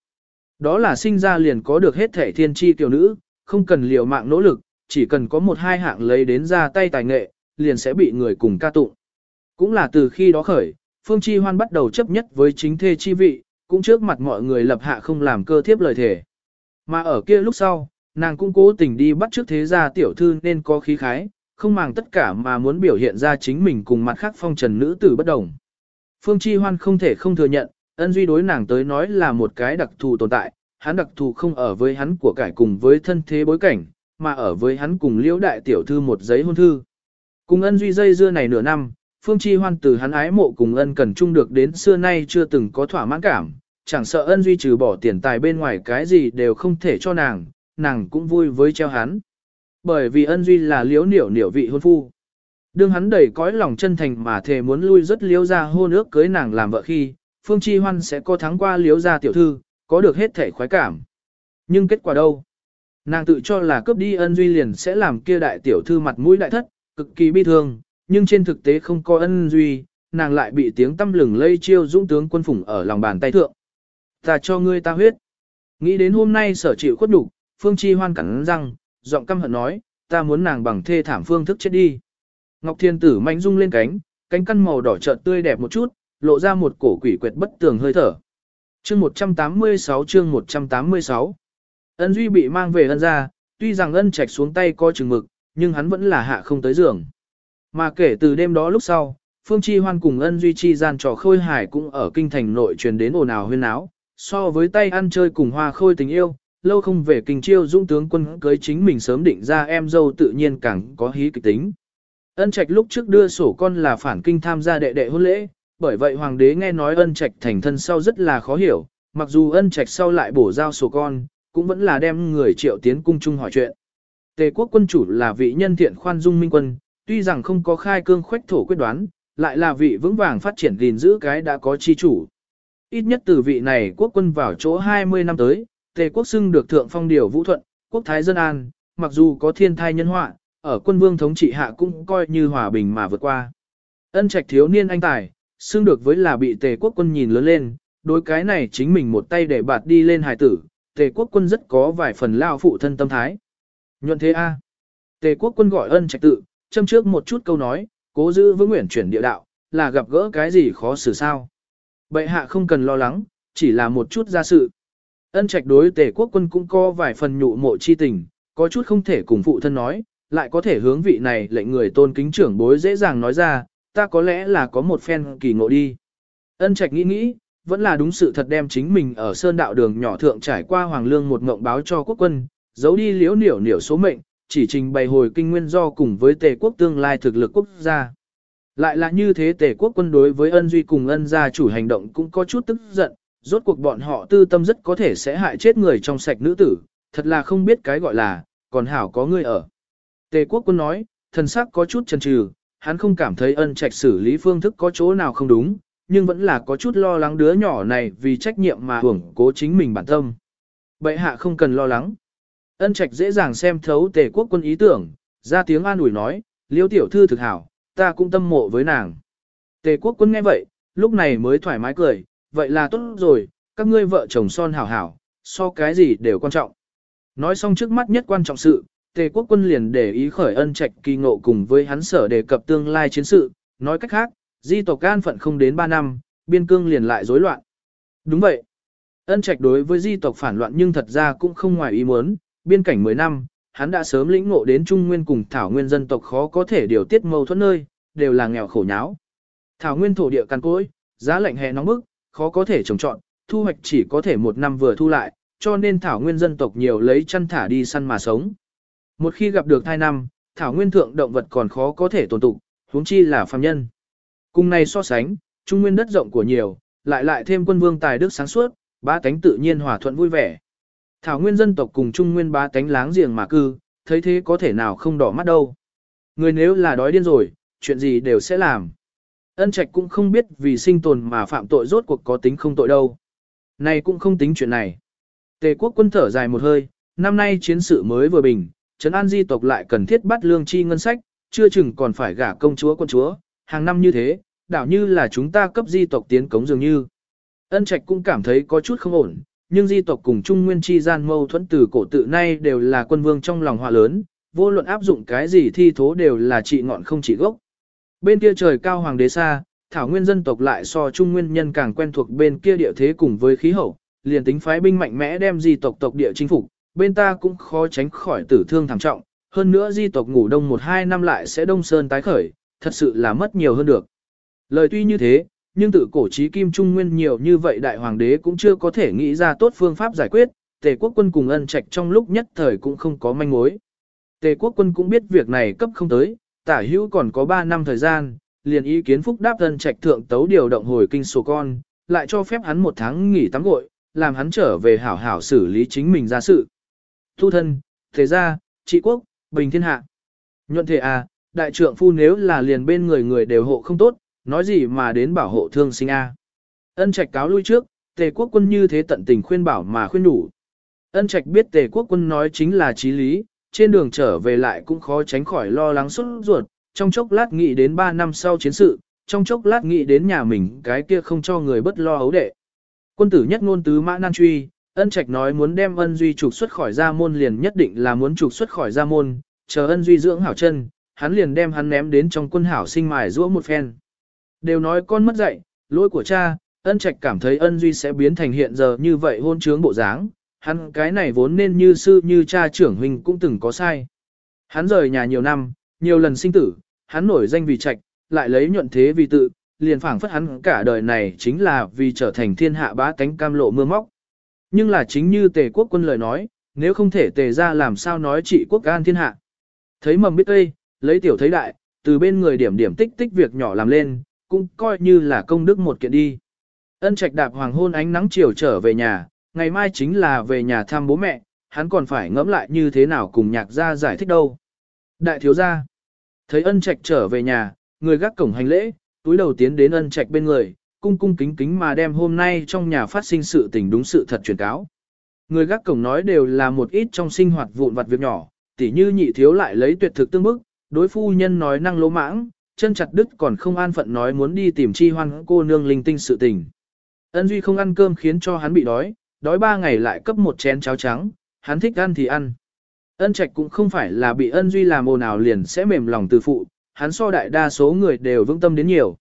Đó là sinh ra liền có được hết thể thiên tri tiểu nữ, không cần liều mạng nỗ lực, chỉ cần có một hai hạng lấy đến ra tay tài nghệ, liền sẽ bị người cùng ca tụng. Cũng là từ khi đó khởi, Phương Chi Hoan bắt đầu chấp nhất với chính thê chi vị, cũng trước mặt mọi người lập hạ không làm cơ thiếp lời thể. Mà ở kia lúc sau, nàng cũng cố tình đi bắt trước thế gia tiểu thư nên có khí khái, không màng tất cả mà muốn biểu hiện ra chính mình cùng mặt khác phong trần nữ tử bất đồng. Phương Chi Hoan không thể không thừa nhận, ân duy đối nàng tới nói là một cái đặc thù tồn tại, hắn đặc thù không ở với hắn của cải cùng với thân thế bối cảnh, mà ở với hắn cùng liễu đại tiểu thư một giấy hôn thư. Cùng ân duy dây dưa này nửa năm, Phương Chi Hoan từ hắn ái mộ cùng ân cần chung được đến xưa nay chưa từng có thỏa mãn cảm, chẳng sợ ân duy trừ bỏ tiền tài bên ngoài cái gì đều không thể cho nàng, nàng cũng vui với treo hắn. Bởi vì ân duy là liễu niểu niểu vị hôn phu. Đương hắn đầy cõi lòng chân thành mà thề muốn lui rất liễu ra hôn ước cưới nàng làm vợ khi, Phương Chi Hoan sẽ có thắng qua liễu ra tiểu thư, có được hết thể khoái cảm. Nhưng kết quả đâu? Nàng tự cho là cướp đi ân duy liền sẽ làm kia đại tiểu thư mặt mũi đại thất, cực kỳ bi thương, nhưng trên thực tế không có ân duy, nàng lại bị tiếng tâm lừng lây chiêu dũng tướng quân phủng ở lòng bàn tay thượng. Ta cho ngươi ta huyết. Nghĩ đến hôm nay sở chịu khuất đủ, Phương Chi hoan cắn răng, giọng căm hận nói, ta muốn nàng bằng thê thảm phương thức chết đi. Ngọc Thiên Tử mạnh rung lên cánh, cánh căn màu đỏ chợt tươi đẹp một chút, lộ ra một cổ quỷ quyệt bất tường hơi thở. Chương 186 chương 186 Ân Duy bị mang về ân ra, tuy rằng ân trạch xuống tay coi chừng mực, nhưng hắn vẫn là hạ không tới giường. Mà kể từ đêm đó lúc sau, Phương Chi Hoan cùng ân Duy chi gian trò khôi hải cũng ở kinh thành nội truyền đến ồn ào huyên áo, so với tay ăn chơi cùng hoa khôi tình yêu, lâu không về kinh chiêu dũng tướng quân cưới chính mình sớm định ra em dâu tự nhiên càng có hí kịch tính. Ân Trạch lúc trước đưa sổ con là phản kinh tham gia đệ đệ hôn lễ, bởi vậy hoàng đế nghe nói ân Trạch thành thân sau rất là khó hiểu, mặc dù ân Trạch sau lại bổ giao sổ con, cũng vẫn là đem người triệu tiến cung chung hỏi chuyện. Tề quốc quân chủ là vị nhân thiện khoan dung minh quân, tuy rằng không có khai cương khoách thổ quyết đoán, lại là vị vững vàng phát triển gìn giữ cái đã có chi chủ. Ít nhất từ vị này quốc quân vào chỗ 20 năm tới, tề quốc xưng được thượng phong điều vũ thuận, quốc thái dân an, mặc dù có thiên thai nhân họa, ở quân vương thống trị hạ cũng coi như hòa bình mà vượt qua. Ân trạch thiếu niên anh tài, xưng được với là bị tề quốc quân nhìn lớn lên, đối cái này chính mình một tay để bạt đi lên hài tử, tề quốc quân rất có vài phần lao phụ thân tâm thái. Nhuận thế A. Tề quốc quân gọi ân trạch tự, châm trước một chút câu nói, cố giữ vững nguyện chuyển địa đạo, là gặp gỡ cái gì khó xử sao. Bệ hạ không cần lo lắng, chỉ là một chút ra sự. Ân trạch đối tề quốc quân cũng có vài phần nhụ mộ chi tình, có chút không thể cùng phụ thân nói, lại có thể hướng vị này lệnh người tôn kính trưởng bối dễ dàng nói ra, ta có lẽ là có một phen kỳ ngộ đi. Ân trạch nghĩ nghĩ, vẫn là đúng sự thật đem chính mình ở sơn đạo đường nhỏ thượng trải qua hoàng lương một ngộng báo cho quốc quân, giấu đi liễu niểu niểu số mệnh, chỉ trình bày hồi kinh nguyên do cùng với tề quốc tương lai thực lực quốc gia. Lại là như thế tề quốc quân đối với ân duy cùng ân gia chủ hành động cũng có chút tức giận, rốt cuộc bọn họ tư tâm rất có thể sẽ hại chết người trong sạch nữ tử, thật là không biết cái gọi là, còn hảo có người ở. Tề quốc quân nói, thần sắc có chút chần chừ, hắn không cảm thấy ân trạch xử lý phương thức có chỗ nào không đúng, nhưng vẫn là có chút lo lắng đứa nhỏ này vì trách nhiệm mà hưởng cố chính mình bản tâm. Bệ hạ không cần lo lắng. Ân trạch dễ dàng xem thấu tề quốc quân ý tưởng, ra tiếng an ủi nói, liêu tiểu thư thực hảo, ta cũng tâm mộ với nàng. Tề quốc quân nghe vậy, lúc này mới thoải mái cười, vậy là tốt rồi, các ngươi vợ chồng son hảo hảo, so cái gì đều quan trọng. Nói xong trước mắt nhất quan trọng sự, tề quốc quân liền để ý khởi ân trạch kỳ ngộ cùng với hắn sở đề cập tương lai chiến sự, nói cách khác, di tộc an phận không đến 3 năm, biên cương liền lại rối loạn. Đúng vậy. Ân trạch đối với di tộc phản loạn nhưng thật ra cũng không ngoài ý muốn, biên cảnh 10 năm, hắn đã sớm lĩnh ngộ đến Trung Nguyên cùng Thảo Nguyên dân tộc khó có thể điều tiết mâu thuẫn nơi, đều là nghèo khổ nháo. Thảo Nguyên thổ địa cằn cỗi, giá lạnh hè nóng bức, khó có thể trồng trọt, thu hoạch chỉ có thể một năm vừa thu lại, cho nên Thảo Nguyên dân tộc nhiều lấy chăn thả đi săn mà sống. Một khi gặp được thai năm, Thảo Nguyên thượng động vật còn khó có thể tồn tụ, huống chi là phàm nhân. Cùng này so sánh, Trung Nguyên đất rộng của nhiều, lại lại thêm quân vương tài đức sáng suốt, ba tánh tự nhiên hòa thuận vui vẻ. Thảo nguyên dân tộc cùng Trung Nguyên ba tánh láng giềng mà cư, thấy thế có thể nào không đỏ mắt đâu. Người nếu là đói điên rồi, chuyện gì đều sẽ làm. Ân trạch cũng không biết vì sinh tồn mà phạm tội rốt cuộc có tính không tội đâu. Này cũng không tính chuyện này. Tề quốc quân thở dài một hơi, năm nay chiến sự mới vừa bình, Trấn An di tộc lại cần thiết bắt lương chi ngân sách, chưa chừng còn phải gả công chúa quân chúa, hàng năm như thế, đảo như là chúng ta cấp di tộc tiến cống dường như. Ân Trạch cũng cảm thấy có chút không ổn, nhưng di tộc cùng Trung Nguyên chi gian mâu thuẫn từ cổ tự nay đều là quân vương trong lòng họa lớn, vô luận áp dụng cái gì thi thố đều là trị ngọn không trị gốc. Bên kia trời cao hoàng đế xa, thảo nguyên dân tộc lại so Trung Nguyên nhân càng quen thuộc bên kia địa thế cùng với khí hậu, liền tính phái binh mạnh mẽ đem di tộc tộc địa chính phục, bên ta cũng khó tránh khỏi tử thương thảm trọng, hơn nữa di tộc ngủ đông một hai năm lại sẽ đông sơn tái khởi, thật sự là mất nhiều hơn được. Lời tuy như thế, nhưng tự cổ trí kim trung nguyên nhiều như vậy đại hoàng đế cũng chưa có thể nghĩ ra tốt phương pháp giải quyết, tề quốc quân cùng ân trạch trong lúc nhất thời cũng không có manh mối. Tề quốc quân cũng biết việc này cấp không tới, tả hữu còn có 3 năm thời gian, liền ý kiến phúc đáp ân trạch thượng tấu điều động hồi kinh sổ con, lại cho phép hắn một tháng nghỉ tắm gội, làm hắn trở về hảo hảo xử lý chính mình ra sự. Thu thân, thế gia, trị quốc, bình thiên hạ. Nhuận thể à, đại trượng phu nếu là liền bên người người đều hộ không tốt, nói gì mà đến bảo hộ thương sinh A. Ân trạch cáo lui trước, tề quốc quân như thế tận tình khuyên bảo mà khuyên đủ. Ân trạch biết tề quốc quân nói chính là trí lý, trên đường trở về lại cũng khó tránh khỏi lo lắng xuất ruột, trong chốc lát nghĩ đến 3 năm sau chiến sự, trong chốc lát nghĩ đến nhà mình cái kia không cho người bất lo ấu đệ. Quân tử nhất ngôn tứ mã nan truy, ân trạch nói muốn đem ân duy trục xuất khỏi gia môn liền nhất định là muốn trục xuất khỏi gia môn, chờ ân duy dưỡng hảo chân, hắn liền đem hắn ném đến trong quân hảo sinh mài rũa một phen. Đều nói con mất dạy, lỗi của cha, ân trạch cảm thấy ân duy sẽ biến thành hiện giờ như vậy hôn trướng bộ dáng, hắn cái này vốn nên như sư như cha trưởng huynh cũng từng có sai. Hắn rời nhà nhiều năm, nhiều lần sinh tử, hắn nổi danh vì trạch, lại lấy nhuận thế vì tự, liền phảng phất hắn cả đời này chính là vì trở thành thiên hạ bá tánh cam lộ mưa móc. Nhưng là chính như tề quốc quân lời nói, nếu không thể tề ra làm sao nói trị quốc an thiên hạ. Thấy mầm biết tây, lấy tiểu thấy đại, từ bên người điểm điểm tích tích việc nhỏ làm lên, cũng coi như là công đức một kiện đi. Ân trạch đạp hoàng hôn ánh nắng chiều trở về nhà, ngày mai chính là về nhà thăm bố mẹ, hắn còn phải ngẫm lại như thế nào cùng nhạc gia giải thích đâu. Đại thiếu gia, thấy ân trạch trở về nhà, người gác cổng hành lễ, túi đầu tiến đến ân trạch bên người, cung cung kính kính mà đem hôm nay trong nhà phát sinh sự tình đúng sự thật truyền cáo. Người gác cổng nói đều là một ít trong sinh hoạt vụn vặt việc nhỏ, tỉ như nhị thiếu lại lấy tuyệt thực tương bức, đối phu nhân nói năng lỗ mãng, chân chặt đứt còn không an phận nói muốn đi tìm chi hoan cô nương linh tinh sự tình. Ân Duy không ăn cơm khiến cho hắn bị đói, đói ba ngày lại cấp một chén cháo trắng, hắn thích ăn thì ăn. Ân Trạch cũng không phải là bị Ân Duy làm ồn ào liền sẽ mềm lòng từ phụ, hắn so đại đa số người đều vững tâm đến nhiều.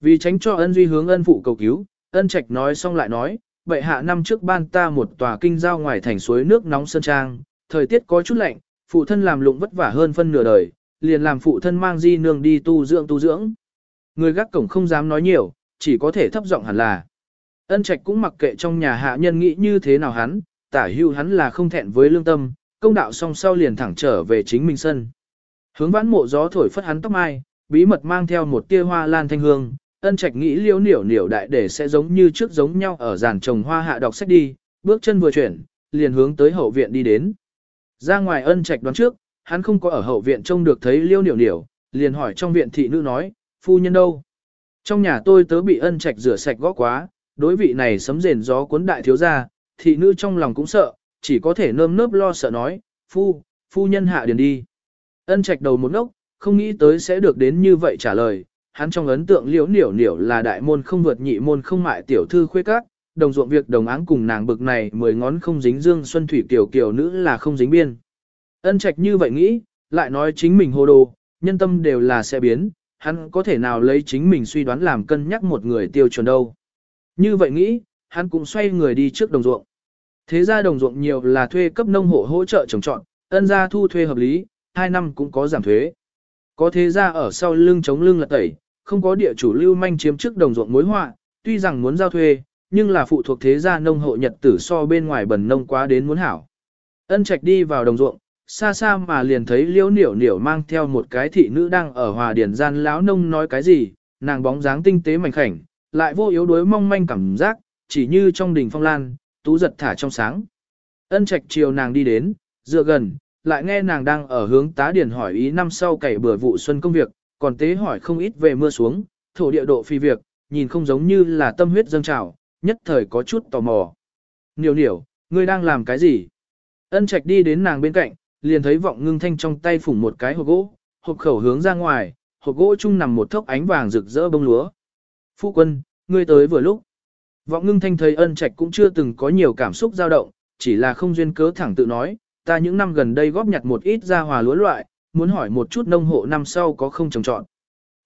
Vì tránh cho Ân Duy hướng ân phụ cầu cứu, Ân Trạch nói xong lại nói, vậy hạ năm trước ban ta một tòa kinh giao ngoài thành suối nước nóng sơn trang, thời tiết có chút lạnh, phụ thân làm lụng vất vả hơn phân nửa đời, liền làm phụ thân mang di nương đi tu dưỡng tu dưỡng. Người gác cổng không dám nói nhiều, chỉ có thể thấp giọng hẳn là. Ân trạch cũng mặc kệ trong nhà hạ nhân nghĩ như thế nào hắn, tả hưu hắn là không thẹn với lương tâm, công đạo song sau liền thẳng trở về chính mình sân. Hướng vãn mộ gió thổi phất hắn tóc mai, bí mật mang theo một tia hoa lan thanh hương, ân trạch nghĩ liêu niểu niểu đại để sẽ giống như trước giống nhau ở giàn trồng hoa hạ đọc sách đi, bước chân vừa chuyển, liền hướng tới hậu viện đi đến. Ra ngoài ân trạch đoán trước, hắn không có ở hậu viện trông được thấy liêu niểu niểu, liền hỏi trong viện thị nữ nói, phu nhân đâu? Trong nhà tôi tớ bị ân trạch rửa sạch gõ quá, đối vị này sấm rền gió cuốn đại thiếu gia, thị nữ trong lòng cũng sợ, chỉ có thể nơm nớp lo sợ nói, phu, phu nhân hạ điền đi. Ân trạch đầu một ngốc, không nghĩ tới sẽ được đến như vậy trả lời, hắn trong ấn tượng liễu niểu niểu là đại môn không vượt nhị môn không mại tiểu thư khuê các, đồng ruộng việc đồng áng cùng nàng bực này mười ngón không dính dương xuân thủy kiểu kiểu nữ là không dính biên. Ân trạch như vậy nghĩ, lại nói chính mình hồ đồ, nhân tâm đều là sẽ biến, hắn có thể nào lấy chính mình suy đoán làm cân nhắc một người tiêu chuẩn đâu. Như vậy nghĩ, hắn cũng xoay người đi trước đồng ruộng. Thế ra đồng ruộng nhiều là thuê cấp nông hộ hỗ trợ trồng trọt, ân gia thu thuê hợp lý, 2 năm cũng có giảm thuế. Có thế ra ở sau lưng chống lưng lật tẩy, không có địa chủ lưu manh chiếm trước đồng ruộng mối họa, tuy rằng muốn giao thuê, nhưng là phụ thuộc thế gia nông hộ nhật tử so bên ngoài bẩn nông quá đến muốn hảo. Ân Trạch đi vào đồng ruộng, xa xa mà liền thấy liễu niểu niểu mang theo một cái thị nữ đang ở hòa điển gian lão nông nói cái gì, nàng bóng dáng tinh tế mảnh khảnh, lại vô yếu đuối mong manh cảm giác, chỉ như trong đình phong lan, tú giật thả trong sáng. Ân Trạch chiều nàng đi đến, dựa gần, lại nghe nàng đang ở hướng tá điển hỏi ý năm sau cày bừa vụ xuân công việc, còn tế hỏi không ít về mưa xuống, thổ địa độ phi việc, nhìn không giống như là tâm huyết dâng trào, nhất thời có chút tò mò. Niểu niểu, ngươi đang làm cái gì? Ân Trạch đi đến nàng bên cạnh, liền thấy vọng ngưng thanh trong tay phủng một cái hộp gỗ, hộp khẩu hướng ra ngoài, hộp gỗ chung nằm một thốc ánh vàng rực rỡ bông lúa. Phu quân, ngươi tới vừa lúc. Vọng ngưng thanh thấy ân trạch cũng chưa từng có nhiều cảm xúc dao động, chỉ là không duyên cớ thẳng tự nói, ta những năm gần đây góp nhặt một ít gia hòa lúa loại, muốn hỏi một chút nông hộ năm sau có không trồng trọt.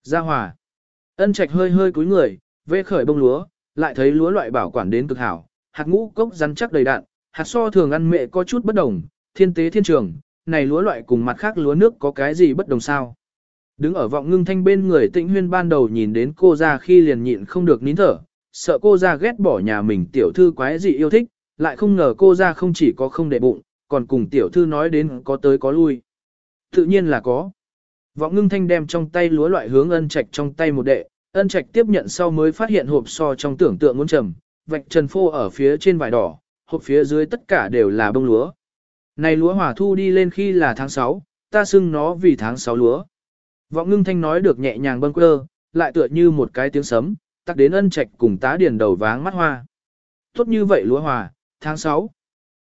Gia hòa. Ân trạch hơi hơi cúi người, vê khởi bông lúa, lại thấy lúa loại bảo quản đến cực hảo, hạt ngũ cốc rắn chắc đầy đạn, hạt so thường ăn mẹ có chút bất đồng, thiên tế thiên trường, này lúa loại cùng mặt khác lúa nước có cái gì bất đồng sao? Đứng ở vọng ngưng thanh bên người tĩnh huyên ban đầu nhìn đến cô ra khi liền nhịn không được nín thở, sợ cô ra ghét bỏ nhà mình tiểu thư quái gì yêu thích, lại không ngờ cô ra không chỉ có không để bụng, còn cùng tiểu thư nói đến có tới có lui. Tự nhiên là có. Vọng ngưng thanh đem trong tay lúa loại hướng ân trạch trong tay một đệ, ân trạch tiếp nhận sau mới phát hiện hộp so trong tưởng tượng muốn trầm, vạch trần phô ở phía trên vải đỏ, hộp phía dưới tất cả đều là bông lúa. Này lúa hỏa thu đi lên khi là tháng 6, ta xưng nó vì tháng 6 lúa. Vọng ngưng thanh nói được nhẹ nhàng bâng quơ, lại tựa như một cái tiếng sấm, tắc đến ân trạch cùng tá điền đầu váng mắt hoa. Tốt như vậy lúa hòa, tháng 6.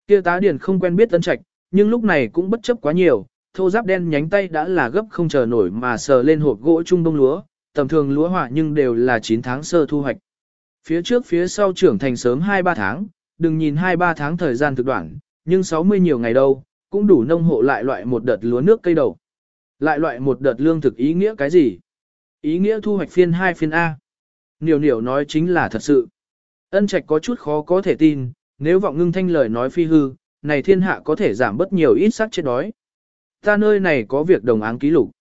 kia tá điền không quen biết ân trạch, nhưng lúc này cũng bất chấp quá nhiều, thô giáp đen nhánh tay đã là gấp không chờ nổi mà sờ lên hộp gỗ trung đông lúa, tầm thường lúa hỏa nhưng đều là 9 tháng sơ thu hoạch. Phía trước phía sau trưởng thành sớm 2-3 tháng, đừng nhìn 2-3 tháng thời gian thực đoạn, nhưng 60 nhiều ngày đâu, cũng đủ nông hộ lại loại một đợt lúa nước cây đầu. Lại loại một đợt lương thực ý nghĩa cái gì? Ý nghĩa thu hoạch phiên 2 phiên A. Niểu niểu nói chính là thật sự. Ân trạch có chút khó có thể tin, nếu vọng ngưng thanh lời nói phi hư, này thiên hạ có thể giảm bớt nhiều ít sắc chết đói. Ta nơi này có việc đồng áng ký lục.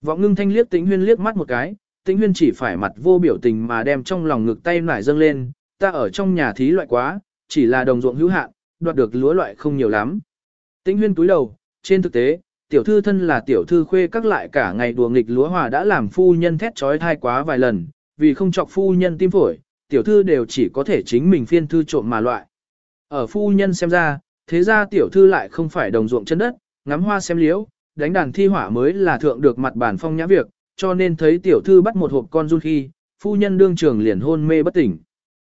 Vọng ngưng thanh liếc tĩnh huyên liếc mắt một cái, tĩnh huyên chỉ phải mặt vô biểu tình mà đem trong lòng ngực tay nải dâng lên, ta ở trong nhà thí loại quá, chỉ là đồng ruộng hữu hạn, đoạt được lúa loại không nhiều lắm. Tĩnh huyên túi đầu, trên thực tế, tiểu thư thân là tiểu thư khuê các lại cả ngày đùa nghịch lúa hòa đã làm phu nhân thét trói thai quá vài lần, vì không chọc phu nhân tim phổi, tiểu thư đều chỉ có thể chính mình phiên thư trộm mà loại. Ở phu nhân xem ra, thế ra tiểu thư lại không phải đồng ruộng chân đất, ngắm hoa xem liễu, đánh đàn thi hỏa mới là thượng được mặt bản phong nhã việc, cho nên thấy tiểu thư bắt một hộp con run khi, phu nhân đương trường liền hôn mê bất tỉnh.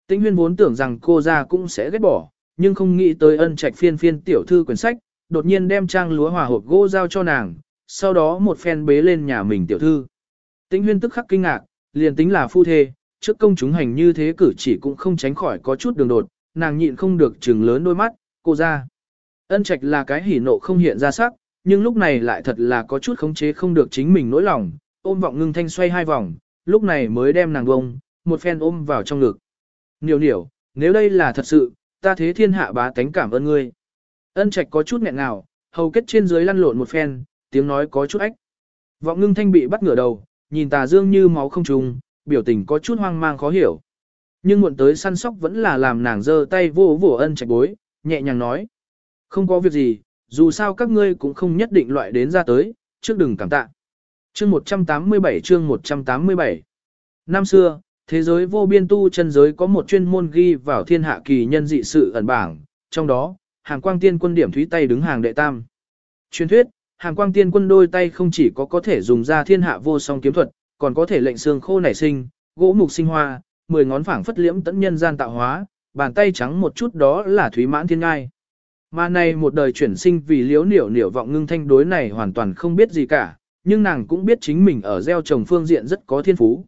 Tĩnh huyên vốn tưởng rằng cô ra cũng sẽ ghét bỏ, nhưng không nghĩ tới ân trạch phiên phiên tiểu thư quyển sách, đột nhiên đem trang lúa hòa hộp gỗ giao cho nàng, sau đó một phen bế lên nhà mình tiểu thư. Tĩnh huyên tức khắc kinh ngạc, liền tính là phu thê, trước công chúng hành như thế cử chỉ cũng không tránh khỏi có chút đường đột, nàng nhịn không được trừng lớn đôi mắt, cô ra. Ân trạch là cái hỉ nộ không hiện ra sắc, nhưng lúc này lại thật là có chút khống chế không được chính mình nỗi lòng, ôm vọng ngưng thanh xoay hai vòng, lúc này mới đem nàng bông, một phen ôm vào trong ngực. Niểu niểu, nếu đây là thật sự, ta thế thiên hạ bá tánh cảm ơn ngươi. Ân trạch có chút nghẹn ngào, hầu kết trên dưới lăn lộn một phen, tiếng nói có chút ách. Vọng ngưng thanh bị bắt ngửa đầu, nhìn tà dương như máu không trùng, biểu tình có chút hoang mang khó hiểu. Nhưng muộn tới săn sóc vẫn là làm nàng giơ tay vô vỗ ân trạch bối, nhẹ nhàng nói. Không có việc gì, dù sao các ngươi cũng không nhất định loại đến ra tới, trước đừng cảm tạ. Chương 187 chương 187 Năm xưa, thế giới vô biên tu chân giới có một chuyên môn ghi vào thiên hạ kỳ nhân dị sự ẩn bảng, trong đó, hàng quang tiên quân điểm thúy tay đứng hàng đệ tam. Truyền thuyết, hàng quang tiên quân đôi tay không chỉ có có thể dùng ra thiên hạ vô song kiếm thuật, còn có thể lệnh xương khô nảy sinh, gỗ mục sinh hoa, mười ngón phảng phất liễm tẫn nhân gian tạo hóa, bàn tay trắng một chút đó là thúy mãn thiên ngai. Mà này một đời chuyển sinh vì liếu niểu niểu vọng ngưng thanh đối này hoàn toàn không biết gì cả, nhưng nàng cũng biết chính mình ở gieo trồng phương diện rất có thiên phú.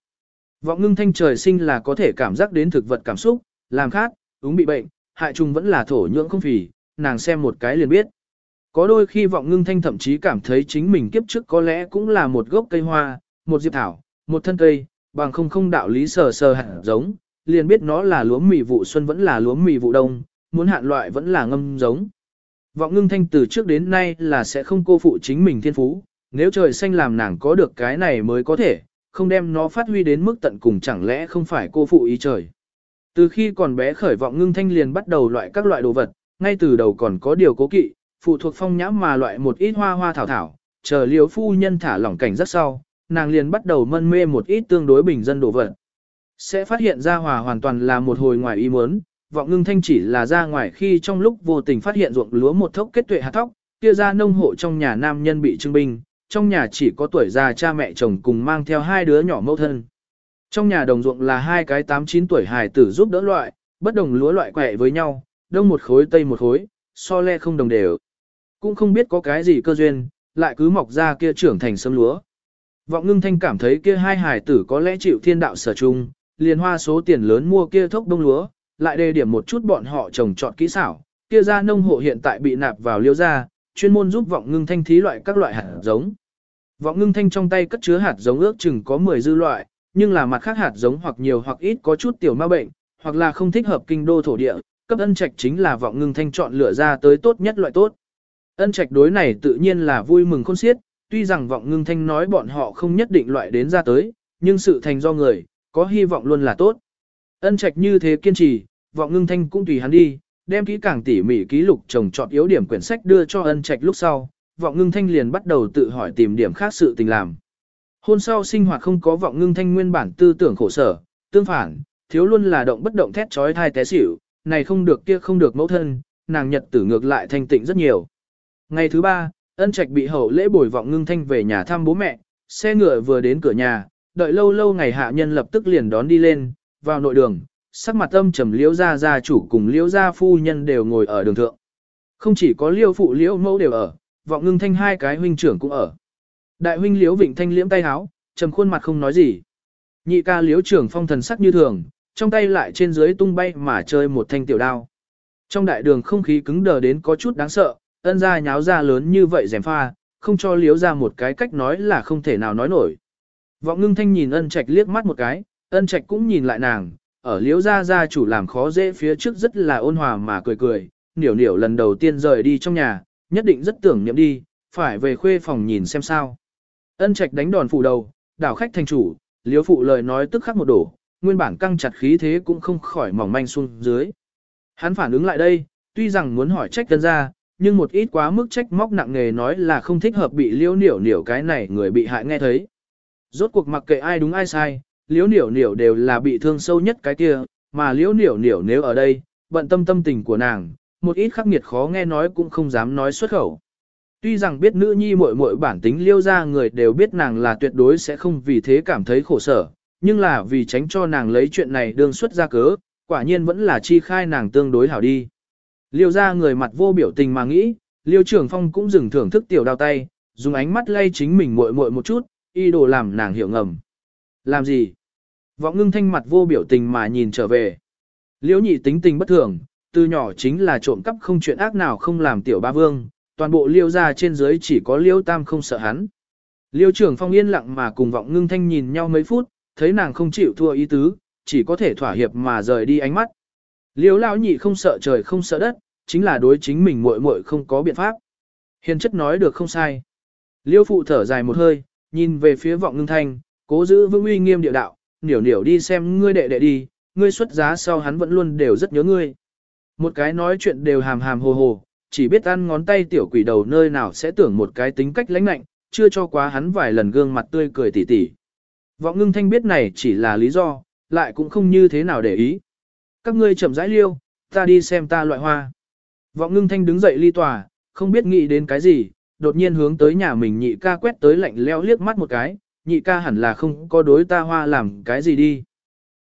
Vọng ngưng thanh trời sinh là có thể cảm giác đến thực vật cảm xúc, làm khát, úng bị bệnh, hại trùng vẫn là thổ nhưỡng không phì, nàng xem một cái liền biết. Có đôi khi vọng ngưng thanh thậm chí cảm thấy chính mình kiếp trước có lẽ cũng là một gốc cây hoa, một diệp thảo, một thân cây, bằng không không đạo lý sờ sờ hạt giống, liền biết nó là lúa mì vụ xuân vẫn là lúa mì vụ đông, muốn hạn loại vẫn là ngâm giống. Vọng ngưng thanh từ trước đến nay là sẽ không cô phụ chính mình thiên phú, nếu trời xanh làm nàng có được cái này mới có thể, không đem nó phát huy đến mức tận cùng chẳng lẽ không phải cô phụ ý trời. Từ khi còn bé khởi vọng ngưng thanh liền bắt đầu loại các loại đồ vật, ngay từ đầu còn có điều cố kỵ, phụ thuộc phong nhã mà loại một ít hoa hoa thảo thảo, chờ liều phu nhân thả lỏng cảnh rất sau, nàng liền bắt đầu mân mê một ít tương đối bình dân đồ vật. Sẽ phát hiện ra hòa hoàn toàn là một hồi ngoài ý muốn, vọng ngưng thanh chỉ là ra ngoài khi trong lúc vô tình phát hiện ruộng lúa một thốc kết tuệ hạt thóc, kia ra nông hộ trong nhà nam nhân bị trưng binh, trong nhà chỉ có tuổi già cha mẹ chồng cùng mang theo hai đứa nhỏ mẫu thân. Trong nhà đồng ruộng là hai cái 8-9 tuổi hài tử giúp đỡ loại, bất đồng lúa loại quẹ với nhau, đông một khối tây một khối, so le không đồng đều. Cũng không biết có cái gì cơ duyên, lại cứ mọc ra kia trưởng thành sâm lúa. Vọng ngưng thanh cảm thấy kia hai hài tử có lẽ chịu thiên đạo sở chung, liền hoa số tiền lớn mua kia thốc đông lúa, lại đề điểm một chút bọn họ trồng trọt kỹ xảo, kia ra nông hộ hiện tại bị nạp vào liêu ra, chuyên môn giúp vọng ngưng thanh thí loại các loại hạt giống. Vọng ngưng thanh trong tay cất chứa hạt giống ước chừng có 10 dư loại, nhưng là mặt khác hạt giống hoặc nhiều hoặc ít có chút tiểu ma bệnh, hoặc là không thích hợp kinh đô thổ địa, cấp ân trạch chính là vọng ngưng thanh chọn lựa ra tới tốt nhất loại tốt. Ân trạch đối này tự nhiên là vui mừng khôn xiết, tuy rằng vọng ngưng thanh nói bọn họ không nhất định loại đến ra tới, nhưng sự thành do người, có hy vọng luôn là tốt. Ân trạch như thế kiên trì, vọng ngưng thanh cũng tùy hắn đi, đem kỹ càng tỉ mỉ ký lục trồng chọn yếu điểm quyển sách đưa cho ân trạch lúc sau, vọng ngưng thanh liền bắt đầu tự hỏi tìm điểm khác sự tình làm. Hôn sau sinh hoạt không có vọng ngưng thanh nguyên bản tư tưởng khổ sở, tương phản, thiếu luôn là động bất động thét trói thai té xỉu, này không được kia không được mẫu thân, nàng nhật tử ngược lại thanh tịnh rất nhiều. Ngày thứ ba, ân trạch bị hậu lễ bồi vọng ngưng thanh về nhà thăm bố mẹ, xe ngựa vừa đến cửa nhà, đợi lâu lâu ngày hạ nhân lập tức liền đón đi lên, vào nội đường, sắc mặt âm trầm liễu gia gia chủ cùng liễu gia phu nhân đều ngồi ở đường thượng. Không chỉ có liễu phụ liễu mẫu đều ở, vọng ngưng thanh hai cái huynh trưởng cũng ở. Đại huynh liễu vịnh thanh liễm tay háo, trầm khuôn mặt không nói gì. Nhị ca liễu trưởng phong thần sắc như thường, trong tay lại trên dưới tung bay mà chơi một thanh tiểu đao. Trong đại đường không khí cứng đờ đến có chút đáng sợ, ân gia nháo ra lớn như vậy rèm pha, không cho liễu ra một cái cách nói là không thể nào nói nổi. Vọng ngưng thanh nhìn ân trạch liếc mắt một cái, ân trạch cũng nhìn lại nàng, ở liễu gia gia chủ làm khó dễ phía trước rất là ôn hòa mà cười cười, niểu niểu lần đầu tiên rời đi trong nhà, nhất định rất tưởng niệm đi, phải về khuê phòng nhìn xem sao. Ân trạch đánh đòn phủ đầu, đảo khách thành chủ, liễu phụ lời nói tức khắc một đổ, nguyên bản căng chặt khí thế cũng không khỏi mỏng manh xuống dưới. Hắn phản ứng lại đây, tuy rằng muốn hỏi trách tân ra, nhưng một ít quá mức trách móc nặng nề nói là không thích hợp bị liễu niểu niểu cái này người bị hại nghe thấy. Rốt cuộc mặc kệ ai đúng ai sai, liễu niểu niểu đều là bị thương sâu nhất cái kia, mà liễu niểu niểu nếu ở đây, bận tâm tâm tình của nàng, một ít khắc nghiệt khó nghe nói cũng không dám nói xuất khẩu. Tuy rằng biết nữ nhi muội muội bản tính liêu ra người đều biết nàng là tuyệt đối sẽ không vì thế cảm thấy khổ sở, nhưng là vì tránh cho nàng lấy chuyện này đương xuất ra cớ, quả nhiên vẫn là chi khai nàng tương đối hảo đi. Liêu ra người mặt vô biểu tình mà nghĩ, liêu trưởng phong cũng dừng thưởng thức tiểu đao tay, dùng ánh mắt lay chính mình muội muội một chút, y đồ làm nàng hiểu ngầm. Làm gì? Vọng ngưng thanh mặt vô biểu tình mà nhìn trở về. Liễu nhị tính tình bất thường, từ nhỏ chính là trộm cắp không chuyện ác nào không làm tiểu ba vương, toàn bộ liêu ra trên dưới chỉ có liêu tam không sợ hắn. Liêu trưởng phong yên lặng mà cùng vọng ngưng thanh nhìn nhau mấy phút, thấy nàng không chịu thua ý tứ, chỉ có thể thỏa hiệp mà rời đi ánh mắt. Liêu lão nhị không sợ trời không sợ đất, chính là đối chính mình muội muội không có biện pháp. Hiền chất nói được không sai. Liêu phụ thở dài một hơi, nhìn về phía vọng ngưng thanh, cố giữ vững uy nghiêm địa đạo, niểu niểu đi xem ngươi đệ đệ đi, ngươi xuất giá sau hắn vẫn luôn đều rất nhớ ngươi. Một cái nói chuyện đều hàm hàm hồ hồ, chỉ biết ăn ngón tay tiểu quỷ đầu nơi nào sẽ tưởng một cái tính cách lãnh lạnh, chưa cho quá hắn vài lần gương mặt tươi cười tỉ tỉ. Vọng ngưng thanh biết này chỉ là lý do, lại cũng không như thế nào để ý. Các ngươi chậm rãi liêu, ta đi xem ta loại hoa. Vọng ngưng thanh đứng dậy ly tòa, không biết nghĩ đến cái gì, đột nhiên hướng tới nhà mình nhị ca quét tới lạnh leo liếc mắt một cái, nhị ca hẳn là không có đối ta hoa làm cái gì đi.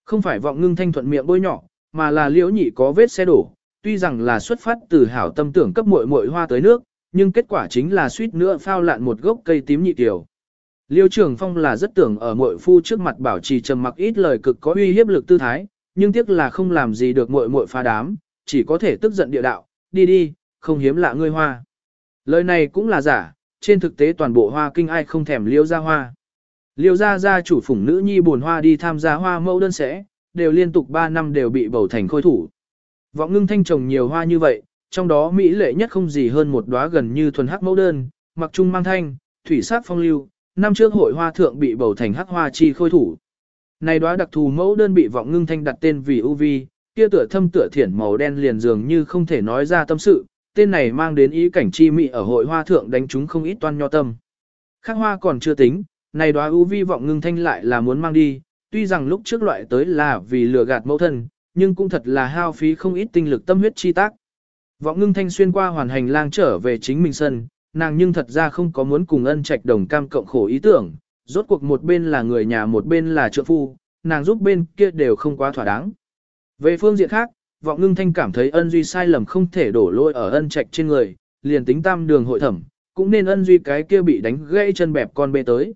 Không phải vọng ngưng thanh thuận miệng bôi nhỏ, mà là liễu nhị có vết xe đổ, tuy rằng là xuất phát từ hảo tâm tưởng cấp muội muội hoa tới nước, nhưng kết quả chính là suýt nữa phao lạn một gốc cây tím nhị tiểu. Liêu Trường Phong là rất tưởng ở muội phu trước mặt bảo trì trầm mặc ít lời cực có uy hiếp lực tư thái, nhưng tiếc là không làm gì được muội muội phá đám, chỉ có thể tức giận địa đạo, đi đi, không hiếm lạ ngươi hoa. Lời này cũng là giả, trên thực tế toàn bộ hoa kinh ai không thèm liêu ra hoa. Liêu gia gia chủ phủng nữ nhi buồn hoa đi tham gia hoa mẫu đơn sẽ, đều liên tục 3 năm đều bị bầu thành khôi thủ. Vọng ngưng thanh trồng nhiều hoa như vậy, trong đó mỹ lệ nhất không gì hơn một đóa gần như thuần hắc mẫu đơn, mặc trung mang thanh, thủy sắc phong lưu, năm trước hội hoa thượng bị bầu thành hắc hoa chi khôi thủ. Này đóa đặc thù mẫu đơn bị vọng ngưng thanh đặt tên vì UV, kia tựa thâm tựa thiển màu đen liền dường như không thể nói ra tâm sự, tên này mang đến ý cảnh chi mị ở hội hoa thượng đánh chúng không ít toan nho tâm. Khác hoa còn chưa tính, này đóa vi vọng ngưng thanh lại là muốn mang đi, tuy rằng lúc trước loại tới là vì lừa gạt mẫu thân, nhưng cũng thật là hao phí không ít tinh lực tâm huyết chi tác. Vọng ngưng thanh xuyên qua hoàn hành lang trở về chính mình sân, nàng nhưng thật ra không có muốn cùng ân trạch đồng cam cộng khổ ý tưởng, rốt cuộc một bên là người nhà một bên là trợ phu, nàng giúp bên kia đều không quá thỏa đáng. Về phương diện khác, vọng ngưng thanh cảm thấy ân duy sai lầm không thể đổ lỗi ở ân trạch trên người, liền tính tam đường hội thẩm, cũng nên ân duy cái kia bị đánh gãy chân bẹp con bê tới.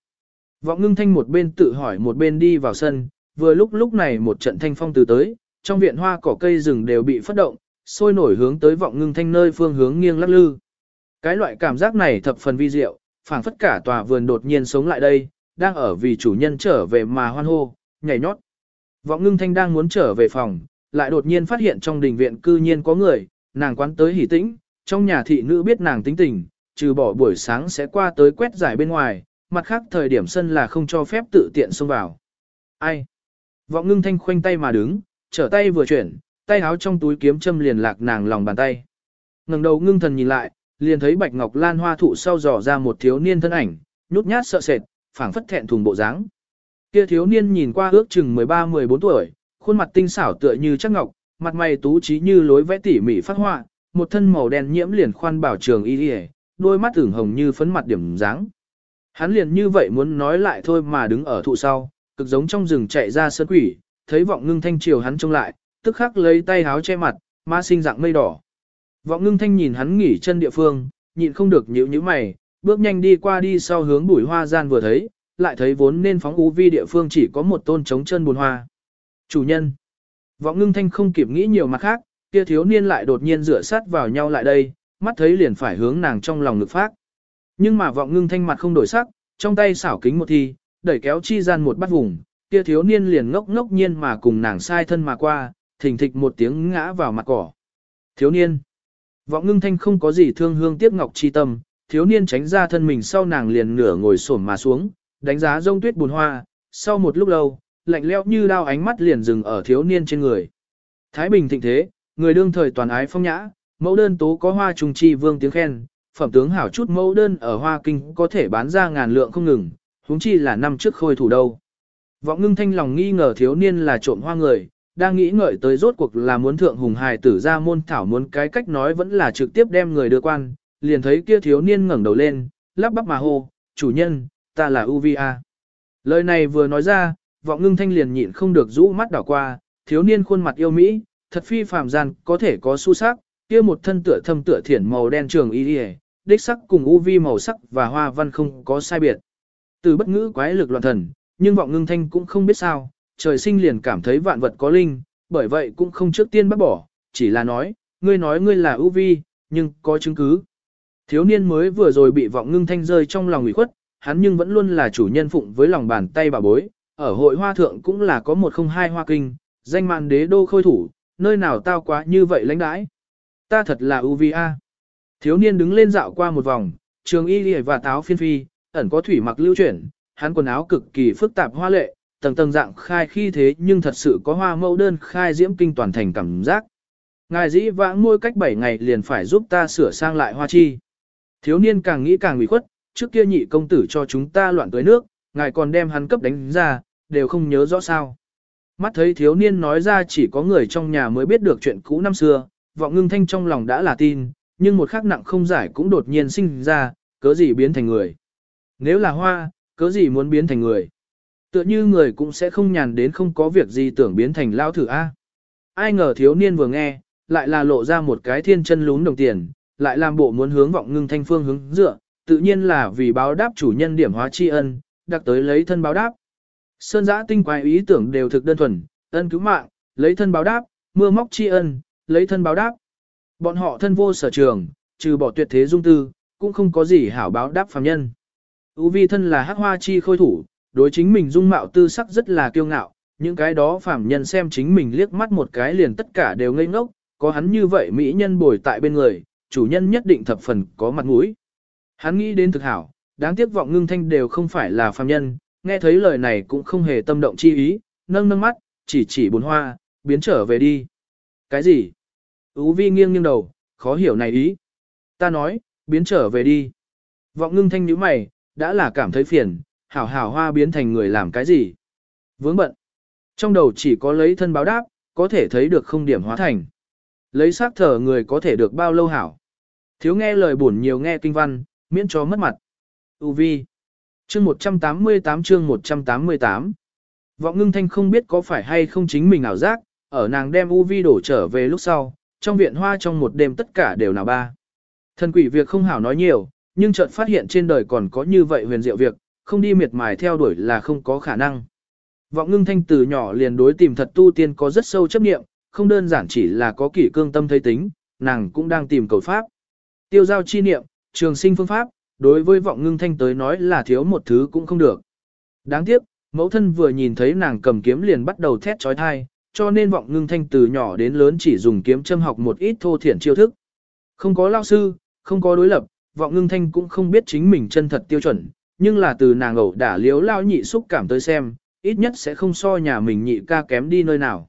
Vọng ngưng thanh một bên tự hỏi một bên đi vào sân, vừa lúc lúc này một trận thanh phong từ tới, trong viện hoa cỏ cây rừng đều bị phát động, sôi nổi hướng tới vọng ngưng thanh nơi phương hướng nghiêng lắc lư. Cái loại cảm giác này thập phần vi diệu, phảng phất cả tòa vườn đột nhiên sống lại đây, đang ở vì chủ nhân trở về mà hoan hô, nhảy nhót. Vọng ngưng thanh đang muốn trở về phòng, lại đột nhiên phát hiện trong đình viện cư nhiên có người, nàng quán tới hỉ tĩnh, trong nhà thị nữ biết nàng tính tình, trừ bỏ buổi sáng sẽ qua tới quét giải bên ngoài, mặt khác thời điểm sân là không cho phép tự tiện xông vào. Ai? Vọng ngưng thanh khoanh tay mà đứng, trở tay vừa chuyển, tay áo trong túi kiếm châm liền lạc nàng lòng bàn tay. ngẩng đầu ngưng thần nhìn lại, liền thấy bạch ngọc lan hoa thụ sau dò ra một thiếu niên thân ảnh, nhút nhát sợ sệt, phảng phất thẹn thùng bộ dáng. Kia thiếu niên nhìn qua ước chừng 13-14 tuổi, khuôn mặt tinh xảo tựa như chắc ngọc, mặt mày tú trí như lối vẽ tỉ mỉ phát họa, một thân màu đen nhiễm liền khoan bảo trường y y, đôi mắt ửng hồng như phấn mặt điểm dáng. Hắn liền như vậy muốn nói lại thôi mà đứng ở thụ sau, cực giống trong rừng chạy ra sơn quỷ, thấy vọng ngưng thanh chiều hắn trông lại, tức khắc lấy tay háo che mặt, ma sinh dạng mây đỏ. Vọng ngưng thanh nhìn hắn nghỉ chân địa phương, nhịn không được nhíu nhíu mày, bước nhanh đi qua đi sau hướng bùi hoa gian vừa thấy, lại thấy vốn nên phóng u vi địa phương chỉ có một tôn trống chân buồn hoa. Chủ nhân. Vọng ngưng thanh không kịp nghĩ nhiều mặt khác, kia thiếu niên lại đột nhiên rửa sát vào nhau lại đây, mắt thấy liền phải hướng nàng trong lòng ngực phát. Nhưng mà vọng ngưng thanh mặt không đổi sắc, trong tay xảo kính một thi, đẩy kéo chi gian một bắt vùng, kia thiếu niên liền ngốc ngốc nhiên mà cùng nàng sai thân mà qua, thình thịch một tiếng ngã vào mặt cỏ. Thiếu niên. Vọng ngưng thanh không có gì thương hương tiếc ngọc chi tâm, thiếu niên tránh ra thân mình sau nàng liền nửa ngồi xổm mà xuống, đánh giá rông tuyết buồn hoa, sau một lúc lâu, lạnh lẽo như đao ánh mắt liền dừng ở thiếu niên trên người. Thái Bình thịnh thế, người đương thời toàn ái phong nhã, mẫu đơn tố có hoa trùng chi vương tiếng khen, phẩm tướng hảo chút mẫu đơn ở hoa kinh có thể bán ra ngàn lượng không ngừng, huống chi là năm trước khôi thủ đâu. Vọng ngưng thanh lòng nghi ngờ thiếu niên là trộm hoa người, đang nghĩ ngợi tới rốt cuộc là muốn thượng hùng hài tử ra môn thảo muốn cái cách nói vẫn là trực tiếp đem người đưa quan, liền thấy kia thiếu niên ngẩng đầu lên, lắp bắp mà hô, chủ nhân, ta là UVA. Lời này vừa nói ra, vọng ngưng thanh liền nhịn không được rũ mắt đảo qua, thiếu niên khuôn mặt yêu Mỹ, thật phi phàm gian có thể có su sắc, kia một thân tựa thâm tựa thiển màu đen trường y y, đích sắc cùng u vi màu sắc và hoa văn không có sai biệt. Từ bất ngữ quái lực loạn thần, nhưng vọng ngưng thanh cũng không biết sao, trời sinh liền cảm thấy vạn vật có linh, bởi vậy cũng không trước tiên bắt bỏ, chỉ là nói, ngươi nói ngươi là u vi nhưng có chứng cứ. Thiếu niên mới vừa rồi bị vọng ngưng thanh rơi trong lòng ủy khuất, hắn nhưng vẫn luôn là chủ nhân phụng với lòng bàn tay bà bối, ở hội hoa thượng cũng là có một không hai hoa kinh, danh mạn đế đô khôi thủ, nơi nào tao quá như vậy lãnh đãi. Ta thật là UVA. Thiếu niên đứng lên dạo qua một vòng, trường y lìa và táo phiên phi, ẩn có thủy mặc lưu chuyển, hắn quần áo cực kỳ phức tạp hoa lệ, tầng tầng dạng khai khi thế nhưng thật sự có hoa mẫu đơn khai diễm kinh toàn thành cảm giác. Ngài dĩ vãng môi cách 7 ngày liền phải giúp ta sửa sang lại hoa chi. Thiếu niên càng nghĩ càng ủy khuất, trước kia nhị công tử cho chúng ta loạn tới nước, ngài còn đem hắn cấp đánh ra, đều không nhớ rõ sao. Mắt thấy thiếu niên nói ra chỉ có người trong nhà mới biết được chuyện cũ năm xưa, vọng ngưng thanh trong lòng đã là tin, nhưng một khắc nặng không giải cũng đột nhiên sinh ra, cớ gì biến thành người. Nếu là hoa, cớ gì muốn biến thành người. Tựa như người cũng sẽ không nhàn đến không có việc gì tưởng biến thành lao thử A. Ai ngờ thiếu niên vừa nghe, lại là lộ ra một cái thiên chân lún đồng tiền, lại làm bộ muốn hướng vọng ngưng thanh phương hướng dựa, tự nhiên là vì báo đáp chủ nhân điểm hóa tri ân, đặc tới lấy thân báo đáp. Sơn giã tinh quái ý tưởng đều thực đơn thuần, ân cứu mạng, lấy thân báo đáp, mưa móc tri ân, lấy thân báo đáp. Bọn họ thân vô sở trường, trừ bỏ tuyệt thế dung tư, cũng không có gì hảo báo đáp phàm nhân. U vi thân là hắc hoa chi khôi thủ, đối chính mình dung mạo tư sắc rất là kiêu ngạo, những cái đó phàm nhân xem chính mình liếc mắt một cái liền tất cả đều ngây ngốc, có hắn như vậy mỹ nhân bồi tại bên người, chủ nhân nhất định thập phần có mặt mũi. Hắn nghĩ đến thực hảo, đáng tiếc vọng ngưng thanh đều không phải là phàm nhân, nghe thấy lời này cũng không hề tâm động chi ý, nâng nâng mắt, chỉ chỉ bốn hoa, biến trở về đi. Cái gì? Ú vi nghiêng nghiêng đầu, khó hiểu này ý. Ta nói, biến trở về đi. Vọng ngưng thanh nhíu mày, đã là cảm thấy phiền, hảo hảo hoa biến thành người làm cái gì? Vướng bận. Trong đầu chỉ có lấy thân báo đáp, có thể thấy được không điểm hóa thành. Lấy xác thở người có thể được bao lâu hảo. Thiếu nghe lời buồn nhiều nghe kinh văn, miễn cho mất mặt. U vi. Chương 188 chương 188. Vọng ngưng thanh không biết có phải hay không chính mình ảo giác, ở nàng đem U vi đổ trở về lúc sau, trong viện hoa trong một đêm tất cả đều nào ba. Thần quỷ việc không hảo nói nhiều, nhưng chợt phát hiện trên đời còn có như vậy huyền diệu việc, không đi miệt mài theo đuổi là không có khả năng. Vọng ngưng thanh từ nhỏ liền đối tìm thật tu tiên có rất sâu chấp niệm, không đơn giản chỉ là có kỷ cương tâm thấy tính, nàng cũng đang tìm cầu pháp. Tiêu giao chi niệm, trường sinh phương pháp, đối với vọng ngưng thanh tới nói là thiếu một thứ cũng không được. Đáng tiếc, mẫu thân vừa nhìn thấy nàng cầm kiếm liền bắt đầu thét trói thai, cho nên vọng ngưng thanh từ nhỏ đến lớn chỉ dùng kiếm châm học một ít thô thiển chiêu thức. Không có lao sư, không có đối lập, vọng ngưng thanh cũng không biết chính mình chân thật tiêu chuẩn, nhưng là từ nàng ẩu đả liếu lao nhị xúc cảm tới xem, ít nhất sẽ không so nhà mình nhị ca kém đi nơi nào.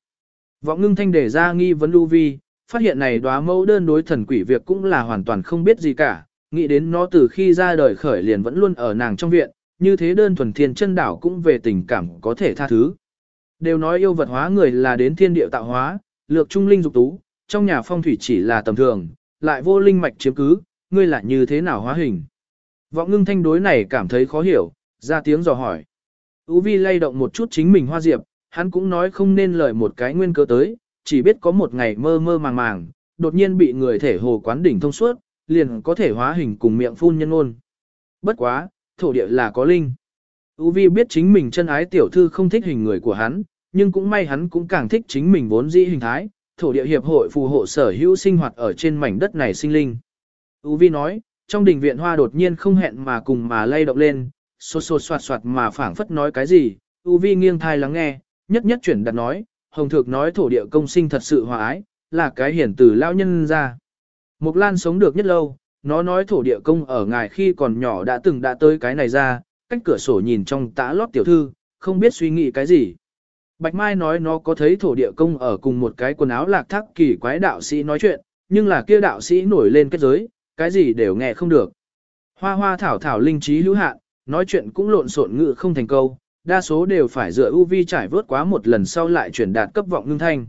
Vọng ngưng thanh để ra nghi vấn lưu vi, phát hiện này đóa mẫu đơn đối thần quỷ việc cũng là hoàn toàn không biết gì cả, nghĩ đến nó từ khi ra đời khởi liền vẫn luôn ở nàng trong viện, như thế đơn thuần thiên chân đảo cũng về tình cảm có thể tha thứ. Đều nói yêu vật hóa người là đến thiên địa tạo hóa, lược trung linh dục tú, trong nhà phong thủy chỉ là tầm thường, lại vô linh mạch chiếm cứ, ngươi là như thế nào hóa hình. Vọng ngưng thanh đối này cảm thấy khó hiểu, ra tiếng dò hỏi. Ú vi lay động một chút chính mình hoa diệp, hắn cũng nói không nên lời một cái nguyên cơ tới, chỉ biết có một ngày mơ mơ màng màng, đột nhiên bị người thể hồ quán đỉnh thông suốt, liền có thể hóa hình cùng miệng phun nhân ngôn. Bất quá, thổ địa là có linh. U Vi biết chính mình chân ái tiểu thư không thích hình người của hắn, nhưng cũng may hắn cũng càng thích chính mình vốn dĩ hình thái, thổ địa hiệp hội phù hộ sở hữu sinh hoạt ở trên mảnh đất này sinh linh. U Vi nói, trong đình viện hoa đột nhiên không hẹn mà cùng mà lay động lên, xô xô soạt soạt mà phảng phất nói cái gì, U Vi nghiêng thai lắng nghe, nhất nhất chuyển đặt nói, Hồng Thược nói thổ địa công sinh thật sự hòa ái, là cái hiển từ lao nhân ra. Mộc Lan sống được nhất lâu, nó nói thổ địa công ở ngài khi còn nhỏ đã từng đã tới cái này ra, cách cửa sổ nhìn trong tã lót tiểu thư, không biết suy nghĩ cái gì. Bạch Mai nói nó có thấy thổ địa công ở cùng một cái quần áo lạc thác kỳ quái đạo sĩ nói chuyện, nhưng là kia đạo sĩ nổi lên kết giới, cái gì đều nghe không được. Hoa hoa thảo thảo linh trí hữu hạn, nói chuyện cũng lộn xộn ngự không thành câu, đa số đều phải dựa UV trải vớt quá một lần sau lại chuyển đạt cấp vọng ngưng thanh.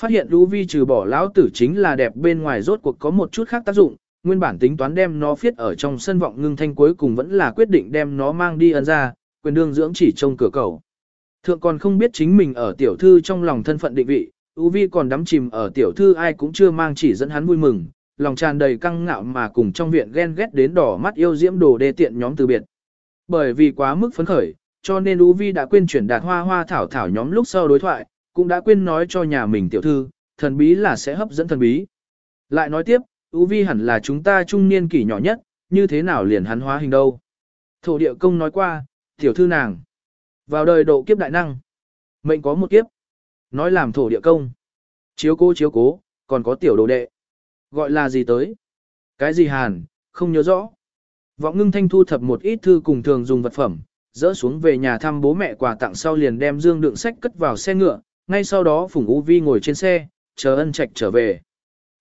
Phát hiện UV trừ bỏ lão tử chính là đẹp bên ngoài rốt cuộc có một chút khác tác dụng, nguyên bản tính toán đem nó phiết ở trong sân vọng ngưng thanh cuối cùng vẫn là quyết định đem nó mang đi ân ra, quyền đương dưỡng chỉ trông cửa cầu. Thượng còn không biết chính mình ở tiểu thư trong lòng thân phận định vị, U vi còn đắm chìm ở tiểu thư ai cũng chưa mang chỉ dẫn hắn vui mừng, lòng tràn đầy căng ngạo mà cùng trong viện ghen ghét đến đỏ mắt yêu diễm đồ đê tiện nhóm từ biệt. Bởi vì quá mức phấn khởi, cho nên U vi đã quên chuyển đạt hoa hoa thảo thảo nhóm lúc sau đối thoại, cũng đã quên nói cho nhà mình tiểu thư, thần bí là sẽ hấp dẫn thần bí. Lại nói tiếp, UV hẳn là chúng ta trung niên kỷ nhỏ nhất, như thế nào liền hắn hóa hình đâu. Thổ địa công nói qua, tiểu thư nàng, vào đời độ kiếp đại năng, mệnh có một kiếp, nói làm thổ địa công, chiếu cố chiếu cố, còn có tiểu đồ đệ, gọi là gì tới, cái gì hàn, không nhớ rõ. Vọng ngưng thanh thu thập một ít thư cùng thường dùng vật phẩm, dỡ xuống về nhà thăm bố mẹ quà tặng sau liền đem dương đựng sách cất vào xe ngựa, ngay sau đó Phùng U Vi ngồi trên xe, chờ ân trạch trở về.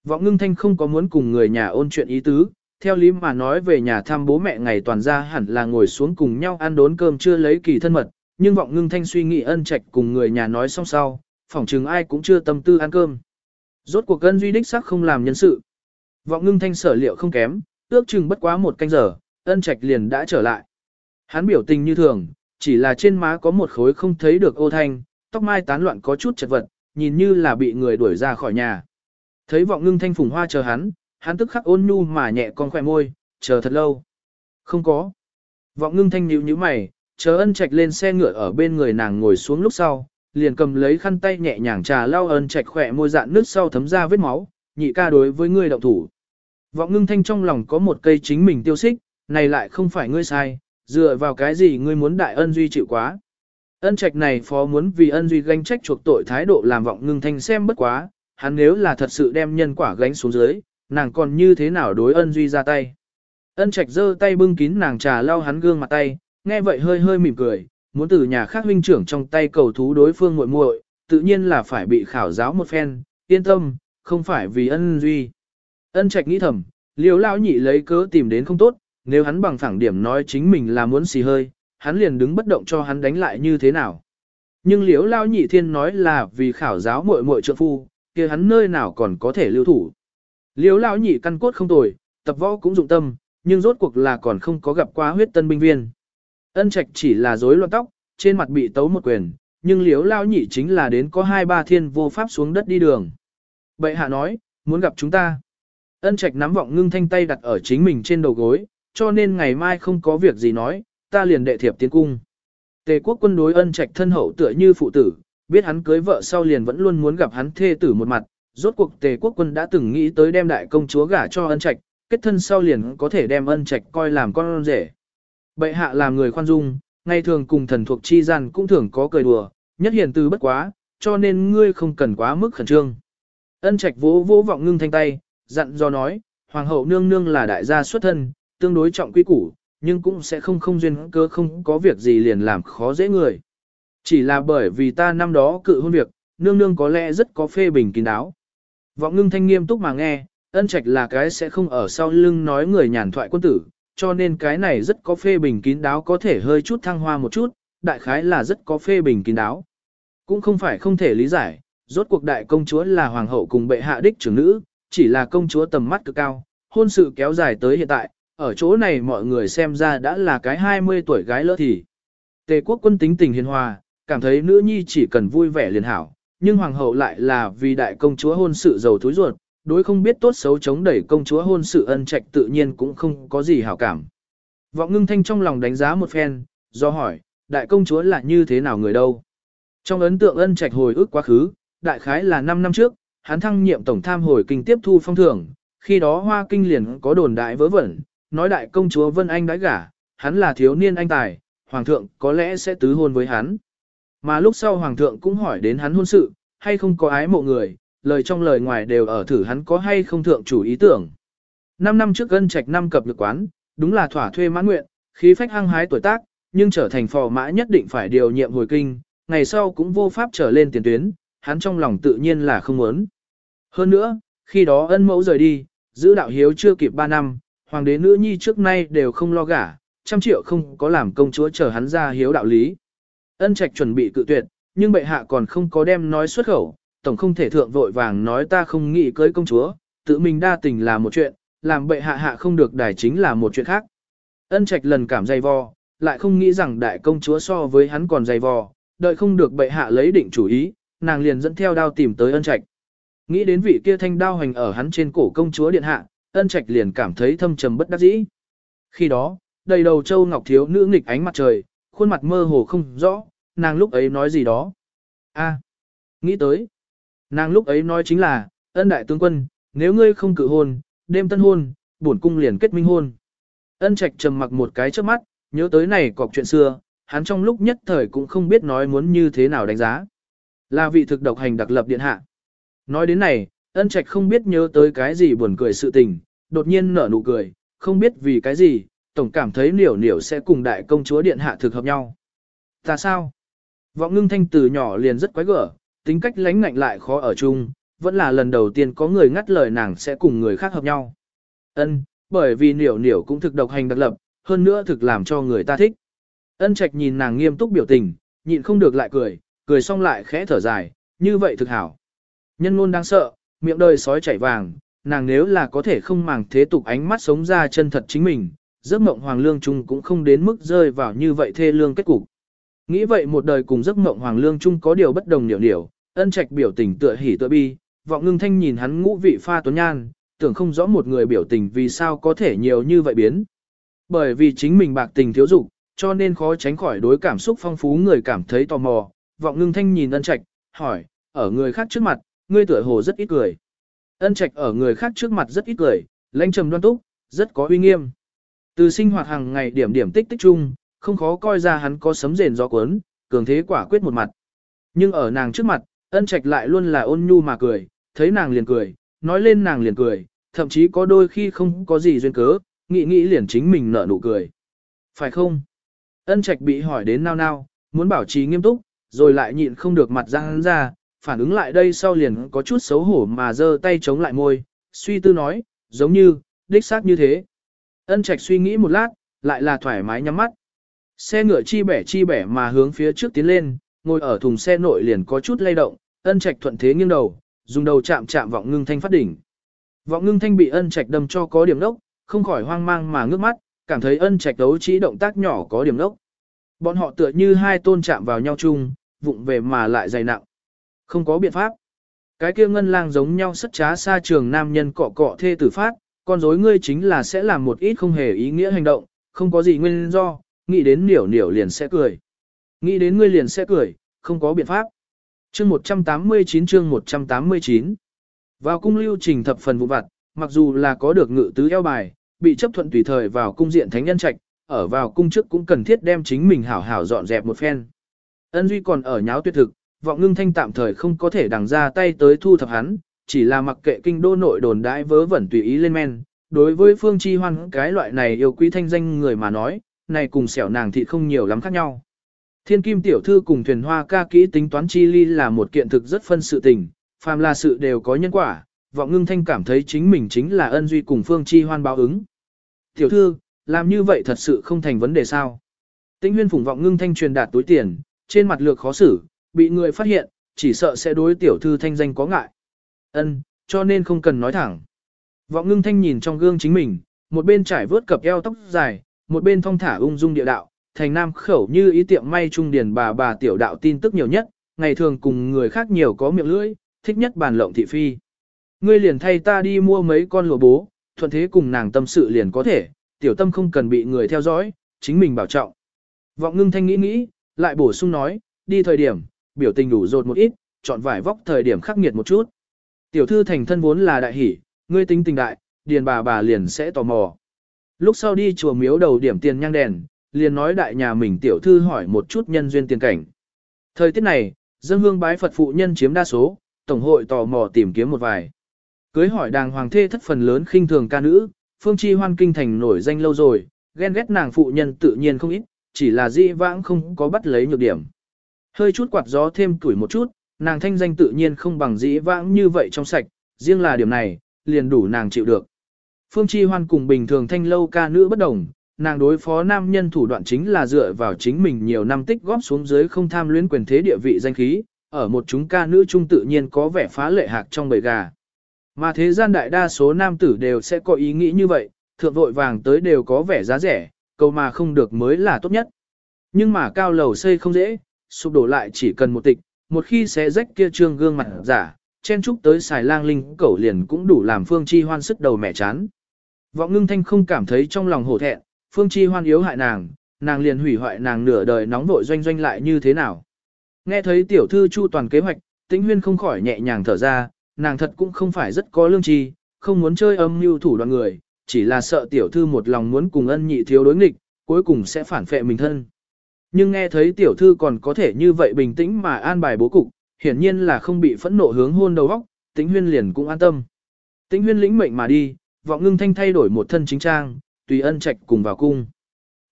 Vọng ngưng thanh không có muốn cùng người nhà ôn chuyện ý tứ, theo lý mà nói về nhà thăm bố mẹ ngày toàn ra hẳn là ngồi xuống cùng nhau ăn đốn cơm chưa lấy kỳ thân mật, nhưng vọng ngưng thanh suy nghĩ ân trạch cùng người nhà nói xong sau, phỏng chừng ai cũng chưa tâm tư ăn cơm. Rốt cuộc cân duy đích sắc không làm nhân sự. Vọng ngưng thanh sở liệu không kém, ước chừng bất quá một canh giờ, ân trạch liền đã trở lại. Hắn biểu tình như thường, chỉ là trên má có một khối không thấy được ô thanh, tóc mai tán loạn có chút chật vật, nhìn như là bị người đuổi ra khỏi nhà. Thấy vọng ngưng thanh phùng hoa chờ hắn, hắn tức khắc ôn nhu mà nhẹ con khỏe môi, chờ thật lâu. Không có. Vọng ngưng thanh nhíu nhíu mày, chờ ân trạch lên xe ngựa ở bên người nàng ngồi xuống lúc sau, liền cầm lấy khăn tay nhẹ nhàng trà lau ân trạch khỏe môi dạn nước sau thấm ra vết máu, nhị ca đối với ngươi động thủ. Vọng ngưng thanh trong lòng có một cây chính mình tiêu xích, này lại không phải ngươi sai, dựa vào cái gì ngươi muốn đại ân duy chịu quá. Ân trạch này phó muốn vì ân duy gánh trách chuộc tội thái độ làm vọng ngưng thanh xem bất quá, hắn nếu là thật sự đem nhân quả gánh xuống dưới, nàng còn như thế nào đối ân duy ra tay. Ân trạch giơ tay bưng kín nàng trà lau hắn gương mặt tay, nghe vậy hơi hơi mỉm cười, muốn từ nhà khác huynh trưởng trong tay cầu thú đối phương muội muội, tự nhiên là phải bị khảo giáo một phen, yên tâm, không phải vì ân duy. Ân trạch nghĩ thầm, liều lão nhị lấy cớ tìm đến không tốt, nếu hắn bằng phẳng điểm nói chính mình là muốn xì hơi, hắn liền đứng bất động cho hắn đánh lại như thế nào. Nhưng liếu lao nhị thiên nói là vì khảo giáo muội muội trượng phu, kia hắn nơi nào còn có thể lưu thủ. Liếu Lão nhị căn cốt không tồi, tập võ cũng dụng tâm, nhưng rốt cuộc là còn không có gặp qua huyết tân binh viên. Ân trạch chỉ là rối loạn tóc, trên mặt bị tấu một quyền, nhưng liếu Lão nhị chính là đến có hai ba thiên vô pháp xuống đất đi đường. Bệ hạ nói, muốn gặp chúng ta. Ân trạch nắm vọng ngưng thanh tay đặt ở chính mình trên đầu gối, cho nên ngày mai không có việc gì nói, ta liền đệ thiệp tiến cung. Tề quốc quân đối ân trạch thân hậu tựa như phụ tử, biết hắn cưới vợ sau liền vẫn luôn muốn gặp hắn thê tử một mặt, rốt cuộc tề quốc quân đã từng nghĩ tới đem đại công chúa gả cho ân trạch, kết thân sau liền có thể đem ân trạch coi làm con rể. Bệ hạ làm người khoan dung, ngày thường cùng thần thuộc chi gian cũng thường có cười đùa, nhất hiền từ bất quá, cho nên ngươi không cần quá mức khẩn trương. Ân trạch vỗ vỗ vọng ngưng thanh tay, dặn do nói, hoàng hậu nương nương là đại gia xuất thân, tương đối trọng quy củ, nhưng cũng sẽ không không duyên cơ không có việc gì liền làm khó dễ người. Chỉ là bởi vì ta năm đó cự hôn việc, nương nương có lẽ rất có phê bình kín đáo. Vọng ngưng thanh nghiêm túc mà nghe, ân trạch là cái sẽ không ở sau lưng nói người nhàn thoại quân tử, cho nên cái này rất có phê bình kín đáo có thể hơi chút thăng hoa một chút, đại khái là rất có phê bình kín đáo. Cũng không phải không thể lý giải, rốt cuộc đại công chúa là hoàng hậu cùng bệ hạ đích trưởng nữ, chỉ là công chúa tầm mắt cực cao, hôn sự kéo dài tới hiện tại, ở chỗ này mọi người xem ra đã là cái 20 tuổi gái lỡ thì. Tề quốc quân tính tình hiền hòa, cảm thấy nữ nhi chỉ cần vui vẻ liền hảo, nhưng hoàng hậu lại là vì đại công chúa hôn sự giàu thối ruột, đối không biết tốt xấu chống đẩy công chúa hôn sự ân trạch tự nhiên cũng không có gì hảo cảm. Vọng ngưng thanh trong lòng đánh giá một phen, do hỏi, đại công chúa là như thế nào người đâu? Trong ấn tượng ân trạch hồi ức quá khứ, đại khái là 5 năm trước, hắn thăng nhiệm tổng tham hồi kinh tiếp thu phong thưởng, khi đó hoa kinh liền có đồn đại vớ vẩn, nói đại công chúa Vân Anh đãi gả, hắn là thiếu niên anh tài, hoàng thượng có lẽ sẽ tứ hôn với hắn. Mà lúc sau hoàng thượng cũng hỏi đến hắn hôn sự, hay không có ái mộ người, lời trong lời ngoài đều ở thử hắn có hay không thượng chủ ý tưởng. Năm năm trước gân trạch năm cập lực quán, đúng là thỏa thuê mãn nguyện, khí phách hăng hái tuổi tác, nhưng trở thành phò mã nhất định phải điều nhiệm hồi kinh, ngày sau cũng vô pháp trở lên tiền tuyến, hắn trong lòng tự nhiên là không muốn. Hơn nữa, khi đó ân mẫu rời đi, giữ đạo hiếu chưa kịp 3 năm, hoàng đế nữ nhi trước nay đều không lo gả, trăm triệu không có làm công chúa chờ hắn ra hiếu đạo lý. Ân trạch chuẩn bị cự tuyệt, nhưng bệ hạ còn không có đem nói xuất khẩu, tổng không thể thượng vội vàng nói ta không nghĩ cưới công chúa, tự mình đa tình là một chuyện, làm bệ hạ hạ không được đài chính là một chuyện khác. Ân trạch lần cảm dày vò, lại không nghĩ rằng đại công chúa so với hắn còn dày vò, đợi không được bệ hạ lấy định chủ ý, nàng liền dẫn theo đao tìm tới ân trạch. Nghĩ đến vị kia thanh đao hành ở hắn trên cổ công chúa điện hạ, ân trạch liền cảm thấy thâm trầm bất đắc dĩ. Khi đó, đầy đầu châu ngọc thiếu nữ nghịch ánh mặt trời, khuôn mặt mơ hồ không rõ, nàng lúc ấy nói gì đó. a nghĩ tới. Nàng lúc ấy nói chính là, ân đại tướng quân, nếu ngươi không cử hôn, đêm tân hôn, bổn cung liền kết minh hôn. Ân trạch trầm mặc một cái trước mắt, nhớ tới này cọc chuyện xưa, hắn trong lúc nhất thời cũng không biết nói muốn như thế nào đánh giá. Là vị thực độc hành đặc lập điện hạ. Nói đến này, ân trạch không biết nhớ tới cái gì buồn cười sự tình, đột nhiên nở nụ cười, không biết vì cái gì, tổng cảm thấy niểu niểu sẽ cùng đại công chúa điện hạ thực hợp nhau. Ta sao? Vọng ngưng thanh từ nhỏ liền rất quái gở, tính cách lánh ngạnh lại khó ở chung, vẫn là lần đầu tiên có người ngắt lời nàng sẽ cùng người khác hợp nhau. Ân, bởi vì niểu niểu cũng thực độc hành đặc lập, hơn nữa thực làm cho người ta thích. Ân trạch nhìn nàng nghiêm túc biểu tình, nhịn không được lại cười, cười xong lại khẽ thở dài, như vậy thực hảo. Nhân luôn đang sợ, miệng đời sói chảy vàng, nàng nếu là có thể không màng thế tục ánh mắt sống ra chân thật chính mình, giấc mộng hoàng lương trung cũng không đến mức rơi vào như vậy thê lương kết cục. Nghĩ vậy một đời cùng giấc mộng hoàng lương trung có điều bất đồng nhiều điều, ân trạch biểu tình tựa hỉ tựa bi, vọng ngưng thanh nhìn hắn ngũ vị pha tuấn nhan, tưởng không rõ một người biểu tình vì sao có thể nhiều như vậy biến. Bởi vì chính mình bạc tình thiếu dục, cho nên khó tránh khỏi đối cảm xúc phong phú người cảm thấy tò mò. Vọng ngưng thanh nhìn ân trạch, hỏi, ở người khác trước mặt, ngươi tựa hồ rất ít cười. Ân trạch ở người khác trước mặt rất ít cười, lãnh trầm đoan túc, rất có uy nghiêm. Từ sinh hoạt hàng ngày điểm điểm tích tích chung, không khó coi ra hắn có sấm rền gió cuốn, cường thế quả quyết một mặt. Nhưng ở nàng trước mặt, ân trạch lại luôn là ôn nhu mà cười, thấy nàng liền cười, nói lên nàng liền cười, thậm chí có đôi khi không có gì duyên cớ, nghĩ nghĩ liền chính mình nở nụ cười. Phải không? Ân trạch bị hỏi đến nao nao, muốn bảo trì nghiêm túc, rồi lại nhịn không được mặt ra hắn ra, phản ứng lại đây sau liền có chút xấu hổ mà giơ tay chống lại môi, suy tư nói, giống như, đích xác như thế. Ân trạch suy nghĩ một lát, lại là thoải mái nhắm mắt. Xe ngựa chi bẻ chi bẻ mà hướng phía trước tiến lên, ngồi ở thùng xe nội liền có chút lay động, ân trạch thuận thế nghiêng đầu, dùng đầu chạm chạm vọng ngưng thanh phát đỉnh. Vọng ngưng thanh bị ân trạch đâm cho có điểm đốc, không khỏi hoang mang mà ngước mắt, cảm thấy ân trạch đấu trí động tác nhỏ có điểm đốc. Bọn họ tựa như hai tôn chạm vào nhau chung, vụng về mà lại dày nặng. Không có biện pháp. Cái kia ngân lang giống nhau sất trá xa trường nam nhân cọ cọ thê tử phát, con dối ngươi chính là sẽ làm một ít không hề ý nghĩa hành động, không có gì nguyên do, nghĩ đến niểu niểu liền sẽ cười. Nghĩ đến ngươi liền sẽ cười, không có biện pháp. Chương 189 chương 189 Vào cung lưu trình thập phần vụ vặt, mặc dù là có được ngự tứ eo bài, bị chấp thuận tùy thời vào cung diện thánh nhân trạch, ở vào cung trước cũng cần thiết đem chính mình hảo hảo dọn dẹp một phen. Ân Duy còn ở nháo tuyệt thực, vọng ngưng thanh tạm thời không có thể đằng ra tay tới thu thập hắn, chỉ là mặc kệ kinh đô nội đồn đãi vớ vẩn tùy ý lên men. Đối với Phương Chi Hoan cái loại này yêu quý thanh danh người mà nói, này cùng xẻo nàng thì không nhiều lắm khác nhau. Thiên kim tiểu thư cùng thuyền hoa ca kỹ tính toán chi ly là một kiện thực rất phân sự tình, phàm là sự đều có nhân quả, vọng ngưng thanh cảm thấy chính mình chính là ân duy cùng Phương Chi Hoan báo ứng. Tiểu thư, làm như vậy thật sự không thành vấn đề sao. Tĩnh huyên phủng vọng ngưng thanh truyền đạt túi tiền, trên mặt lược khó xử, bị người phát hiện, chỉ sợ sẽ đối tiểu thư thanh danh có ngại. Ân, cho nên không cần nói thẳng. Vọng ngưng thanh nhìn trong gương chính mình, một bên trải vớt cặp eo tóc dài, một bên thong thả ung dung địa đạo, thành nam khẩu như ý tiệm may trung điền bà bà tiểu đạo tin tức nhiều nhất, ngày thường cùng người khác nhiều có miệng lưỡi, thích nhất bàn lộng thị phi. Ngươi liền thay ta đi mua mấy con lụa bố, thuận thế cùng nàng tâm sự liền có thể, tiểu tâm không cần bị người theo dõi, chính mình bảo trọng. Vọng ngưng thanh nghĩ nghĩ, lại bổ sung nói, đi thời điểm, biểu tình đủ rột một ít, chọn vải vóc thời điểm khắc nghiệt một chút. Tiểu thư thành thân vốn là đại hỷ, ngươi tính tình đại, điền bà bà liền sẽ tò mò. Lúc sau đi chùa miếu đầu điểm tiền nhang đèn, liền nói đại nhà mình tiểu thư hỏi một chút nhân duyên tiền cảnh. Thời tiết này, dân hương bái Phật phụ nhân chiếm đa số, tổng hội tò mò tìm kiếm một vài. Cưới hỏi đàng hoàng thê thất phần lớn khinh thường ca nữ, phương chi hoan kinh thành nổi danh lâu rồi, ghen ghét nàng phụ nhân tự nhiên không ít, chỉ là dị vãng không có bắt lấy nhược điểm. Hơi chút quạt gió thêm tuổi một chút, nàng thanh danh tự nhiên không bằng dĩ vãng như vậy trong sạch, riêng là điểm này, liền đủ nàng chịu được. Phương Chi Hoan cùng bình thường thanh lâu ca nữ bất đồng, nàng đối phó nam nhân thủ đoạn chính là dựa vào chính mình nhiều năm tích góp xuống dưới không tham luyến quyền thế địa vị danh khí, ở một chúng ca nữ trung tự nhiên có vẻ phá lệ hạc trong bầy gà. Mà thế gian đại đa số nam tử đều sẽ có ý nghĩ như vậy, thượng vội vàng tới đều có vẻ giá rẻ, cầu mà không được mới là tốt nhất. Nhưng mà cao lầu xây không dễ, sụp đổ lại chỉ cần một tịch, một khi xé rách kia trương gương mặt giả, chen chúc tới xài lang linh cẩu liền cũng đủ làm phương chi hoan sức đầu mẹ chán. Vọng ngưng thanh không cảm thấy trong lòng hổ thẹn, phương chi hoan yếu hại nàng, nàng liền hủy hoại nàng nửa đời nóng vội doanh doanh lại như thế nào. Nghe thấy tiểu thư chu toàn kế hoạch, tĩnh huyên không khỏi nhẹ nhàng thở ra, nàng thật cũng không phải rất có lương tri, không muốn chơi âm mưu thủ đoạn người, chỉ là sợ tiểu thư một lòng muốn cùng ân nhị thiếu đối nghịch, cuối cùng sẽ phản phệ mình thân. Nhưng nghe thấy tiểu thư còn có thể như vậy bình tĩnh mà an bài bố cục, hiển nhiên là không bị phẫn nộ hướng hôn đầu óc, tĩnh huyên liền cũng an tâm. Tĩnh huyên lĩnh mệnh mà đi, vọng ngưng thanh thay đổi một thân chính trang, tùy ân trạch cùng vào cung.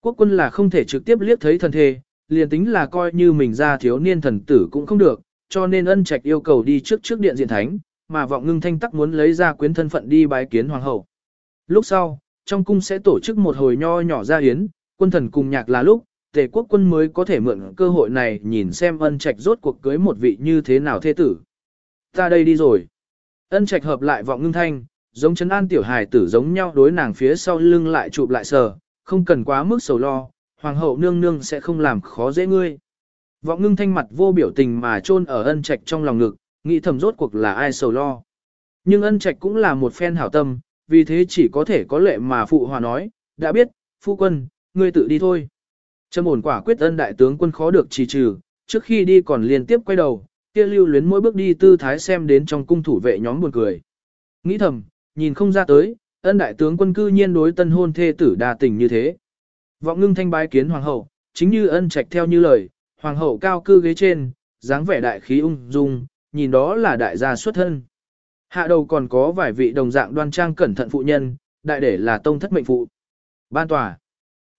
Quốc quân là không thể trực tiếp liếc thấy thần thề, liền tính là coi như mình ra thiếu niên thần tử cũng không được, cho nên ân trạch yêu cầu đi trước trước điện diện thánh, mà vọng ngưng thanh tắc muốn lấy ra quyến thân phận đi bái kiến hoàng hậu. Lúc sau, trong cung sẽ tổ chức một hồi nho nhỏ ra yến, quân thần cùng nhạc là lúc, tề quốc quân mới có thể mượn cơ hội này nhìn xem ân trạch rốt cuộc cưới một vị như thế nào thế tử. Ta đây đi rồi. Ân trạch hợp lại vọng ngưng thanh, giống chấn an tiểu hài tử giống nhau đối nàng phía sau lưng lại chụp lại sờ, không cần quá mức sầu lo, hoàng hậu nương nương sẽ không làm khó dễ ngươi. Vọng ngưng thanh mặt vô biểu tình mà chôn ở ân trạch trong lòng ngực, nghĩ thầm rốt cuộc là ai sầu lo. Nhưng ân trạch cũng là một phen hảo tâm, vì thế chỉ có thể có lệ mà phụ hòa nói, đã biết, phu quân, ngươi tự đi thôi. Trầm ổn quả quyết ân đại tướng quân khó được trì trừ, trước khi đi còn liên tiếp quay đầu, kia lưu luyến mỗi bước đi tư thái xem đến trong cung thủ vệ nhóm buồn cười. Nghĩ thầm, nhìn không ra tới, ân đại tướng quân cư nhiên đối tân hôn thê tử đa tình như thế. Vọng ngưng thanh bái kiến hoàng hậu, chính như ân trạch theo như lời, hoàng hậu cao cư ghế trên, dáng vẻ đại khí ung dung, nhìn đó là đại gia xuất thân. Hạ đầu còn có vài vị đồng dạng đoan trang cẩn thận phụ nhân, đại để là tông thất mệnh phụ. Ban tòa.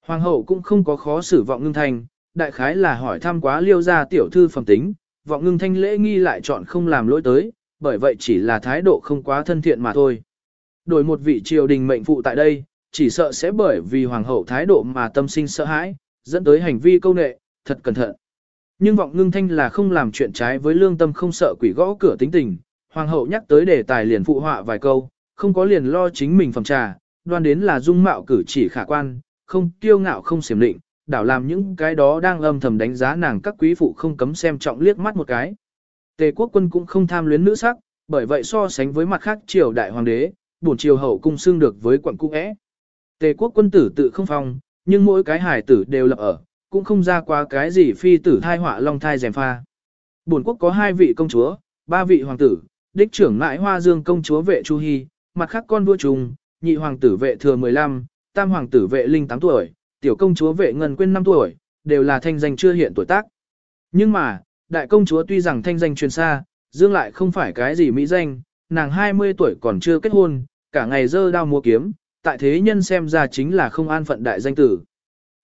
Hoàng hậu cũng không có khó xử vọng ngưng thanh, đại khái là hỏi thăm quá liêu ra tiểu thư phẩm tính, vọng ngưng thanh lễ nghi lại chọn không làm lỗi tới, bởi vậy chỉ là thái độ không quá thân thiện mà thôi. Đổi một vị triều đình mệnh phụ tại đây, chỉ sợ sẽ bởi vì hoàng hậu thái độ mà tâm sinh sợ hãi, dẫn tới hành vi câu nệ, thật cẩn thận. Nhưng vọng ngưng thanh là không làm chuyện trái với lương tâm không sợ quỷ gõ cửa tính tình, hoàng hậu nhắc tới đề tài liền phụ họa vài câu, không có liền lo chính mình phẩm trà, đoan đến là dung mạo cử chỉ khả quan, không kiêu ngạo không xiểm định, đảo làm những cái đó đang âm thầm đánh giá nàng các quý phụ không cấm xem trọng liếc mắt một cái. Tề quốc quân cũng không tham luyến nữ sắc, bởi vậy so sánh với mặt khác triều đại hoàng đế, bổn triều hậu cung xương được với quận cung é. Tề quốc quân tử tự không phong, nhưng mỗi cái hải tử đều lập ở, cũng không ra qua cái gì phi tử thai họa long thai dèm pha. Bổn quốc có hai vị công chúa, ba vị hoàng tử, đích trưởng mãi hoa dương công chúa vệ Chu Hy, mặt khác con vua trùng, nhị hoàng tử vệ thừa 15, tam hoàng tử vệ linh 8 tuổi, tiểu công chúa vệ ngân quên 5 tuổi, đều là thanh danh chưa hiện tuổi tác. Nhưng mà, đại công chúa tuy rằng thanh danh truyền xa, dương lại không phải cái gì mỹ danh, nàng 20 tuổi còn chưa kết hôn, cả ngày dơ đao mua kiếm, tại thế nhân xem ra chính là không an phận đại danh tử.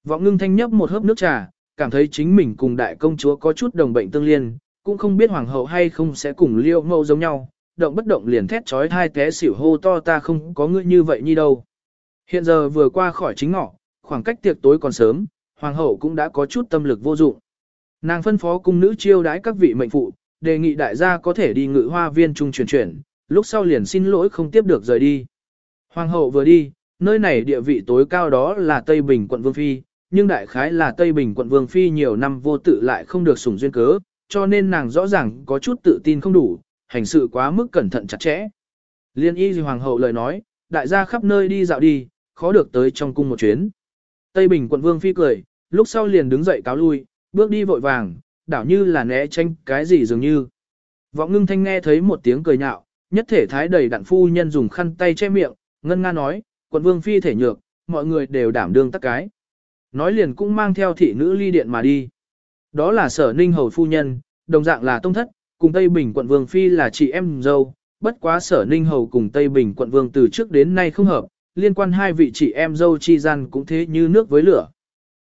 Vọng ngưng thanh nhấp một hớp nước trà, cảm thấy chính mình cùng đại công chúa có chút đồng bệnh tương liên, cũng không biết hoàng hậu hay không sẽ cùng liêu mâu giống nhau, động bất động liền thét trói hai té xỉu hô to ta không có ngươi như vậy như đâu. Hiện giờ vừa qua khỏi chính ngọ, khoảng cách tiệc tối còn sớm, hoàng hậu cũng đã có chút tâm lực vô dụng. Nàng phân phó cung nữ chiêu đãi các vị mệnh phụ, đề nghị đại gia có thể đi ngự hoa viên trung chuyển chuyển, lúc sau liền xin lỗi không tiếp được rời đi. Hoàng hậu vừa đi, nơi này địa vị tối cao đó là Tây Bình quận Vương Phi, nhưng đại khái là Tây Bình quận Vương Phi nhiều năm vô tự lại không được sủng duyên cớ, cho nên nàng rõ ràng có chút tự tin không đủ, hành sự quá mức cẩn thận chặt chẽ. Liên y hoàng hậu lời nói, đại gia khắp nơi đi dạo đi, khó được tới trong cung một chuyến. Tây Bình quận Vương Phi cười, lúc sau liền đứng dậy cáo lui, bước đi vội vàng, đảo như là né tranh cái gì dường như. Vọng ngưng thanh nghe thấy một tiếng cười nhạo, nhất thể thái đầy đặn phu nhân dùng khăn tay che miệng, ngân nga nói, quận Vương Phi thể nhược, mọi người đều đảm đương tắc cái. Nói liền cũng mang theo thị nữ ly điện mà đi. Đó là sở ninh hầu phu nhân, đồng dạng là tông thất, cùng Tây Bình quận Vương Phi là chị em dâu, bất quá sở ninh hầu cùng Tây Bình quận Vương từ trước đến nay không hợp, liên quan hai vị chị em dâu chi gian cũng thế như nước với lửa.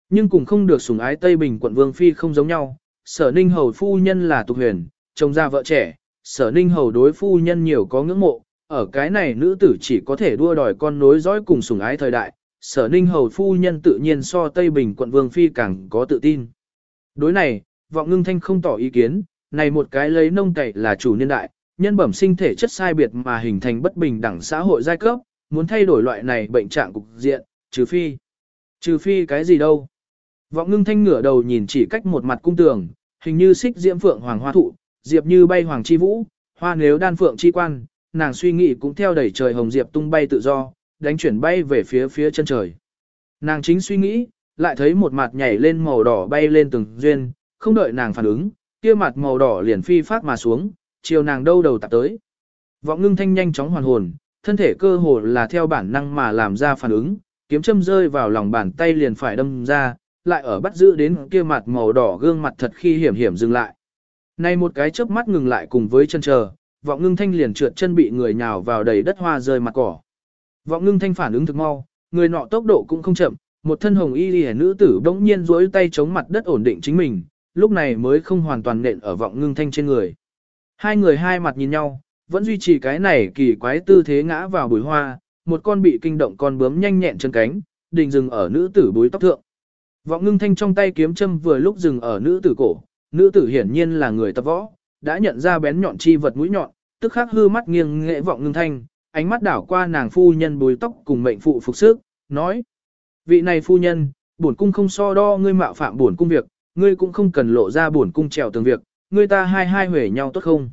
Nhưng cùng không được sủng ái Tây Bình quận Vương Phi không giống nhau, sở ninh hầu phu nhân là tục huyền, chồng ra vợ trẻ, sở ninh hầu đối phu nhân nhiều có ngưỡng mộ, ở cái này nữ tử chỉ có thể đua đòi con nối dõi cùng sủng ái thời đại, sở ninh hầu phu nhân tự nhiên so Tây Bình quận Vương Phi càng có tự tin. Đối này, vọng ngưng thanh không tỏ ý kiến, này một cái lấy nông cậy là chủ niên đại, nhân bẩm sinh thể chất sai biệt mà hình thành bất bình đẳng xã hội giai cấp, muốn thay đổi loại này bệnh trạng cục diện, trừ phi. Trừ phi cái gì đâu. Vọng ngưng thanh ngửa đầu nhìn chỉ cách một mặt cung tường, hình như xích diễm phượng hoàng hoa thụ, diệp như bay hoàng chi vũ, hoa nếu đan phượng chi quan, nàng suy nghĩ cũng theo đẩy trời hồng diệp tung bay tự do, đánh chuyển bay về phía phía chân trời. Nàng chính suy nghĩ, lại thấy một mặt nhảy lên màu đỏ bay lên từng duyên, không đợi nàng phản ứng, kia mặt màu đỏ liền phi phát mà xuống, chiều nàng đâu đầu tạp tới. Vọng ngưng thanh nhanh chóng hoàn hồn, thân thể cơ hồ là theo bản năng mà làm ra phản ứng, kiếm châm rơi vào lòng bàn tay liền phải đâm ra, lại ở bắt giữ đến kia mặt màu đỏ gương mặt thật khi hiểm hiểm dừng lại. Này một cái chớp mắt ngừng lại cùng với chân chờ, vọng ngưng thanh liền trượt chân bị người nhào vào đầy đất hoa rơi mặt cỏ. Vọng ngưng thanh phản ứng thực mau, người nọ tốc độ cũng không chậm, một thân hồng y liễu nữ tử bỗng nhiên duỗi tay chống mặt đất ổn định chính mình, lúc này mới không hoàn toàn nện ở vọng ngưng thanh trên người. Hai người hai mặt nhìn nhau, vẫn duy trì cái này kỳ quái tư thế ngã vào bụi hoa, một con bị kinh động con bướm nhanh nhẹn chân cánh, đình dừng ở nữ tử bối tóc thượng. Vọng ngưng thanh trong tay kiếm châm vừa lúc dừng ở nữ tử cổ, nữ tử hiển nhiên là người tập võ, đã nhận ra bén nhọn chi vật mũi nhọn, tức khắc hư mắt nghiêng nghệ vọng ngưng thanh, ánh mắt đảo qua nàng phu nhân bùi tóc cùng mệnh phụ phục sức, nói. Vị này phu nhân, bổn cung không so đo ngươi mạo phạm bổn cung việc, ngươi cũng không cần lộ ra bổn cung trèo tường việc, ngươi ta hai hai huề nhau tốt không?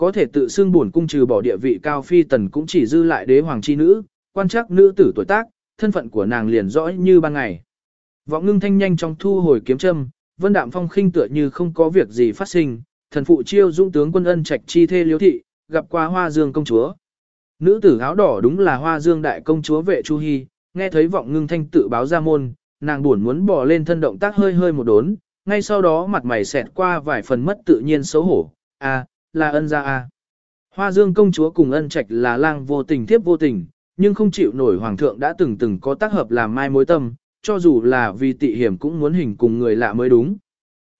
Có thể tự xưng bổn cung trừ bỏ địa vị cao phi tần cũng chỉ dư lại đế hoàng chi nữ, quan chắc nữ tử tuổi tác, thân phận của nàng liền rõ như ban ngày. Vọng ngưng thanh nhanh trong thu hồi kiếm châm, vân đạm phong khinh tựa như không có việc gì phát sinh, thần phụ chiêu dũng tướng quân ân trạch chi thê liếu thị, gặp qua hoa dương công chúa. Nữ tử áo đỏ đúng là hoa dương đại công chúa vệ Chu Hy, nghe thấy vọng ngưng thanh tự báo ra môn, nàng buồn muốn bỏ lên thân động tác hơi hơi một đốn, ngay sau đó mặt mày xẹt qua vài phần mất tự nhiên xấu hổ, a, là ân gia a. Hoa dương công chúa cùng ân trạch là lang vô tình tiếp vô tình, nhưng không chịu nổi hoàng thượng đã từng từng có tác hợp làm mai mối tâm, cho dù là vì tị hiểm cũng muốn hình cùng người lạ mới đúng.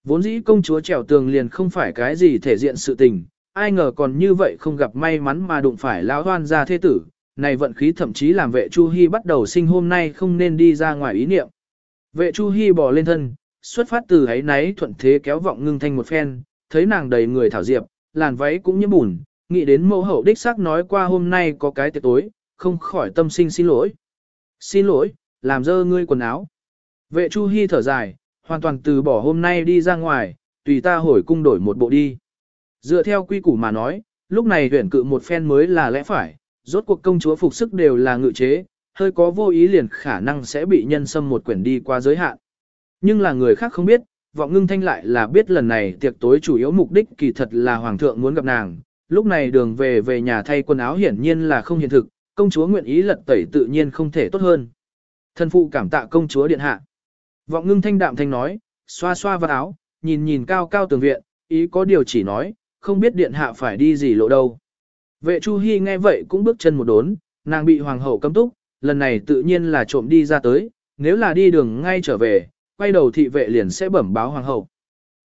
Vốn dĩ công chúa trèo tường liền không phải cái gì thể diện sự tình, ai ngờ còn như vậy không gặp may mắn mà đụng phải lão hoan gia thế tử, này vận khí thậm chí làm vệ Chu Hi bắt đầu sinh hôm nay không nên đi ra ngoài ý niệm. Vệ Chu Hi bò lên thân, xuất phát từ ấy náy thuận thế kéo vọng ngưng thanh một phen, thấy nàng đầy người thảo diệp, làn váy cũng nhiễm bùn, nghĩ đến mẫu hậu đích xác nói qua hôm nay có cái tiệc tối, không khỏi tâm sinh xin lỗi. Xin lỗi, làm dơ ngươi quần áo. Vệ Chu Hi thở dài, hoàn toàn từ bỏ hôm nay đi ra ngoài, tùy ta hồi cung đổi một bộ đi. Dựa theo quy củ mà nói, lúc này tuyển cự một phen mới là lẽ phải, rốt cuộc công chúa phục sức đều là ngự chế, hơi có vô ý liền khả năng sẽ bị nhân xâm một quyển đi qua giới hạn. Nhưng là người khác không biết, vọng ngưng thanh lại là biết lần này tiệc tối chủ yếu mục đích kỳ thật là hoàng thượng muốn gặp nàng. Lúc này đường về về nhà thay quần áo hiển nhiên là không hiện thực, công chúa nguyện ý lật tẩy tự nhiên không thể tốt hơn. Thân phụ cảm tạ công chúa điện hạ. Vọng ngưng thanh đạm thanh nói, xoa xoa vào áo, nhìn nhìn cao cao tường viện, ý có điều chỉ nói, không biết điện hạ phải đi gì lộ đâu. Vệ Chu Hi nghe vậy cũng bước chân một đốn, nàng bị hoàng hậu cấm túc, lần này tự nhiên là trộm đi ra tới, nếu là đi đường ngay trở về, quay đầu thị vệ liền sẽ bẩm báo hoàng hậu.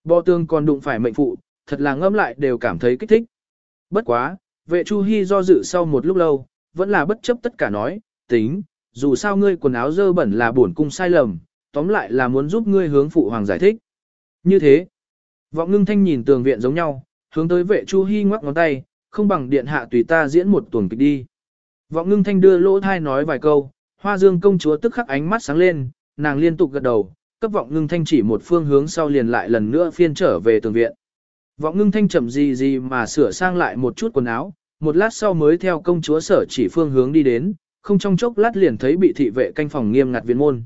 Bò tương còn đụng phải mệnh phụ, thật là ngâm lại đều cảm thấy kích thích. Bất quá, vệ Chu Hi do dự sau một lúc lâu, vẫn là bất chấp tất cả nói, tính, dù sao ngươi quần áo dơ bẩn là bổn cung sai lầm, tóm lại là muốn giúp ngươi hướng phụ hoàng giải thích. Như thế, vọng ngưng thanh nhìn tường viện giống nhau, hướng tới vệ Chu Hi ngoắc ngón tay, không bằng điện hạ tùy ta diễn một tuần kịch đi. Vọng ngưng thanh đưa lỗ thai nói vài câu, hoa dương công chúa tức khắc ánh mắt sáng lên, nàng liên tục gật đầu, cấp vọng ngưng thanh chỉ một phương hướng sau liền lại lần nữa phiên trở về tường viện. Vọng ngưng thanh chậm gì gì mà sửa sang lại một chút quần áo, một lát sau mới theo công chúa sở chỉ phương hướng đi đến, không trong chốc lát liền thấy bị thị vệ canh phòng nghiêm ngặt viện môn.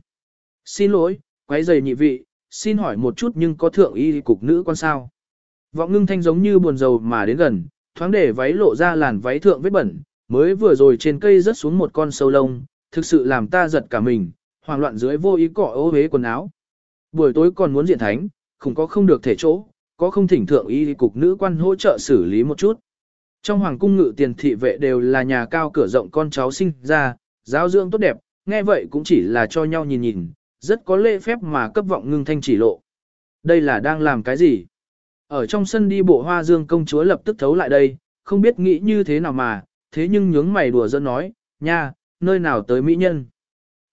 Xin lỗi, quấy giày nhị vị, xin hỏi một chút nhưng có thượng y cục nữ quan sao? Vọng ngưng thanh giống như buồn rầu mà đến gần, thoáng để váy lộ ra làn váy thượng vết bẩn, mới vừa rồi trên cây rớt xuống một con sâu lông, thực sự làm ta giật cả mình, hoảng loạn dưới vô ý cọ ô hế quần áo. Buổi tối còn muốn diện thánh, không có không được thể chỗ, có không thỉnh thượng y cục nữ quan hỗ trợ xử lý một chút. Trong hoàng cung ngự tiền thị vệ đều là nhà cao cửa rộng con cháu sinh ra, giáo dưỡng tốt đẹp, nghe vậy cũng chỉ là cho nhau nhìn nhìn, rất có lễ phép mà cấp vọng ngưng thanh chỉ lộ. Đây là đang làm cái gì? Ở trong sân đi bộ hoa dương công chúa lập tức thấu lại đây, không biết nghĩ như thế nào mà, thế nhưng nhướng mày đùa dân nói, nha, nơi nào tới mỹ nhân.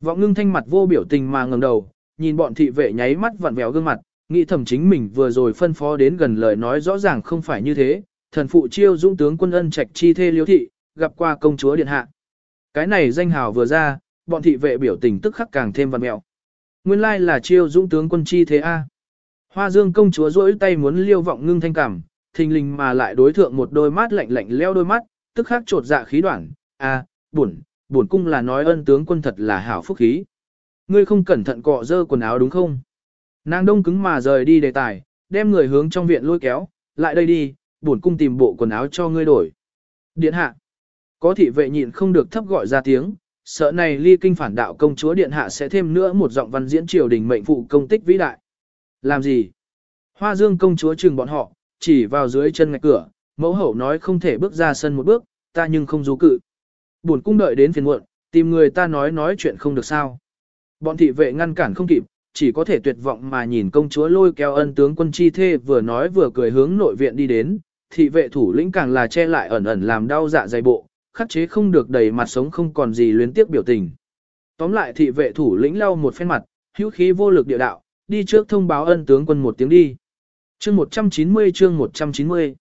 Vọng ngưng thanh mặt vô biểu tình mà ngẩng đầu, nhìn bọn thị vệ nháy mắt vặn vẹo gương mặt, nghĩ thầm chính mình vừa rồi phân phó đến gần lời nói rõ ràng không phải như thế, thần phụ chiêu dũng tướng quân ân trạch chi thê liếu thị, gặp qua công chúa điện hạ. Cái này danh hào vừa ra, bọn thị vệ biểu tình tức khắc càng thêm vặn mẹo. Nguyên lai là chiêu dũng tướng quân chi thế A. Hoa dương công chúa rỗi tay muốn liêu vọng ngưng thanh cảm, thình lình mà lại đối thượng một đôi mắt lạnh lạnh leo đôi mắt, tức khắc trột dạ khí đoạn, a, buồn, buồn cung là nói ân tướng quân thật là hảo phúc khí. Ngươi không cẩn thận cọ dơ quần áo đúng không? Nàng đông cứng mà rời đi đề tài, đem người hướng trong viện lôi kéo, lại đây đi, buồn cung tìm bộ quần áo cho ngươi đổi. Điện hạ, có thị vệ nhịn không được thấp gọi ra tiếng, sợ này ly kinh phản đạo công chúa điện hạ sẽ thêm nữa một giọng văn diễn triều đình mệnh phụ công tích vĩ đại. Làm gì? Hoa dương công chúa chừng bọn họ, chỉ vào dưới chân ngạch cửa, mẫu hậu nói không thể bước ra sân một bước, ta nhưng không rú cự. Buồn cung đợi đến phiền muộn, tìm người ta nói nói chuyện không được sao. Bọn thị vệ ngăn cản không kịp, chỉ có thể tuyệt vọng mà nhìn công chúa lôi kéo ân tướng quân chi thê vừa nói vừa cười hướng nội viện đi đến, thị vệ thủ lĩnh càng là che lại ẩn ẩn làm đau dạ dày bộ, khắc chế không được đầy mặt sống không còn gì luyến tiếc biểu tình. Tóm lại thị vệ thủ lĩnh lau một phen mặt, hữu khí vô lực địa đạo, đi trước thông báo ân tướng quân một tiếng đi. Chương 190 chương 190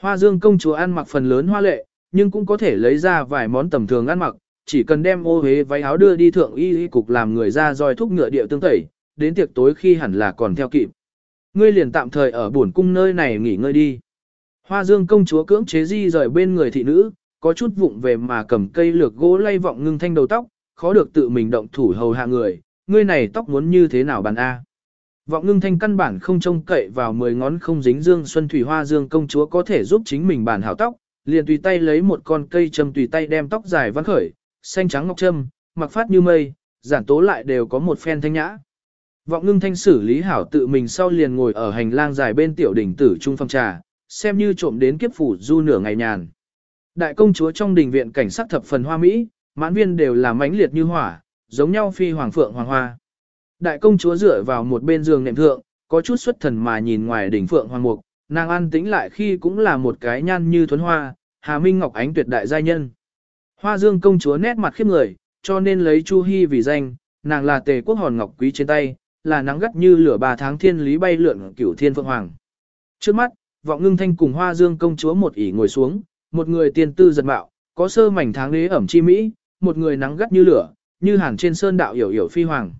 Hoa dương công chúa ăn mặc phần lớn hoa lệ, nhưng cũng có thể lấy ra vài món tầm thường ăn mặc, chỉ cần đem ô hế váy áo đưa đi thượng y y cục làm người ra roi thúc ngựa địa tương tẩy, đến tiệc tối khi hẳn là còn theo kịp. Ngươi liền tạm thời ở buồn cung nơi này nghỉ ngơi đi. Hoa dương công chúa cưỡng chế di rời bên người thị nữ, có chút vụng về mà cầm cây lược gỗ lay vọng ngưng thanh đầu tóc, khó được tự mình động thủ hầu hạ người, ngươi này tóc muốn như thế nào bàn A. Vọng ngưng thanh căn bản không trông cậy vào mười ngón không dính dương xuân thủy hoa dương công chúa có thể giúp chính mình bàn hảo tóc, liền tùy tay lấy một con cây châm tùy tay đem tóc dài văn khởi, xanh trắng ngọc trâm, mặc phát như mây, giản tố lại đều có một phen thanh nhã. Vọng ngưng thanh xử lý hảo tự mình sau liền ngồi ở hành lang dài bên tiểu đỉnh tử trung phong trà, xem như trộm đến kiếp phủ du nửa ngày nhàn. Đại công chúa trong đình viện cảnh sắc thập phần hoa mỹ, mãn viên đều là mãnh liệt như hỏa, giống nhau phi hoàng phượng hoàng hoa. Đại công chúa dựa vào một bên giường nệm thượng, có chút xuất thần mà nhìn ngoài đỉnh phượng hoàng mục, nàng an tĩnh lại khi cũng là một cái nhan như thuấn hoa, Hà Minh Ngọc Ánh tuyệt đại giai nhân. Hoa Dương công chúa nét mặt khiếp người, cho nên lấy Chu Hi vì danh, nàng là tề quốc hòn ngọc quý trên tay, là nắng gắt như lửa ba tháng thiên lý bay lượn cửu thiên phượng hoàng. Trước mắt, vọng ngưng thanh cùng Hoa Dương công chúa một ỉ ngồi xuống, một người tiên tư giật mạo, có sơ mảnh tháng đế ẩm chi mỹ, một người nắng gắt như lửa, như hàn trên sơn đạo hiểu hiểu phi hoàng.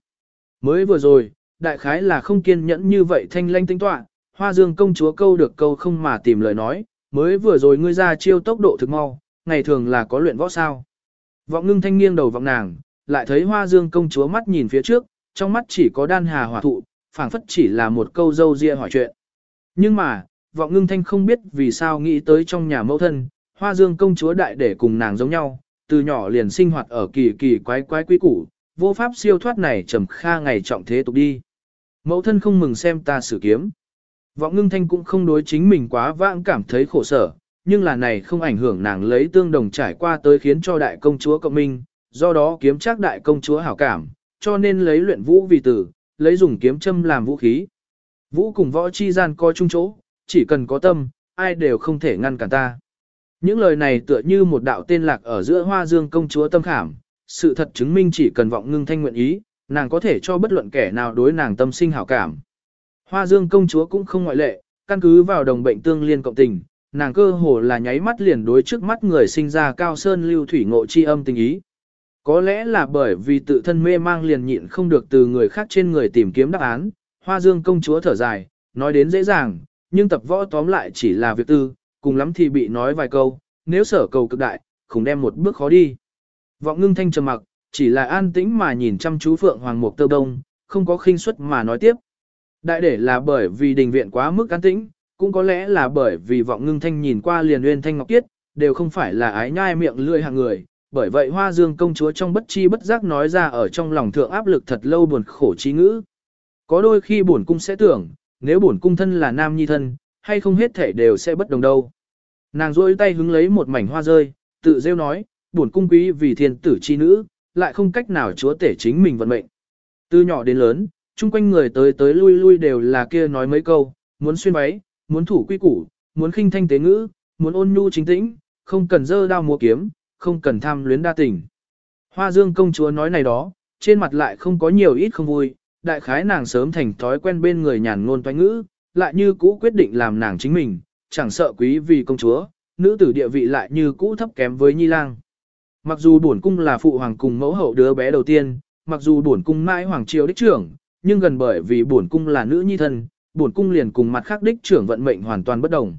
Mới vừa rồi, đại khái là không kiên nhẫn như vậy thanh lanh tinh tọa, Hoa Dương công chúa câu được câu không mà tìm lời nói, mới vừa rồi ngươi ra chiêu tốc độ thực mau, ngày thường là có luyện võ sao. Vọng ngưng thanh nghiêng đầu vọng nàng, lại thấy Hoa Dương công chúa mắt nhìn phía trước, trong mắt chỉ có đan hà hỏa thụ, phảng phất chỉ là một câu dâu ria hỏi chuyện. Nhưng mà, vọng ngưng thanh không biết vì sao nghĩ tới trong nhà mẫu thân, Hoa Dương công chúa đại để cùng nàng giống nhau, từ nhỏ liền sinh hoạt ở kỳ kỳ quái quái quý củ, vô pháp siêu thoát này trầm kha ngày trọng thế tục đi. Mẫu thân không mừng xem ta sử kiếm. Vọng ngưng thanh cũng không đối chính mình quá vãng cảm thấy khổ sở, nhưng là này không ảnh hưởng nàng lấy tương đồng trải qua tới khiến cho đại công chúa cộng minh, do đó kiếm chắc đại công chúa hảo cảm, cho nên lấy luyện vũ vì tử, lấy dùng kiếm châm làm vũ khí. Vũ cùng võ chi gian coi chung chỗ, chỉ cần có tâm, ai đều không thể ngăn cản ta. Những lời này tựa như một đạo tên lạc ở giữa hoa dương công chúa tâm khảm, sự thật chứng minh chỉ cần vọng ngưng thanh nguyện ý, nàng có thể cho bất luận kẻ nào đối nàng tâm sinh hảo cảm. Hoa dương công chúa cũng không ngoại lệ, căn cứ vào đồng bệnh tương liên cộng tình, nàng cơ hồ là nháy mắt liền đối trước mắt người sinh ra cao sơn lưu thủy ngộ chi âm tình ý. Có lẽ là bởi vì tự thân mê mang liền nhịn không được từ người khác trên người tìm kiếm đáp án, hoa dương công chúa thở dài, nói đến dễ dàng, nhưng tập võ tóm lại chỉ là việc tư, cùng lắm thì bị nói vài câu, nếu sở cầu cực đại, không đem một bước khó đi. Vọng ngưng thanh trầm mặc, chỉ là an tĩnh mà nhìn chăm chú Phượng Hoàng Mục Tơ Đông, không có khinh suất mà nói tiếp. Đại để là bởi vì đình viện quá mức an tĩnh, cũng có lẽ là bởi vì vọng ngưng thanh nhìn qua liền uyên thanh ngọc kiết, đều không phải là ái nhai miệng lươi hàng người. Bởi vậy hoa dương công chúa trong bất chi bất giác nói ra ở trong lòng thượng áp lực thật lâu buồn khổ trí ngữ. Có đôi khi bổn cung sẽ tưởng, nếu bổn cung thân là nam nhi thân, hay không hết thể đều sẽ bất đồng đâu. Nàng rôi tay hứng lấy một mảnh hoa rơi, tự rêu nói, bổn cung quý vì thiên tử chi nữ, lại không cách nào chúa tể chính mình vận mệnh. Từ nhỏ đến lớn, chung quanh người tới tới lui lui đều là kia nói mấy câu, muốn xuyên váy, muốn thủ quy củ, muốn khinh thanh tế ngữ, muốn ôn nhu chính tĩnh, không cần dơ đao múa kiếm, không cần tham luyến đa tình. Hoa dương công chúa nói này đó, trên mặt lại không có nhiều ít không vui, đại khái nàng sớm thành thói quen bên người nhàn ngôn toanh ngữ, lại như cũ quyết định làm nàng chính mình, chẳng sợ quý vì công chúa, nữ tử địa vị lại như cũ thấp kém với nhi lang. Mặc dù bổn cung là phụ hoàng cùng mẫu hậu đứa bé đầu tiên, mặc dù bổn cung mãi hoàng triều đích trưởng, nhưng gần bởi vì bổn cung là nữ nhi thân, bổn cung liền cùng mặt khác đích trưởng vận mệnh hoàn toàn bất đồng.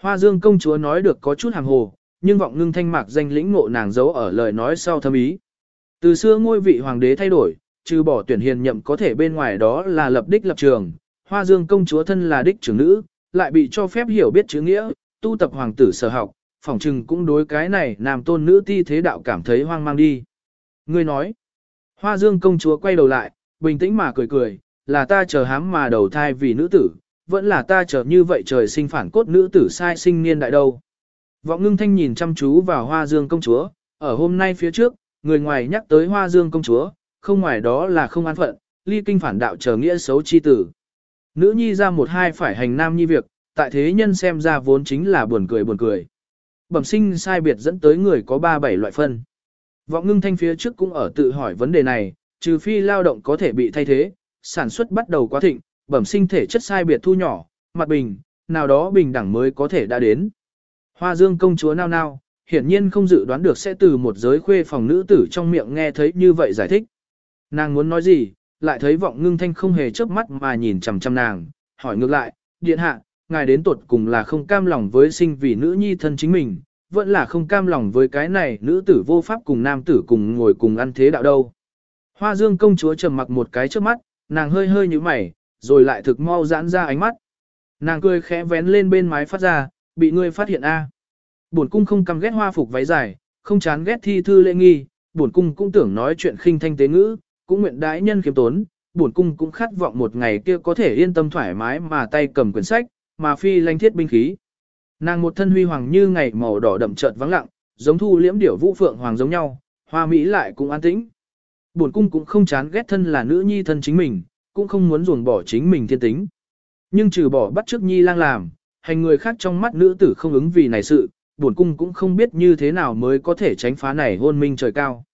Hoa Dương công chúa nói được có chút hàng hồ, nhưng vọng ngưng thanh mạc danh lĩnh ngộ nàng giấu ở lời nói sau thâm ý. Từ xưa ngôi vị hoàng đế thay đổi, trừ bỏ tuyển hiền nhậm có thể bên ngoài đó là lập đích lập trường, Hoa Dương công chúa thân là đích trưởng nữ, lại bị cho phép hiểu biết chữ nghĩa, tu tập hoàng tử sở học, phỏng chừng cũng đối cái này nam tôn nữ ti thế đạo cảm thấy hoang mang đi. Ngươi nói, Hoa Dương công chúa quay đầu lại, bình tĩnh mà cười cười, là ta chờ hám mà đầu thai vì nữ tử, vẫn là ta chờ như vậy trời sinh phản cốt nữ tử sai sinh niên đại đâu. Vọng ngưng thanh nhìn chăm chú vào hoa dương công chúa, ở hôm nay phía trước, người ngoài nhắc tới hoa dương công chúa, không ngoài đó là không an phận, ly kinh phản đạo chờ nghĩa xấu chi tử. Nữ nhi ra một hai phải hành nam nhi việc, tại thế nhân xem ra vốn chính là buồn cười buồn cười. Bẩm sinh sai biệt dẫn tới người có ba bảy loại phân. Vọng ngưng thanh phía trước cũng ở tự hỏi vấn đề này, trừ phi lao động có thể bị thay thế, sản xuất bắt đầu quá thịnh, bẩm sinh thể chất sai biệt thu nhỏ, mặt bình, nào đó bình đẳng mới có thể đã đến. Hoa dương công chúa nao nao, hiển nhiên không dự đoán được sẽ từ một giới khuê phòng nữ tử trong miệng nghe thấy như vậy giải thích. Nàng muốn nói gì, lại thấy vọng ngưng thanh không hề chớp mắt mà nhìn chằm chằm nàng, hỏi ngược lại, điện hạ, ngài đến tuột cùng là không cam lòng với sinh vì nữ nhi thân chính mình, vẫn là không cam lòng với cái này nữ tử vô pháp cùng nam tử cùng ngồi cùng ăn thế đạo đâu. Hoa dương công chúa trầm mặc một cái trước mắt, nàng hơi hơi như mày, rồi lại thực mau giãn ra ánh mắt. Nàng cười khẽ vén lên bên mái phát ra, bị ngươi phát hiện a. À. Bổn cung không căm ghét hoa phục váy dài, không chán ghét thi thư lễ nghi, bổn cung cũng tưởng nói chuyện khinh thanh tế ngữ, cũng nguyện đãi nhân kiếm tốn, bổn cung cũng khát vọng một ngày kia có thể yên tâm thoải mái mà tay cầm quyển sách, mà phi lanh thiết binh khí. Nàng một thân huy hoàng như ngày màu đỏ đậm chợt vắng lặng, giống thu liễm điểu vũ phượng hoàng giống nhau, hoa mỹ lại cũng an tĩnh. Bổn cung cũng không chán ghét thân là nữ nhi thân chính mình, cũng không muốn ruồng bỏ chính mình thiên tính. Nhưng trừ bỏ bắt trước nhi lang làm, hành người khác trong mắt nữ tử không ứng vì này sự, bổn cung cũng không biết như thế nào mới có thể tránh phá này hôn minh trời cao.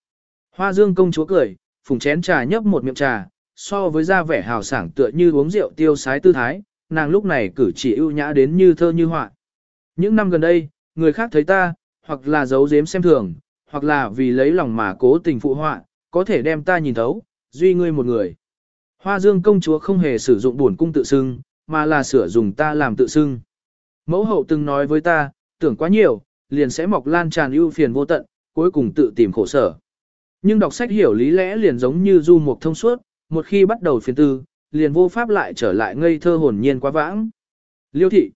Hoa dương công chúa cười, phùng chén trà nhấp một miệng trà, so với da vẻ hào sảng tựa như uống rượu tiêu sái tư thái, nàng lúc này cử chỉ ưu nhã đến như thơ như họa. Những năm gần đây, người khác thấy ta, hoặc là giấu giếm xem thường, hoặc là vì lấy lòng mà cố tình phụ họa, có thể đem ta nhìn thấu, duy ngươi một người. Hoa dương công chúa không hề sử dụng buồn cung tự xưng, mà là sửa dùng ta làm tự xưng. Mẫu hậu từng nói với ta, tưởng quá nhiều, liền sẽ mọc lan tràn ưu phiền vô tận, cuối cùng tự tìm khổ sở. Nhưng đọc sách hiểu lý lẽ liền giống như du mục thông suốt, một khi bắt đầu phiền tư, liền vô pháp lại trở lại ngây thơ hồn nhiên quá vãng. Liêu thị.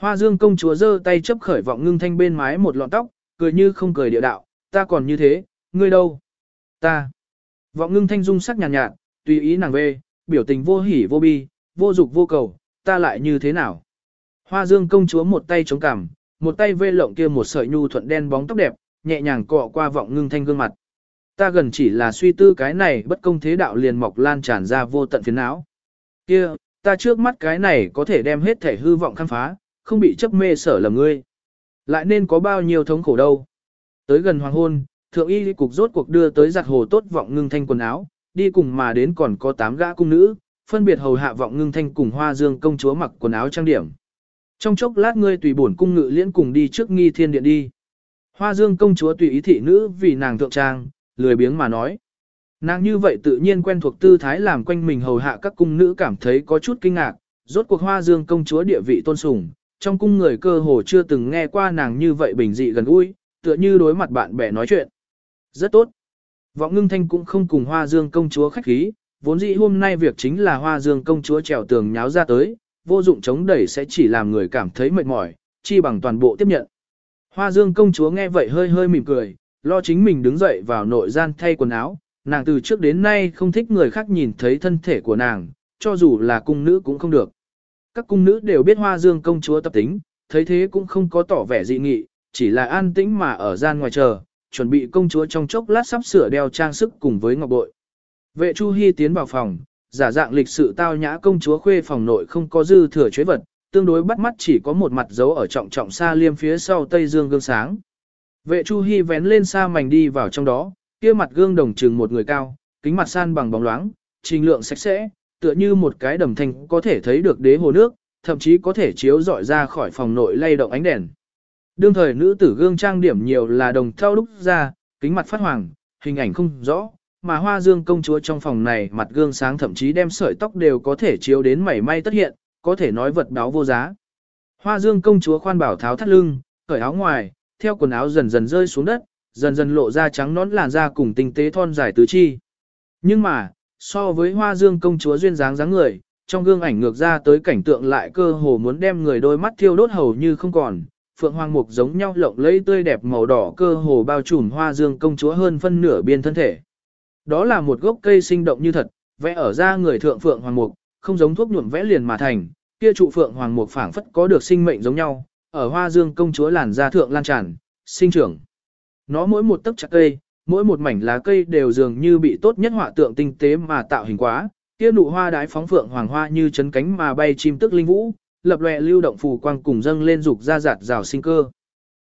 Hoa dương công chúa giơ tay chấp khởi vọng ngưng thanh bên mái một lọn tóc, cười như không cười địa đạo, ta còn như thế, ngươi đâu? Ta. Vọng ngưng thanh dung sắc nhàn nhạt, nhạt, tùy ý nàng về, biểu tình vô hỉ vô bi, vô dục vô cầu, ta lại như thế nào? Hoa dương công chúa một tay chống cằm, một tay vê lộng kia một sợi nhu thuận đen bóng tóc đẹp, nhẹ nhàng cọ qua vọng ngưng thanh gương mặt. Ta gần chỉ là suy tư cái này bất công thế đạo liền mọc lan tràn ra vô tận phiền não. Kia, ta trước mắt cái này có thể đem hết thể hư vọng khám phá, không bị chấp mê sở lầm ngươi. Lại nên có bao nhiêu thống khổ đâu. Tới gần hoàng hôn, thượng y cục rốt cuộc đưa tới giặt hồ tốt vọng ngưng thanh quần áo, đi cùng mà đến còn có tám gã cung nữ, phân biệt hầu hạ vọng ngưng thanh cùng hoa dương công chúa mặc quần áo trang điểm. Trong chốc lát ngươi tùy bổn cung ngự liễn cùng đi trước nghi thiên điện đi. Hoa dương công chúa tùy ý thị nữ vì nàng thượng trang, lười biếng mà nói. Nàng như vậy tự nhiên quen thuộc tư thái làm quanh mình hầu hạ các cung nữ cảm thấy có chút kinh ngạc, rốt cuộc hoa dương công chúa địa vị tôn sùng, trong cung người cơ hồ chưa từng nghe qua nàng như vậy bình dị gần gũi, tựa như đối mặt bạn bè nói chuyện. Rất tốt. Vọng ngưng thanh cũng không cùng hoa dương công chúa khách khí, vốn dĩ hôm nay việc chính là hoa dương công chúa trèo tường nháo ra tới, vô dụng chống đẩy sẽ chỉ làm người cảm thấy mệt mỏi, chi bằng toàn bộ tiếp nhận. Hoa dương công chúa nghe vậy hơi hơi mỉm cười, lo chính mình đứng dậy vào nội gian thay quần áo, nàng từ trước đến nay không thích người khác nhìn thấy thân thể của nàng, cho dù là cung nữ cũng không được. Các cung nữ đều biết hoa dương công chúa tập tính, thấy thế cũng không có tỏ vẻ dị nghị, chỉ là an tĩnh mà ở gian ngoài chờ, chuẩn bị công chúa trong chốc lát sắp sửa đeo trang sức cùng với ngọc bội. Vệ Chu Hi tiến vào phòng, giả dạng lịch sự tao nhã công chúa khuê phòng nội không có dư thừa chế vật, tương đối bắt mắt chỉ có một mặt dấu ở trọng trọng xa liêm phía sau tây dương gương sáng. Vệ Chu Hi vén lên xa mảnh đi vào trong đó, kia mặt gương đồng trừng một người cao, kính mặt san bằng bóng loáng, trình lượng sạch sẽ, tựa như một cái đầm thanh có thể thấy được đế hồ nước, thậm chí có thể chiếu rọi ra khỏi phòng nội lay động ánh đèn. Đương thời nữ tử gương trang điểm nhiều là đồng thau đúc ra, kính mặt phát hoàng, hình ảnh không rõ, mà hoa dương công chúa trong phòng này mặt gương sáng thậm chí đem sợi tóc đều có thể chiếu đến mảy may tất hiện, có thể nói vật đáo vô giá. Hoa dương công chúa khoan bảo tháo thắt lưng, cởi áo ngoài, theo quần áo dần dần rơi xuống đất, dần dần lộ ra trắng nón làn da cùng tinh tế thon dài tứ chi. Nhưng mà, so với hoa dương công chúa duyên dáng dáng người, trong gương ảnh ngược ra tới cảnh tượng lại cơ hồ muốn đem người đôi mắt thiêu đốt hầu như không còn. Phượng hoàng mục giống nhau lộng lẫy tươi đẹp màu đỏ cơ hồ bao trùm hoa dương công chúa hơn phân nửa biên thân thể. Đó là một gốc cây sinh động như thật, vẽ ở ra người thượng phượng hoàng mục, không giống thuốc nhuộm vẽ liền mà thành, kia trụ phượng hoàng mục phảng phất có được sinh mệnh giống nhau, ở hoa dương công chúa làn da thượng lan tràn, sinh trưởng. Nó mỗi một tấc chặt cây, mỗi một mảnh lá cây đều dường như bị tốt nhất họa tượng tinh tế mà tạo hình quá, kia nụ hoa đái phóng phượng hoàng hoa như chấn cánh mà bay chim tức linh vũ, lập lòe lưu động phù quang cùng dâng lên dục ra giạt rào sinh cơ.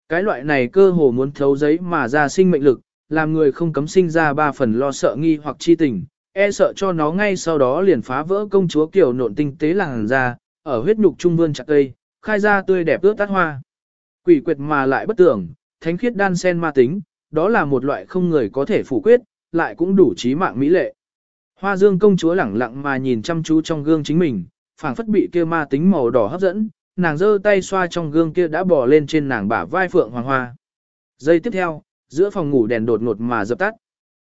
Cái loại này cơ hồ muốn thấu giấy mà ra sinh mệnh lực, làm người không cấm sinh ra ba phần lo sợ nghi hoặc chi tình, e sợ cho nó ngay sau đó liền phá vỡ công chúa kiểu nộn tinh tế làng ra, ở huyết nhục trung vươn chặt cây, khai ra tươi đẹp ướt tắt hoa. Quỷ quyệt mà lại bất tưởng, thánh khiết đan sen ma tính, đó là một loại không người có thể phủ quyết, lại cũng đủ trí mạng mỹ lệ. Hoa dương công chúa lẳng lặng mà nhìn chăm chú trong gương chính mình, phảng phất bị kia ma tính màu đỏ hấp dẫn, nàng giơ tay xoa trong gương kia đã bò lên trên nàng bả vai phượng hoàng hoa. Giây tiếp theo, giữa phòng ngủ đèn đột ngột mà dập tắt.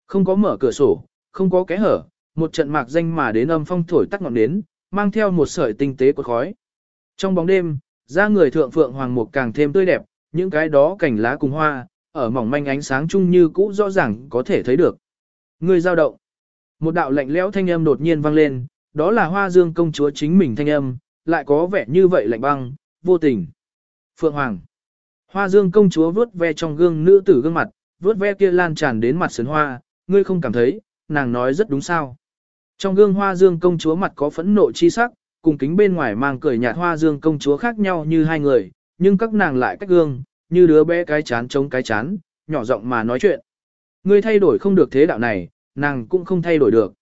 Không có mở cửa sổ, không có kẽ hở, một trận mạc danh mà đến âm phong thổi tắt ngọn nến, mang theo một sợi tinh tế của khói. Trong bóng đêm, da người thượng phượng hoàng mục càng thêm tươi đẹp, những cái đó cành lá cùng hoa, ở mỏng manh ánh sáng chung như cũ rõ ràng có thể thấy được. Người giao động. Một đạo lạnh lẽo thanh âm đột nhiên vang lên, đó là hoa dương công chúa chính mình thanh âm, lại có vẻ như vậy lạnh băng, vô tình. Phượng Hoàng. Hoa dương công chúa vớt ve trong gương nữ tử gương mặt, vớt ve kia lan tràn đến mặt sườn hoa, ngươi không cảm thấy, nàng nói rất đúng sao. Trong gương hoa dương công chúa mặt có phẫn nộ chi sắc, cùng kính bên ngoài mang cười nhạt hoa dương công chúa khác nhau như hai người, nhưng các nàng lại cách gương, như đứa bé cái chán chống cái chán, nhỏ giọng mà nói chuyện. Ngươi thay đổi không được thế đạo này, nàng cũng không thay đổi được.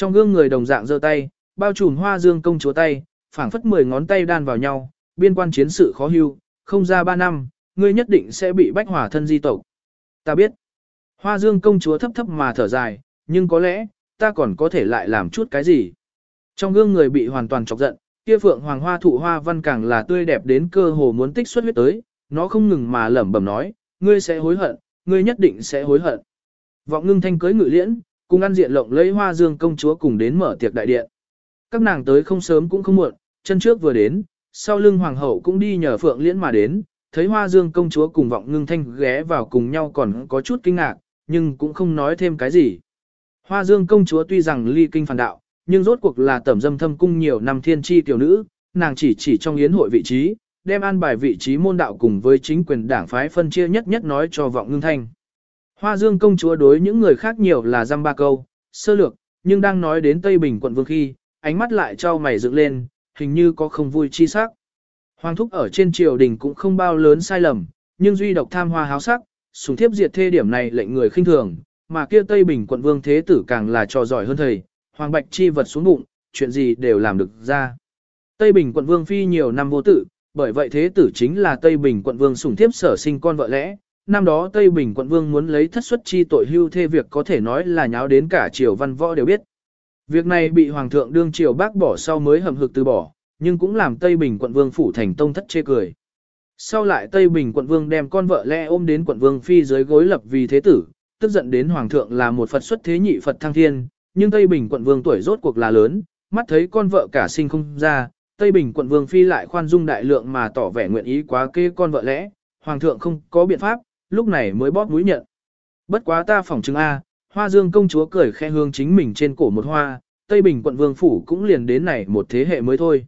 Trong gương người đồng dạng giơ tay, bao trùm hoa dương công chúa tay, phảng phất mười ngón tay đan vào nhau, biên quan chiến sự khó hưu, không ra ba năm, ngươi nhất định sẽ bị bách hỏa thân di tộc. Ta biết. Hoa dương công chúa thấp thấp mà thở dài, nhưng có lẽ, ta còn có thể lại làm chút cái gì. Trong gương người bị hoàn toàn chọc giận, kia phượng hoàng hoa thụ hoa văn càng là tươi đẹp đến cơ hồ muốn tích xuất huyết tới, nó không ngừng mà lẩm bẩm nói, ngươi sẽ hối hận, ngươi nhất định sẽ hối hận. Vọng ngưng thanh cưới ngự liễn, cùng ăn diện lộng lấy hoa dương công chúa cùng đến mở tiệc đại điện. Các nàng tới không sớm cũng không muộn, chân trước vừa đến, sau lưng hoàng hậu cũng đi nhờ phượng liễn mà đến, thấy hoa dương công chúa cùng vọng ngưng thanh ghé vào cùng nhau còn có chút kinh ngạc, nhưng cũng không nói thêm cái gì. Hoa dương công chúa tuy rằng ly kinh phản đạo, nhưng rốt cuộc là tẩm dâm thâm cung nhiều năm thiên tri tiểu nữ, nàng chỉ chỉ trong yến hội vị trí, đem an bài vị trí môn đạo cùng với chính quyền đảng phái phân chia nhất nhất nói cho vọng ngưng thanh. Hoa dương công chúa đối những người khác nhiều là dăm ba câu, sơ lược, nhưng đang nói đến Tây Bình quận vương khi, ánh mắt lại trao mày dựng lên, hình như có không vui chi sắc. Hoàng thúc ở trên triều đình cũng không bao lớn sai lầm, nhưng duy độc tham hoa háo sắc, sùng thiếp diệt thê điểm này lệnh người khinh thường, mà kia Tây Bình quận vương thế tử càng là trò giỏi hơn thầy, hoàng bạch chi vật xuống bụng, chuyện gì đều làm được ra. Tây Bình quận vương phi nhiều năm vô tử, bởi vậy thế tử chính là Tây Bình quận vương sủng thiếp sở sinh con vợ lẽ. Năm đó Tây Bình quận vương muốn lấy thất xuất chi tội hưu thê việc có thể nói là nháo đến cả triều văn võ đều biết. Việc này bị hoàng thượng đương triều bác bỏ sau mới hầm hực từ bỏ, nhưng cũng làm Tây Bình quận vương phủ thành tông thất chê cười. Sau lại Tây Bình quận vương đem con vợ lẽ ôm đến quận vương phi dưới gối lập vì thế tử, tức giận đến hoàng thượng là một Phật xuất thế nhị Phật thăng thiên, nhưng Tây Bình quận vương tuổi rốt cuộc là lớn, mắt thấy con vợ cả sinh không ra, Tây Bình quận vương phi lại khoan dung đại lượng mà tỏ vẻ nguyện ý quá kê con vợ lẽ, hoàng thượng không có biện pháp, lúc này mới bóp mũi nhận. Bất quá ta phỏng chứng A, hoa dương công chúa cười khe hương chính mình trên cổ một hoa, Tây Bình quận vương phủ cũng liền đến này một thế hệ mới thôi.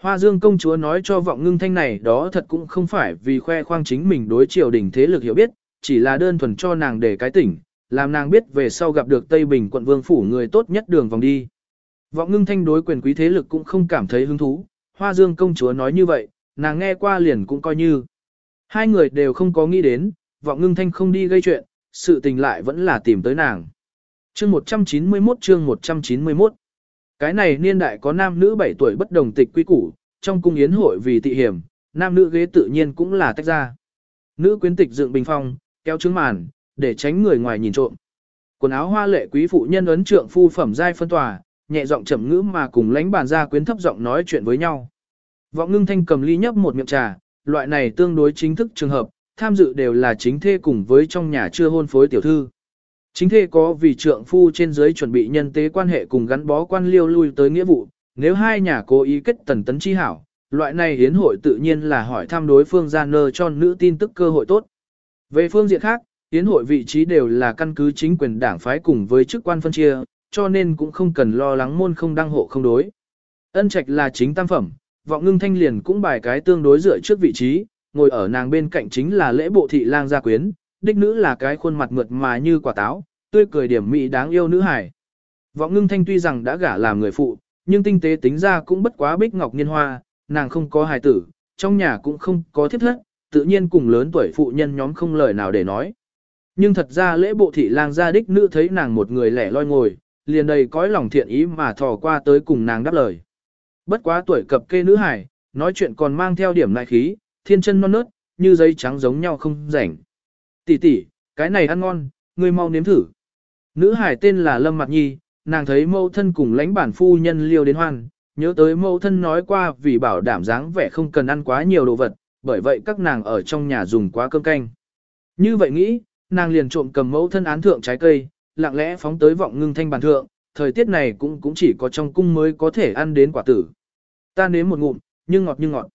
Hoa dương công chúa nói cho vọng ngưng thanh này đó thật cũng không phải vì khoe khoang chính mình đối triều đình thế lực hiểu biết, chỉ là đơn thuần cho nàng để cái tỉnh, làm nàng biết về sau gặp được Tây Bình quận vương phủ người tốt nhất đường vòng đi. Vọng ngưng thanh đối quyền quý thế lực cũng không cảm thấy hứng thú, hoa dương công chúa nói như vậy, nàng nghe qua liền cũng coi như. Hai người đều không có nghĩ đến, vọng ngưng thanh không đi gây chuyện, sự tình lại vẫn là tìm tới nàng. Chương 191 chương 191 Cái này niên đại có nam nữ 7 tuổi bất đồng tịch quy củ, trong cung yến hội vì tị hiểm, nam nữ ghế tự nhiên cũng là tách ra. Nữ quyến tịch dựng bình phong, kéo trứng màn, để tránh người ngoài nhìn trộm. Quần áo hoa lệ quý phụ nhân ấn trượng phu phẩm giai phân tòa, nhẹ giọng chậm ngữ mà cùng lãnh bàn ra quyến thấp giọng nói chuyện với nhau. Vọng ngưng thanh cầm ly nhấp một miệng trà, loại này tương đối chính thức trường hợp, tham dự đều là chính thê cùng với trong nhà chưa hôn phối tiểu thư. Chính thê có vì trượng phu trên dưới chuẩn bị nhân tế quan hệ cùng gắn bó quan liêu lui tới nghĩa vụ, nếu hai nhà cố ý kết tần tấn chi hảo, loại này hiến hội tự nhiên là hỏi thăm đối phương ra nơ cho nữ tin tức cơ hội tốt. Về phương diện khác, hiến hội vị trí đều là căn cứ chính quyền đảng phái cùng với chức quan phân chia, cho nên cũng không cần lo lắng môn không đăng hộ không đối. Ân trạch là chính tam phẩm, vọng ngưng thanh liền cũng bài cái tương đối dựa trước vị trí, ngồi ở nàng bên cạnh chính là lễ bộ thị lang gia quyến, đích nữ là cái khuôn mặt mượt mà như quả táo, tươi cười điểm mỹ đáng yêu nữ hải. Vọng ngưng thanh tuy rằng đã gả làm người phụ, nhưng tinh tế tính ra cũng bất quá bích ngọc niên hoa, nàng không có hài tử, trong nhà cũng không có thiết thất, tự nhiên cùng lớn tuổi phụ nhân nhóm không lời nào để nói. Nhưng thật ra lễ bộ thị lang gia đích nữ thấy nàng một người lẻ loi ngồi, liền đầy cõi lòng thiện ý mà thò qua tới cùng nàng đáp lời. Bất quá tuổi cập kê nữ hải, nói chuyện còn mang theo điểm lại khí, thiên chân non nớt, như giấy trắng giống nhau không rảnh. Tỷ tỷ, cái này ăn ngon, ngươi mau nếm thử. Nữ hải tên là Lâm Mạt Nhi, nàng thấy mâu thân cùng lãnh bản phu nhân liêu đến hoan, nhớ tới mâu thân nói qua vì bảo đảm dáng vẻ không cần ăn quá nhiều đồ vật, bởi vậy các nàng ở trong nhà dùng quá cơm canh. Như vậy nghĩ, nàng liền trộm cầm mẫu thân án thượng trái cây, lặng lẽ phóng tới vọng ngưng thanh bàn thượng, thời tiết này cũng cũng chỉ có trong cung mới có thể ăn đến quả tử. Ta nếm một ngụm, nhưng ngọt như ngọt.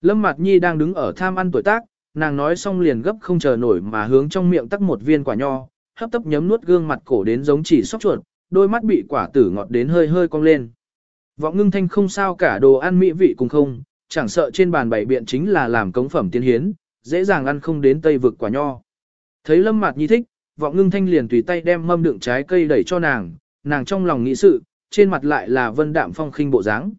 Lâm Mạt Nhi đang đứng ở tham ăn tuổi tác, nàng nói xong liền gấp không chờ nổi mà hướng trong miệng tắc một viên quả nho, hấp tấp nhấm nuốt gương mặt cổ đến giống chỉ sóc chuột, đôi mắt bị quả tử ngọt đến hơi hơi cong lên. Vọng ngưng thanh không sao cả đồ ăn mỹ vị cùng không, chẳng sợ trên bàn bày biện chính là làm cống phẩm tiên hiến, dễ dàng ăn không đến tây vực quả nho. Thấy Lâm Mạt Nhi thích, vọng ngưng thanh liền tùy tay đem mâm đựng trái cây đẩy cho nàng, nàng trong lòng nghĩ sự, trên mặt lại là vân đạm phong khinh bộ dáng.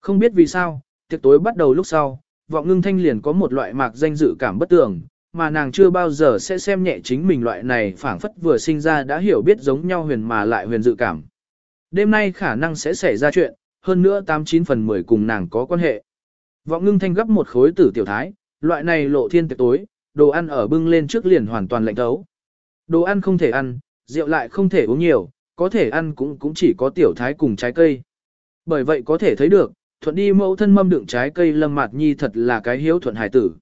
Không biết vì sao, tiệc tối bắt đầu lúc sau, vọng ngưng thanh liền có một loại mạc danh dự cảm bất tường, mà nàng chưa bao giờ sẽ xem nhẹ chính mình loại này phảng phất vừa sinh ra đã hiểu biết giống nhau huyền mà lại huyền dự cảm. Đêm nay khả năng sẽ xảy ra chuyện, hơn nữa 89 phần 10 cùng nàng có quan hệ. Vọng ngưng thanh gấp một khối tử tiểu thái, loại này lộ thiên tiệc tối, đồ ăn ở bưng lên trước liền hoàn toàn lạnh thấu. Đồ ăn không thể ăn, rượu lại không thể uống nhiều, có thể ăn cũng cũng chỉ có tiểu thái cùng trái cây. Bởi vậy có thể thấy được, thuận đi mẫu thân mâm đựng trái cây lâm mạt nhi thật là cái hiếu thuận hải tử.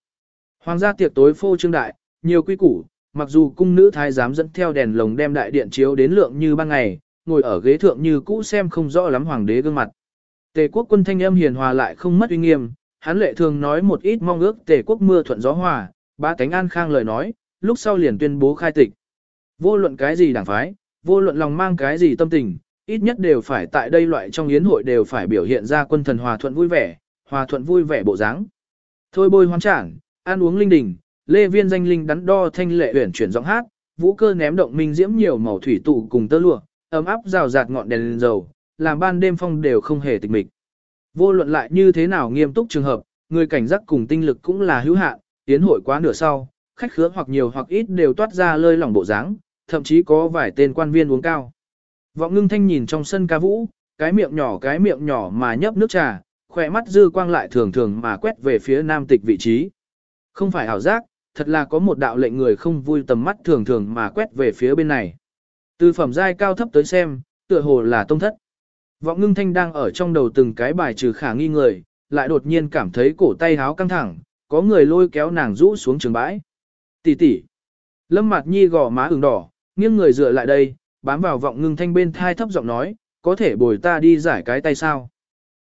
Hoàng gia tiệc tối phô trương đại, nhiều quy củ, mặc dù cung nữ thái giám dẫn theo đèn lồng đem đại điện chiếu đến lượng như ban ngày, ngồi ở ghế thượng như cũ xem không rõ lắm hoàng đế gương mặt. Tề quốc quân thanh âm hiền hòa lại không mất uy nghiêm, hắn lệ thường nói một ít mong ước tề quốc mưa thuận gió hòa, ba cánh an khang lời nói, lúc sau liền tuyên bố khai tịch. Vô luận cái gì đảng phái, vô luận lòng mang cái gì tâm tình, ít nhất đều phải tại đây loại trong yến hội đều phải biểu hiện ra quân thần hòa thuận vui vẻ, hòa thuận vui vẻ bộ dáng. Thôi bôi hoán trảng, ăn uống linh đình, lê viên danh linh đắn đo thanh lệ uyển chuyển giọng hát, vũ cơ ném động minh diễm nhiều màu thủy tụ cùng tơ lụa, ấm áp rào rạt ngọn đèn lên dầu, làm ban đêm phong đều không hề tịch mịch. Vô luận lại như thế nào nghiêm túc trường hợp, người cảnh giác cùng tinh lực cũng là hữu hạn, tiến hội quá nửa sau, khách khứa hoặc nhiều hoặc ít đều toát ra lơi lỏng bộ dáng, thậm chí có vài tên quan viên uống cao. Vọng ngưng thanh nhìn trong sân ca vũ, cái miệng nhỏ cái miệng nhỏ mà nhấp nước trà, khỏe mắt dư quang lại thường thường mà quét về phía nam tịch vị trí. Không phải ảo giác, thật là có một đạo lệnh người không vui tầm mắt thường thường mà quét về phía bên này. Từ phẩm giai cao thấp tới xem, tựa hồ là tông thất. Vọng ngưng thanh đang ở trong đầu từng cái bài trừ khả nghi người, lại đột nhiên cảm thấy cổ tay háo căng thẳng, có người lôi kéo nàng rũ xuống trường bãi. Tỷ tỷ. Lâm Mạt Nhi gò má ửng đỏ, nghiêng người dựa lại đây, bám vào vọng ngưng thanh bên thai thấp giọng nói, có thể bồi ta đi giải cái tay sao.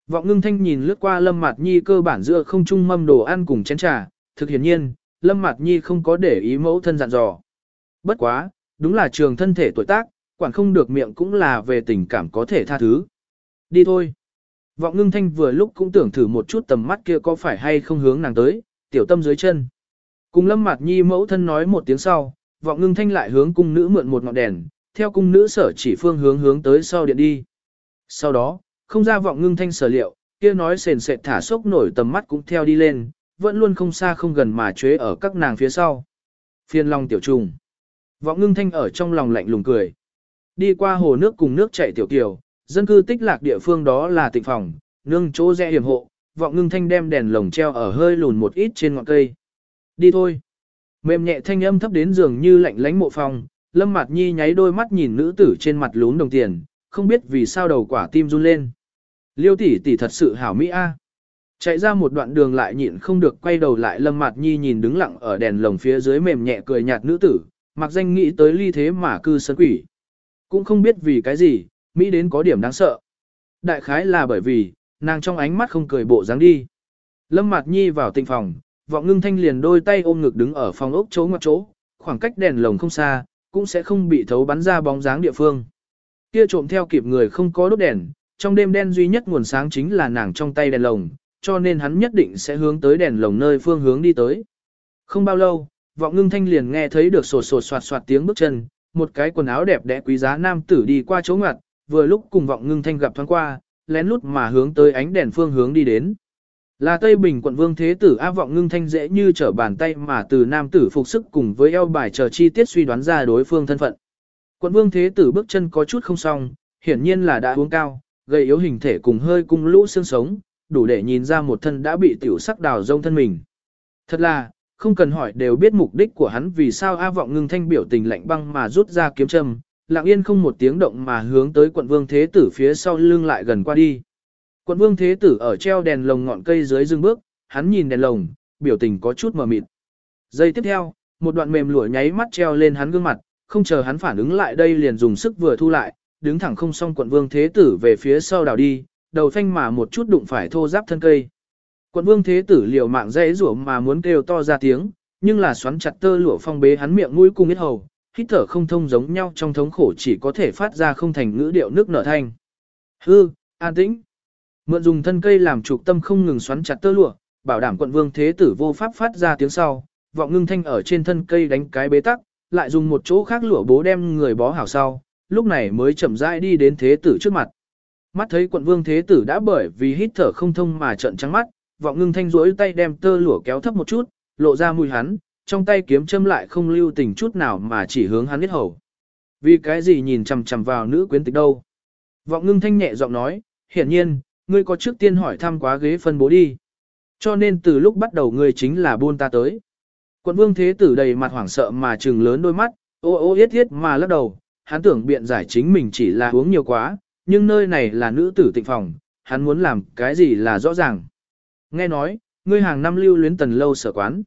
Vọng ngưng thanh nhìn lướt qua Lâm Mạt Nhi cơ bản giữa không trung mâm đồ ăn cùng chén trà, thực hiển nhiên, Lâm Mạt Nhi không có để ý mẫu thân dặn dò. Bất quá, đúng là trường thân thể tuổi tác, quản không được miệng cũng là về tình cảm có thể tha thứ. Đi thôi. Vọng ngưng thanh vừa lúc cũng tưởng thử một chút tầm mắt kia có phải hay không hướng nàng tới, tiểu tâm dưới chân. Cùng Lâm Mạt Nhi mẫu thân nói một tiếng sau, vọng ngưng thanh lại hướng cung nữ mượn một ngọn đèn, theo cung nữ sở chỉ phương hướng hướng tới sau điện đi. Sau đó, không ra vọng ngưng thanh sở liệu, kia nói sền sệt thả sốc nổi tầm mắt cũng theo đi lên, vẫn luôn không xa không gần mà chế ở các nàng phía sau. Phiên long tiểu trùng. Vọng ngưng thanh ở trong lòng lạnh lùng cười. Đi qua hồ nước cùng nước chảy tiểu kiều, dân cư tích lạc địa phương đó là tịnh phòng, nương chỗ rẽ hiểm hộ, vọng ngưng thanh đem đèn lồng treo ở hơi lùn một ít trên ngọn cây. Đi thôi. Mềm nhẹ thanh âm thấp đến giường như lạnh lánh mộ phòng, Lâm Mạt Nhi nháy đôi mắt nhìn nữ tử trên mặt lún đồng tiền, không biết vì sao đầu quả tim run lên. Liêu tỷ tỷ thật sự hảo mỹ a. Chạy ra một đoạn đường lại nhịn không được quay đầu lại Lâm Mạt Nhi nhìn đứng lặng ở đèn lồng phía dưới mềm nhẹ cười nhạt nữ tử, mặc danh nghĩ tới ly thế mà cư sân quỷ. Cũng không biết vì cái gì, Mỹ đến có điểm đáng sợ. Đại khái là bởi vì, nàng trong ánh mắt không cười bộ dáng đi. Lâm Mạt Nhi vào tinh phòng, vọng ngưng thanh liền đôi tay ôm ngực đứng ở phòng ốc chỗ ngoặt chỗ, khoảng cách đèn lồng không xa, cũng sẽ không bị thấu bắn ra bóng dáng địa phương. Kia trộm theo kịp người không có đốt đèn, trong đêm đen duy nhất nguồn sáng chính là nàng trong tay đèn lồng, cho nên hắn nhất định sẽ hướng tới đèn lồng nơi phương hướng đi tới. Không bao lâu, vọng ngưng thanh liền nghe thấy được sột sột soạt soạt tiếng bước chân, một cái quần áo đẹp đẽ quý giá nam tử đi qua chỗ ngoặt, vừa lúc cùng vọng ngưng thanh gặp thoáng qua, lén lút mà hướng tới ánh đèn phương hướng đi đến. Là Tây Bình quận vương thế tử A vọng ngưng thanh dễ như trở bàn tay mà từ nam tử phục sức cùng với eo bài chờ chi tiết suy đoán ra đối phương thân phận. Quận vương thế tử bước chân có chút không xong, hiển nhiên là đã uống cao, gây yếu hình thể cùng hơi cung lũ xương sống, đủ để nhìn ra một thân đã bị tiểu sắc đào rông thân mình. Thật là, không cần hỏi đều biết mục đích của hắn vì sao A vọng ngưng thanh biểu tình lạnh băng mà rút ra kiếm châm, lặng yên không một tiếng động mà hướng tới quận vương thế tử phía sau lưng lại gần qua đi. Quận vương thế tử ở treo đèn lồng ngọn cây dưới dưng bước, hắn nhìn đèn lồng, biểu tình có chút mờ mịt. Giây tiếp theo, một đoạn mềm lụa nháy mắt treo lên hắn gương mặt, không chờ hắn phản ứng lại đây liền dùng sức vừa thu lại, đứng thẳng không xong quận vương thế tử về phía sau đảo đi, đầu phanh mà một chút đụng phải thô giáp thân cây. Quận vương thế tử liều mạng dễ rủa mà muốn kêu to ra tiếng, nhưng là xoắn chặt tơ lụa phong bế hắn miệng mũi cung hết hầu, hít thở không thông giống nhau trong thống khổ chỉ có thể phát ra không thành ngữ điệu nước nở thanh. Hư, an tĩnh. Mượn dùng thân cây làm trục tâm không ngừng xoắn chặt tơ lụa, bảo đảm quận vương thế tử vô pháp phát ra tiếng sau, vọng ngưng thanh ở trên thân cây đánh cái bế tắc, lại dùng một chỗ khác lụa bố đem người bó hảo sau, lúc này mới chậm rãi đi đến thế tử trước mặt. Mắt thấy quận vương thế tử đã bởi vì hít thở không thông mà trợn trắng mắt, vọng ngưng thanh rỗi tay đem tơ lụa kéo thấp một chút, lộ ra mùi hắn, trong tay kiếm châm lại không lưu tình chút nào mà chỉ hướng hắn biết hầu. Vì cái gì nhìn chằm chằm vào nữ quyến tịch đâu? Vọng ngưng thanh nhẹ giọng nói, hiển nhiên, ngươi có trước tiên hỏi thăm quá ghế phân bố đi. Cho nên từ lúc bắt đầu ngươi chính là buôn ta tới. Quận vương thế tử đầy mặt hoảng sợ mà trừng lớn đôi mắt, ô ô yết yết mà lắc đầu, hắn tưởng biện giải chính mình chỉ là uống nhiều quá, nhưng nơi này là nữ tử tịnh phòng, hắn muốn làm cái gì là rõ ràng. Nghe nói, ngươi hàng năm lưu luyến tần lâu sở quán.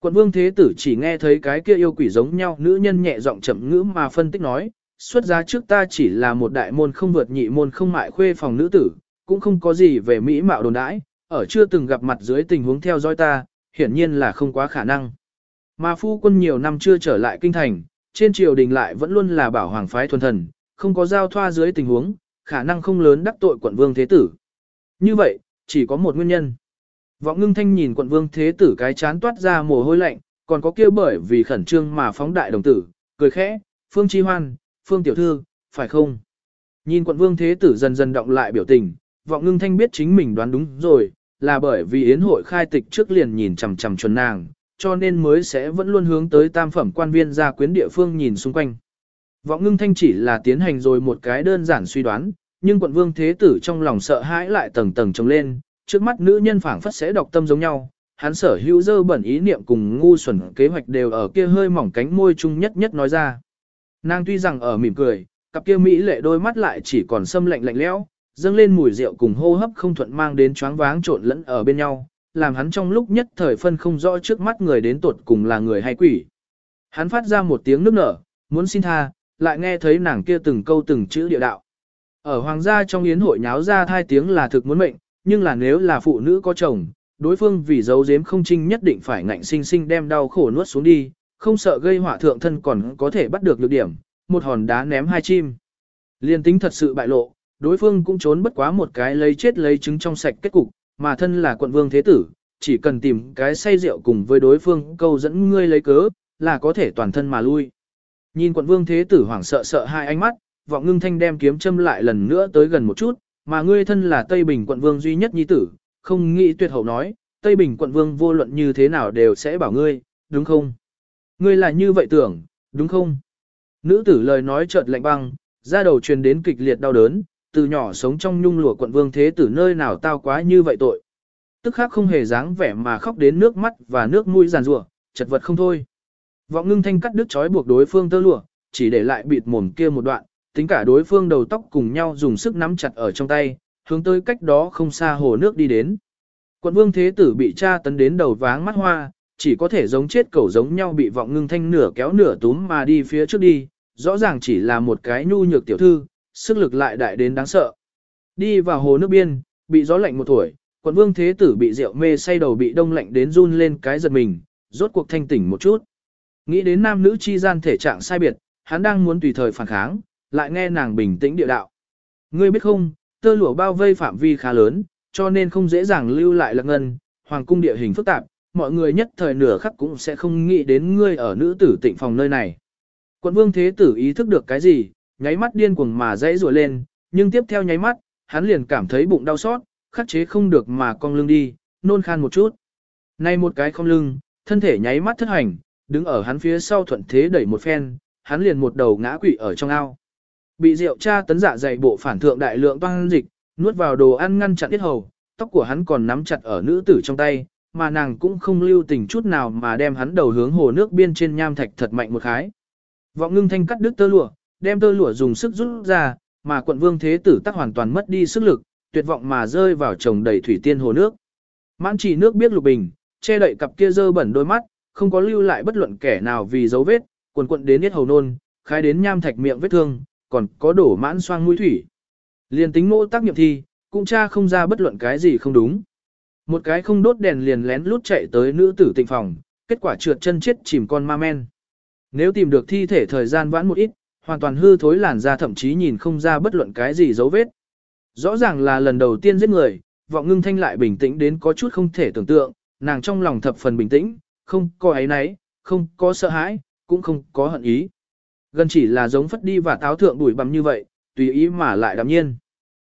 Quận vương thế tử chỉ nghe thấy cái kia yêu quỷ giống nhau nữ nhân nhẹ giọng chậm ngữ mà phân tích nói, xuất giá trước ta chỉ là một đại môn không vượt nhị môn không mại khuê phòng nữ tử, cũng không có gì về mỹ mạo đồn đãi, ở chưa từng gặp mặt dưới tình huống theo dõi ta, hiển nhiên là không quá khả năng. Mà phu quân nhiều năm chưa trở lại kinh thành, trên triều đình lại vẫn luôn là bảo hoàng phái thuần thần, không có giao thoa dưới tình huống, khả năng không lớn đắc tội quận vương thế tử. Như vậy, chỉ có một nguyên nhân. Vọng ngưng thanh nhìn quận vương thế tử cái chán toát ra mồ hôi lạnh, còn có kia bởi vì khẩn trương mà phóng đại đồng tử, cười khẽ, phương chi hoan, phương tiểu thư, phải không? Nhìn quận vương thế tử dần dần động lại biểu tình, vọng ngưng thanh biết chính mình đoán đúng rồi, là bởi vì yến hội khai tịch trước liền nhìn chằm chằm chuẩn nàng, cho nên mới sẽ vẫn luôn hướng tới tam phẩm quan viên ra quyến địa phương nhìn xung quanh. Vọng ngưng thanh chỉ là tiến hành rồi một cái đơn giản suy đoán, nhưng quận vương thế tử trong lòng sợ hãi lại tầng tầng trồng lên, trước mắt nữ nhân phảng phất sẽ đọc tâm giống nhau, hắn sở hữu dơ bẩn ý niệm cùng ngu xuẩn kế hoạch đều ở kia hơi mỏng cánh môi chung nhất nhất nói ra. Nàng tuy rằng ở mỉm cười, cặp kia mỹ lệ đôi mắt lại chỉ còn xâm lạnh lạnh lẽo, dâng lên mùi rượu cùng hô hấp không thuận mang đến choáng váng trộn lẫn ở bên nhau, làm hắn trong lúc nhất thời phân không rõ trước mắt người đến tột cùng là người hay quỷ. Hắn phát ra một tiếng nước nở, muốn xin tha, lại nghe thấy nàng kia từng câu từng chữ địa đạo. Ở hoàng gia trong yến hội nháo ra thai tiếng là thực muốn mệnh, nhưng là nếu là phụ nữ có chồng, đối phương vì giấu giếm không trinh nhất định phải ngạnh sinh sinh đem đau khổ nuốt xuống đi, không sợ gây họa thượng thân còn có thể bắt được lược điểm, một hòn đá ném hai chim. Liên tính thật sự bại lộ, đối phương cũng trốn bất quá một cái lấy chết lấy trứng trong sạch kết cục, mà thân là quận vương thế tử, chỉ cần tìm cái say rượu cùng với đối phương câu dẫn ngươi lấy cớ, là có thể toàn thân mà lui. Nhìn quận vương thế tử hoảng sợ sợ hai ánh mắt, vọng ngưng thanh đem kiếm châm lại lần nữa tới gần một chút, mà ngươi thân là Tây Bình quận vương duy nhất nhi tử, không nghĩ tuyệt hậu nói, Tây Bình quận vương vô luận như thế nào đều sẽ bảo ngươi, đúng không? Ngươi là như vậy tưởng, đúng không? Nữ tử lời nói chợt lạnh băng, ra đầu truyền đến kịch liệt đau đớn, từ nhỏ sống trong nhung lụa quận vương thế tử nơi nào tao quá như vậy tội. Tức khác không hề dáng vẻ mà khóc đến nước mắt và nước mũi giàn rủa, chật vật không thôi. Vọng ngưng thanh cắt đứt chói buộc đối phương tơ lụa, chỉ để lại bịt mồm kia một đoạn, tính cả đối phương đầu tóc cùng nhau dùng sức nắm chặt ở trong tay, hướng tới cách đó không xa hồ nước đi đến. Quận vương thế tử bị cha tấn đến đầu váng mắt hoa, chỉ có thể giống chết cẩu giống nhau bị vọng ngưng thanh nửa kéo nửa túm mà đi phía trước đi, rõ ràng chỉ là một cái nhu nhược tiểu thư, sức lực lại đại đến đáng sợ. Đi vào hồ nước biên, bị gió lạnh một tuổi, quận vương thế tử bị rượu mê say đầu bị đông lạnh đến run lên cái giật mình, rốt cuộc thanh tỉnh một chút. Nghĩ đến nam nữ chi gian thể trạng sai biệt, hắn đang muốn tùy thời phản kháng, lại nghe nàng bình tĩnh địa đạo. Ngươi biết không, tơ lụa bao vây phạm vi khá lớn, cho nên không dễ dàng lưu lại lạc ngân, hoàng cung địa hình phức tạp, mọi người nhất thời nửa khắc cũng sẽ không nghĩ đến ngươi ở nữ tử tịnh phòng nơi này. Quận vương thế tử ý thức được cái gì, nháy mắt điên cuồng mà dãy rủa lên, nhưng tiếp theo nháy mắt, hắn liền cảm thấy bụng đau xót, khắc chế không được mà cong lưng đi, nôn khan một chút. Này một cái không lưng, thân thể nháy mắt thất hành, đứng ở hắn phía sau thuận thế đẩy một phen, hắn liền một đầu ngã quỵ ở trong ao. Bị rượu cha tấn dạ dày bộ phản thượng đại lượng toan dịch, nuốt vào đồ ăn ngăn chặn tiết hầu, tóc của hắn còn nắm chặt ở nữ tử trong tay, mà nàng cũng không lưu tình chút nào mà đem hắn đầu hướng hồ nước biên trên nham thạch thật mạnh một khái. Vọng ngưng thanh cắt đứt tơ lụa, đem tơ lụa dùng sức rút ra, mà quận vương thế tử tắc hoàn toàn mất đi sức lực, tuyệt vọng mà rơi vào chồng đầy thủy tiên hồ nước. Mãn chỉ nước biết lục bình, che đậy cặp kia dơ bẩn đôi mắt, không có lưu lại bất luận kẻ nào vì dấu vết, quần quận đến hết hầu nôn, khai đến nham thạch miệng vết thương, còn có đổ mãn xoang mũi thủy. Liền tính mô tác nghiệm thi, cũng tra không ra bất luận cái gì không đúng. Một cái không đốt đèn liền lén lút chạy tới nữ tử tịnh phòng, kết quả trượt chân chết chìm con ma men. Nếu tìm được thi thể thời gian vãn một ít, hoàn toàn hư thối làn da thậm chí nhìn không ra bất luận cái gì dấu vết. Rõ ràng là lần đầu tiên giết người, vọng ngưng thanh lại bình tĩnh đến có chút không thể tưởng tượng, nàng trong lòng thập phần bình tĩnh, không có ấy nấy, không có sợ hãi, cũng không có hận ý. Gần chỉ là giống phất đi và táo thượng đuổi bằm như vậy, tùy ý mà lại đạm nhiên.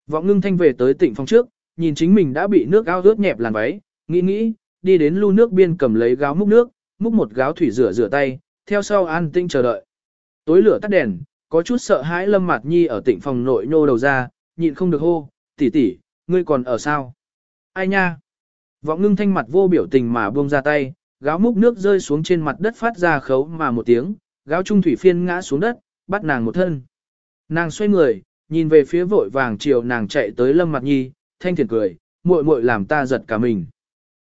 Vọng ngưng thanh về tới tỉnh phòng trước, nhìn chính mình đã bị nước ao rớt nhẹp làn váy, nghĩ nghĩ, đi đến lu nước biên cầm lấy gáo múc nước, múc một gáo thủy rửa rửa tay, theo sau an tinh chờ đợi. Tối lửa tắt đèn, có chút sợ hãi Lâm Mạt Nhi ở tỉnh phòng nội nô đầu ra, nhịn không được hô, tỷ tỷ, ngươi còn ở sao? Ai nha? Vọng ngưng thanh mặt vô biểu tình mà buông ra tay, gáo múc nước rơi xuống trên mặt đất phát ra khấu mà một tiếng, gáo trung thủy phiên ngã xuống đất, bắt nàng một thân. Nàng xoay người, nhìn về phía vội vàng chiều nàng chạy tới Lâm Mạt Nhi, thanh thiền cười, muội muội làm ta giật cả mình.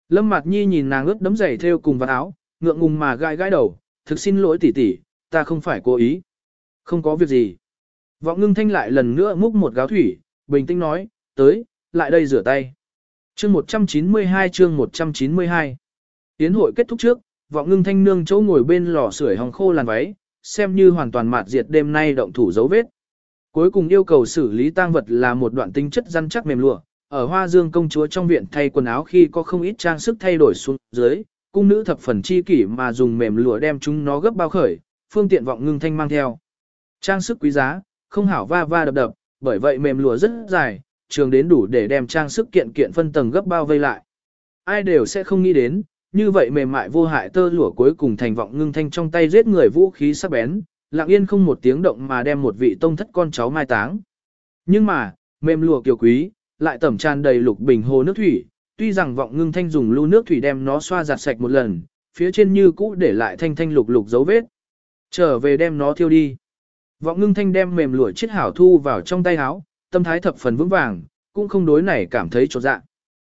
Lâm Mạt Nhi nhìn nàng ướt đấm giày theo cùng vào áo, ngượng ngùng mà gai gai đầu, thực xin lỗi tỷ tỷ, ta không phải cố ý. Không có việc gì. Vọng ngưng thanh lại lần nữa múc một gáo thủy, bình tĩnh nói, tới, lại đây rửa tay. Chương 192 chương 192 Tiến hội kết thúc trước, vọng ngưng thanh nương chỗ ngồi bên lò sưởi hồng khô làn váy, xem như hoàn toàn mạt diệt đêm nay động thủ dấu vết. Cuối cùng yêu cầu xử lý tang vật là một đoạn tinh chất rắn chắc mềm lụa, ở Hoa Dương công chúa trong viện thay quần áo khi có không ít trang sức thay đổi xuống dưới, cung nữ thập phần chi kỷ mà dùng mềm lụa đem chúng nó gấp bao khởi, phương tiện vọng ngưng thanh mang theo. Trang sức quý giá, không hảo va va đập đập, bởi vậy mềm lụa rất dài, trường đến đủ để đem trang sức kiện kiện phân tầng gấp bao vây lại. Ai đều sẽ không nghĩ đến, như vậy mềm mại vô hại tơ lụa cuối cùng thành vọng ngưng thanh trong tay giết người vũ khí sắc bén, lặng yên không một tiếng động mà đem một vị tông thất con cháu mai táng. Nhưng mà, mềm lụa kiều quý, lại tẩm tràn đầy lục bình hồ nước thủy, tuy rằng vọng ngưng thanh dùng lưu nước thủy đem nó xoa giặt sạch một lần, phía trên như cũ để lại thanh thanh lục lục dấu vết. Trở về đem nó thiêu đi. Vọng ngưng thanh đem mềm lụa chiếc hảo thu vào trong tay áo, tâm thái thập phần vững vàng, cũng không đối này cảm thấy trột dạ.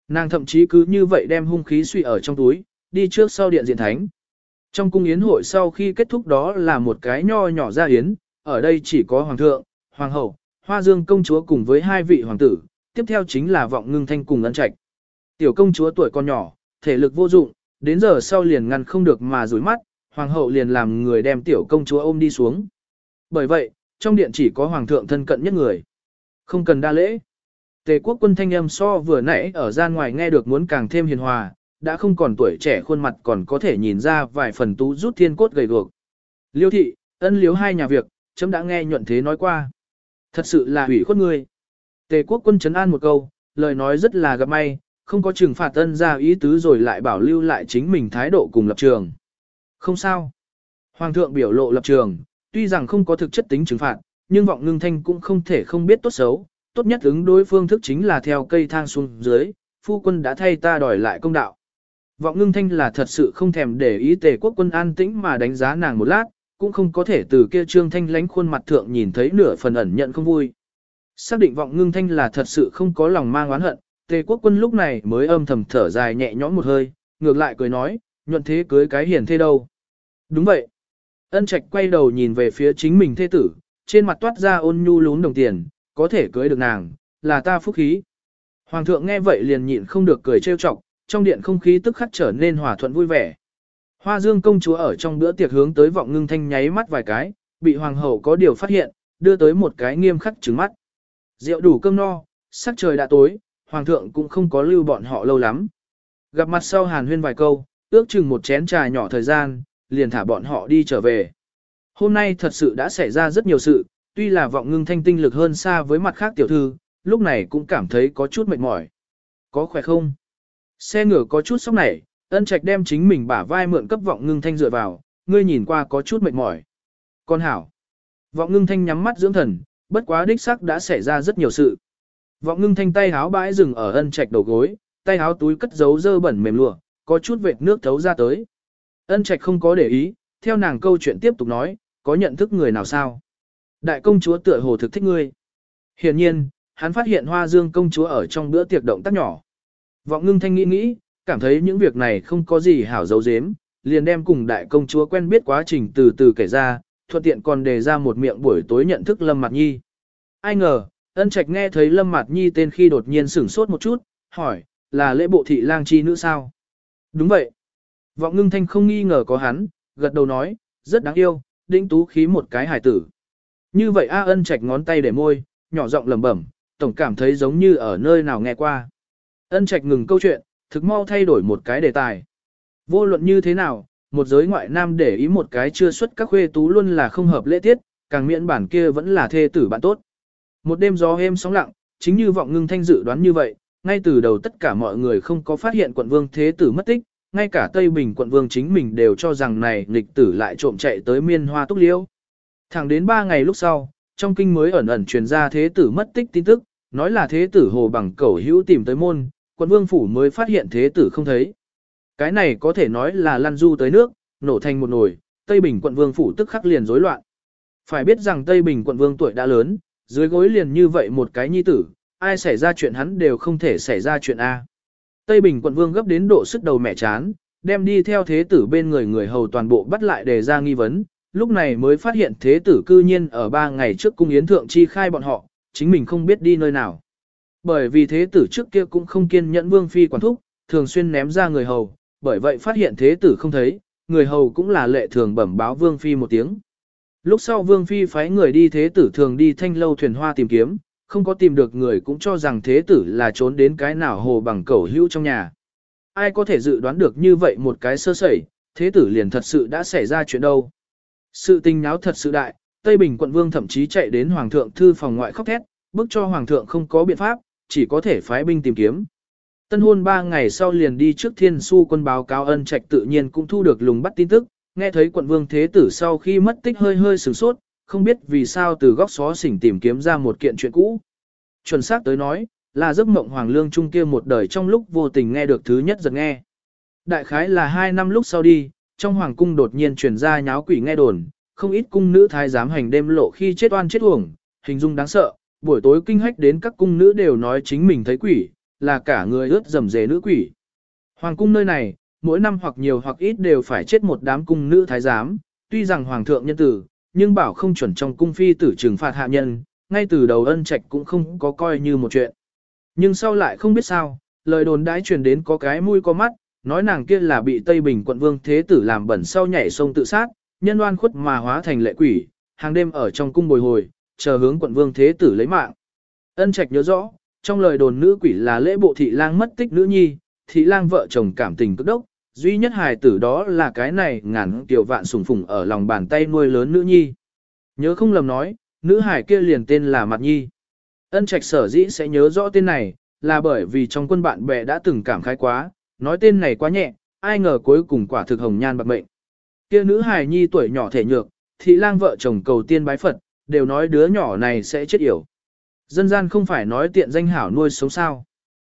Nàng thậm chí cứ như vậy đem hung khí suy ở trong túi, đi trước sau điện diện thánh. Trong cung yến hội sau khi kết thúc đó là một cái nho nhỏ ra yến, ở đây chỉ có hoàng thượng, hoàng hậu, hoa dương công chúa cùng với hai vị hoàng tử, tiếp theo chính là vọng ngưng thanh cùng ân trạch. Tiểu công chúa tuổi còn nhỏ, thể lực vô dụng, đến giờ sau liền ngăn không được mà rủi mắt, hoàng hậu liền làm người đem tiểu công chúa ôm đi xuống. Bởi vậy, trong điện chỉ có hoàng thượng thân cận nhất người. Không cần đa lễ. Tề quốc quân thanh âm so vừa nãy ở gian ngoài nghe được muốn càng thêm hiền hòa, đã không còn tuổi trẻ khuôn mặt còn có thể nhìn ra vài phần tú rút thiên cốt gầy guộc. Liêu thị, ân liếu hai nhà việc, chấm đã nghe nhuận thế nói qua. Thật sự là hủy khuất ngươi. Tề quốc quân chấn an một câu, lời nói rất là gặp may, không có trừng phạt ân ra ý tứ rồi lại bảo lưu lại chính mình thái độ cùng lập trường. Không sao. Hoàng thượng biểu lộ lập trường, tuy rằng không có thực chất tính trừng phạt, nhưng vọng ngưng thanh cũng không thể không biết tốt xấu, tốt nhất ứng đối phương thức chính là theo cây thang xuống dưới, phu quân đã thay ta đòi lại công đạo. Vọng ngưng thanh là thật sự không thèm để ý tề quốc quân an tĩnh mà đánh giá nàng một lát, cũng không có thể từ kia trương thanh lánh khuôn mặt thượng nhìn thấy nửa phần ẩn nhận không vui. Xác định vọng ngưng thanh là thật sự không có lòng mang oán hận, tề quốc quân lúc này mới âm thầm thở dài nhẹ nhõm một hơi, ngược lại cười nói, nhuận thế cưới cái hiền thế đâu. Đúng vậy. Ân trạch quay đầu nhìn về phía chính mình thế tử, trên mặt toát ra ôn nhu lún đồng tiền, có thể cưới được nàng, là ta phúc khí. Hoàng thượng nghe vậy liền nhịn không được cười trêu chọc, trong điện không khí tức khắc trở nên hòa thuận vui vẻ. Hoa Dương công chúa ở trong bữa tiệc hướng tới vọng ngưng thanh nháy mắt vài cái, bị hoàng hậu có điều phát hiện, đưa tới một cái nghiêm khắc trứng mắt. Rượu đủ cơm no, sắc trời đã tối, hoàng thượng cũng không có lưu bọn họ lâu lắm. Gặp mặt sau hàn huyên vài câu, ước chừng một chén trà nhỏ thời gian, liền thả bọn họ đi trở về. Hôm nay thật sự đã xảy ra rất nhiều sự, tuy là vọng ngưng thanh tinh lực hơn xa với mặt khác tiểu thư, lúc này cũng cảm thấy có chút mệt mỏi. Có khỏe không? Xe ngựa có chút sóc nảy, ân trạch đem chính mình bả vai mượn cấp vọng ngưng thanh dựa vào, ngươi nhìn qua có chút mệt mỏi. Con hảo. Vọng ngưng thanh nhắm mắt dưỡng thần, bất quá đích sắc đã xảy ra rất nhiều sự. Vọng ngưng thanh tay háo bãi rừng ở ân trạch đầu gối, tay háo túi cất giấu dơ bẩn mềm lụa, có chút vệt nước thấu ra tới. Ân trạch không có để ý, theo nàng câu chuyện tiếp tục nói, có nhận thức người nào sao? Đại công chúa tựa hồ thực thích ngươi. Hiển nhiên, hắn phát hiện hoa dương công chúa ở trong bữa tiệc động tác nhỏ. Vọng ngưng thanh nghĩ nghĩ, cảm thấy những việc này không có gì hảo dấu dếm, liền đem cùng đại công chúa quen biết quá trình từ từ kể ra, thuận tiện còn đề ra một miệng buổi tối nhận thức Lâm Mạt Nhi. Ai ngờ, ân trạch nghe thấy Lâm Mạt Nhi tên khi đột nhiên sửng sốt một chút, hỏi, là lễ bộ thị lang chi nữ sao? Đúng vậy. Vọng ngưng thanh không nghi ngờ có hắn, gật đầu nói, rất đáng yêu, đĩnh tú khí một cái hài tử. Như vậy A ân trạch ngón tay để môi, nhỏ giọng lẩm bẩm, tổng cảm thấy giống như ở nơi nào nghe qua. Ân Trạch ngừng câu chuyện, thực mau thay đổi một cái đề tài. Vô luận như thế nào, một giới ngoại nam để ý một cái chưa xuất các khuê tú luôn là không hợp lễ tiết, càng miễn bản kia vẫn là thê tử bạn tốt. Một đêm gió êm sóng lặng, chính như vọng ngưng thanh dự đoán như vậy, ngay từ đầu tất cả mọi người không có phát hiện quận vương thế tử mất tích, ngay cả Tây Bình quận vương chính mình đều cho rằng này nghịch tử lại trộm chạy tới miên hoa túc liễu. Thẳng đến 3 ngày lúc sau, trong kinh mới ẩn ẩn truyền ra thế tử mất tích tin tức, nói là thế tử hồ bằng cẩu hữu tìm tới môn, quận vương phủ mới phát hiện thế tử không thấy. Cái này có thể nói là lăn du tới nước, nổ thành một nồi, Tây Bình quận vương phủ tức khắc liền rối loạn. Phải biết rằng Tây Bình quận vương tuổi đã lớn, dưới gối liền như vậy một cái nhi tử, ai xảy ra chuyện hắn đều không thể xảy ra chuyện A. Tây Bình quận vương gấp đến độ sức đầu mẹ chán, đem đi theo thế tử bên người người hầu toàn bộ bắt lại đề ra nghi vấn, lúc này mới phát hiện thế tử cư nhiên ở ba ngày trước cung yến thượng chi khai bọn họ, chính mình không biết đi nơi nào. Bởi vì thế tử trước kia cũng không kiên nhẫn vương phi quản thúc, thường xuyên ném ra người hầu, bởi vậy phát hiện thế tử không thấy, người hầu cũng là lệ thường bẩm báo vương phi một tiếng. Lúc sau vương phi phái người đi thế tử thường đi thanh lâu thuyền hoa tìm kiếm, không có tìm được người cũng cho rằng thế tử là trốn đến cái nào hồ bằng cẩu hữu trong nhà. Ai có thể dự đoán được như vậy một cái sơ sẩy, thế tử liền thật sự đã xảy ra chuyện đâu. Sự tình náo thật sự đại, Tây Bình quận vương thậm chí chạy đến hoàng thượng thư phòng ngoại khóc thét, bức cho hoàng thượng không có biện pháp, chỉ có thể phái binh tìm kiếm. Tân hôn ba ngày sau liền đi trước thiên su quân báo cáo ân trạch tự nhiên cũng thu được lùng bắt tin tức, nghe thấy quận vương thế tử sau khi mất tích hơi hơi sửng sốt, không biết vì sao từ góc xó xỉnh tìm kiếm ra một kiện chuyện cũ. Chuẩn xác tới nói, là giấc mộng hoàng lương trung kia một đời trong lúc vô tình nghe được thứ nhất giật nghe. Đại khái là hai năm lúc sau đi, trong hoàng cung đột nhiên truyền ra nháo quỷ nghe đồn, không ít cung nữ thái giám hành đêm lộ khi chết oan chết uổng, hình dung đáng sợ, buổi tối kinh hách đến các cung nữ đều nói chính mình thấy quỷ, là cả người ướt dầm dề nữ quỷ. Hoàng cung nơi này, mỗi năm hoặc nhiều hoặc ít đều phải chết một đám cung nữ thái giám, tuy rằng hoàng thượng nhân tử, nhưng bảo không chuẩn trong cung phi tử trừng phạt hạ nhân, ngay từ đầu ân trạch cũng không có coi như một chuyện. Nhưng sau lại không biết sao, lời đồn đãi truyền đến có cái mũi có mắt, nói nàng kia là bị Tây Bình quận vương thế tử làm bẩn sau nhảy sông tự sát, nhân oan khuất mà hóa thành lệ quỷ, hàng đêm ở trong cung bồi hồi, chờ hướng quận vương thế tử lấy mạng. Ân trạch nhớ rõ, trong lời đồn nữ quỷ là lễ bộ thị lang mất tích nữ nhi, thị lang vợ chồng cảm tình cực đốc, duy nhất hài tử đó là cái này ngàn tiểu vạn sùng phùng ở lòng bàn tay nuôi lớn nữ nhi. Nhớ không lầm nói, nữ hài kia liền tên là Mặt Nhi. Ân trạch sở dĩ sẽ nhớ rõ tên này, là bởi vì trong quân bạn bè đã từng cảm khái quá, nói tên này quá nhẹ, ai ngờ cuối cùng quả thực hồng nhan bạc mệnh. Kia nữ hài nhi tuổi nhỏ thể nhược, thị lang vợ chồng cầu tiên bái Phật, đều nói đứa nhỏ này sẽ chết yểu. Dân gian không phải nói tiện danh hảo nuôi sống sao.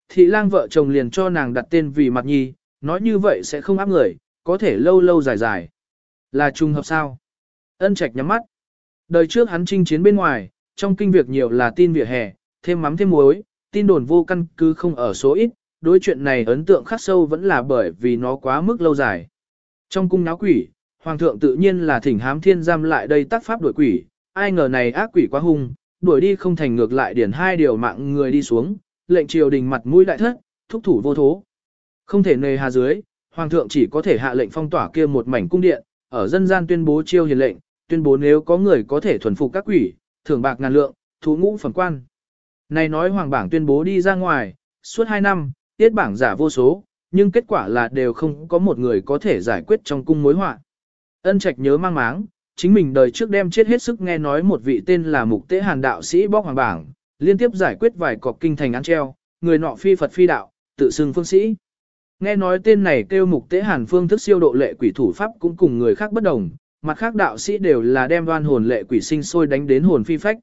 Thị lang vợ chồng liền cho nàng đặt tên vì mặt nhi, nói như vậy sẽ không áp người, có thể lâu lâu dài dài. Là trùng hợp sao? Ân trạch nhắm mắt. Đời trước hắn chinh chiến bên ngoài, trong kinh việc nhiều là tin vỉa hè, thêm mắm thêm muối, tin đồn vô căn cứ không ở số ít, đối chuyện này ấn tượng khắc sâu vẫn là bởi vì nó quá mức lâu dài. Trong cung náo quỷ, hoàng thượng tự nhiên là thỉnh hám thiên giam lại đây tác pháp đuổi quỷ, ai ngờ này ác quỷ quá hung, đuổi đi không thành ngược lại điển hai điều mạng người đi xuống, lệnh triều đình mặt mũi đại thất, thúc thủ vô thố. Không thể nề hà dưới, hoàng thượng chỉ có thể hạ lệnh phong tỏa kia một mảnh cung điện, ở dân gian tuyên bố chiêu hiền lệnh, tuyên bố nếu có người có thể thuần phục các quỷ, thưởng bạc ngàn lượng, thú ngũ phẩm quan. Này nói hoàng bảng tuyên bố đi ra ngoài, suốt hai năm, tiết bảng giả vô số, nhưng kết quả là đều không có một người có thể giải quyết trong cung mối họa. Ân Trạch nhớ mang máng, chính mình đời trước đem chết hết sức nghe nói một vị tên là Mục Tế Hàn đạo sĩ bóc hoàng bảng, liên tiếp giải quyết vài cọc kinh thành án treo, người nọ phi Phật phi đạo, tự xưng phương sĩ. Nghe nói tên này kêu Mục Tế Hàn phương thức siêu độ lệ quỷ thủ pháp cũng cùng người khác bất đồng, mặt khác đạo sĩ đều là đem đoan hồn lệ quỷ sinh sôi đánh đến hồn phi phách.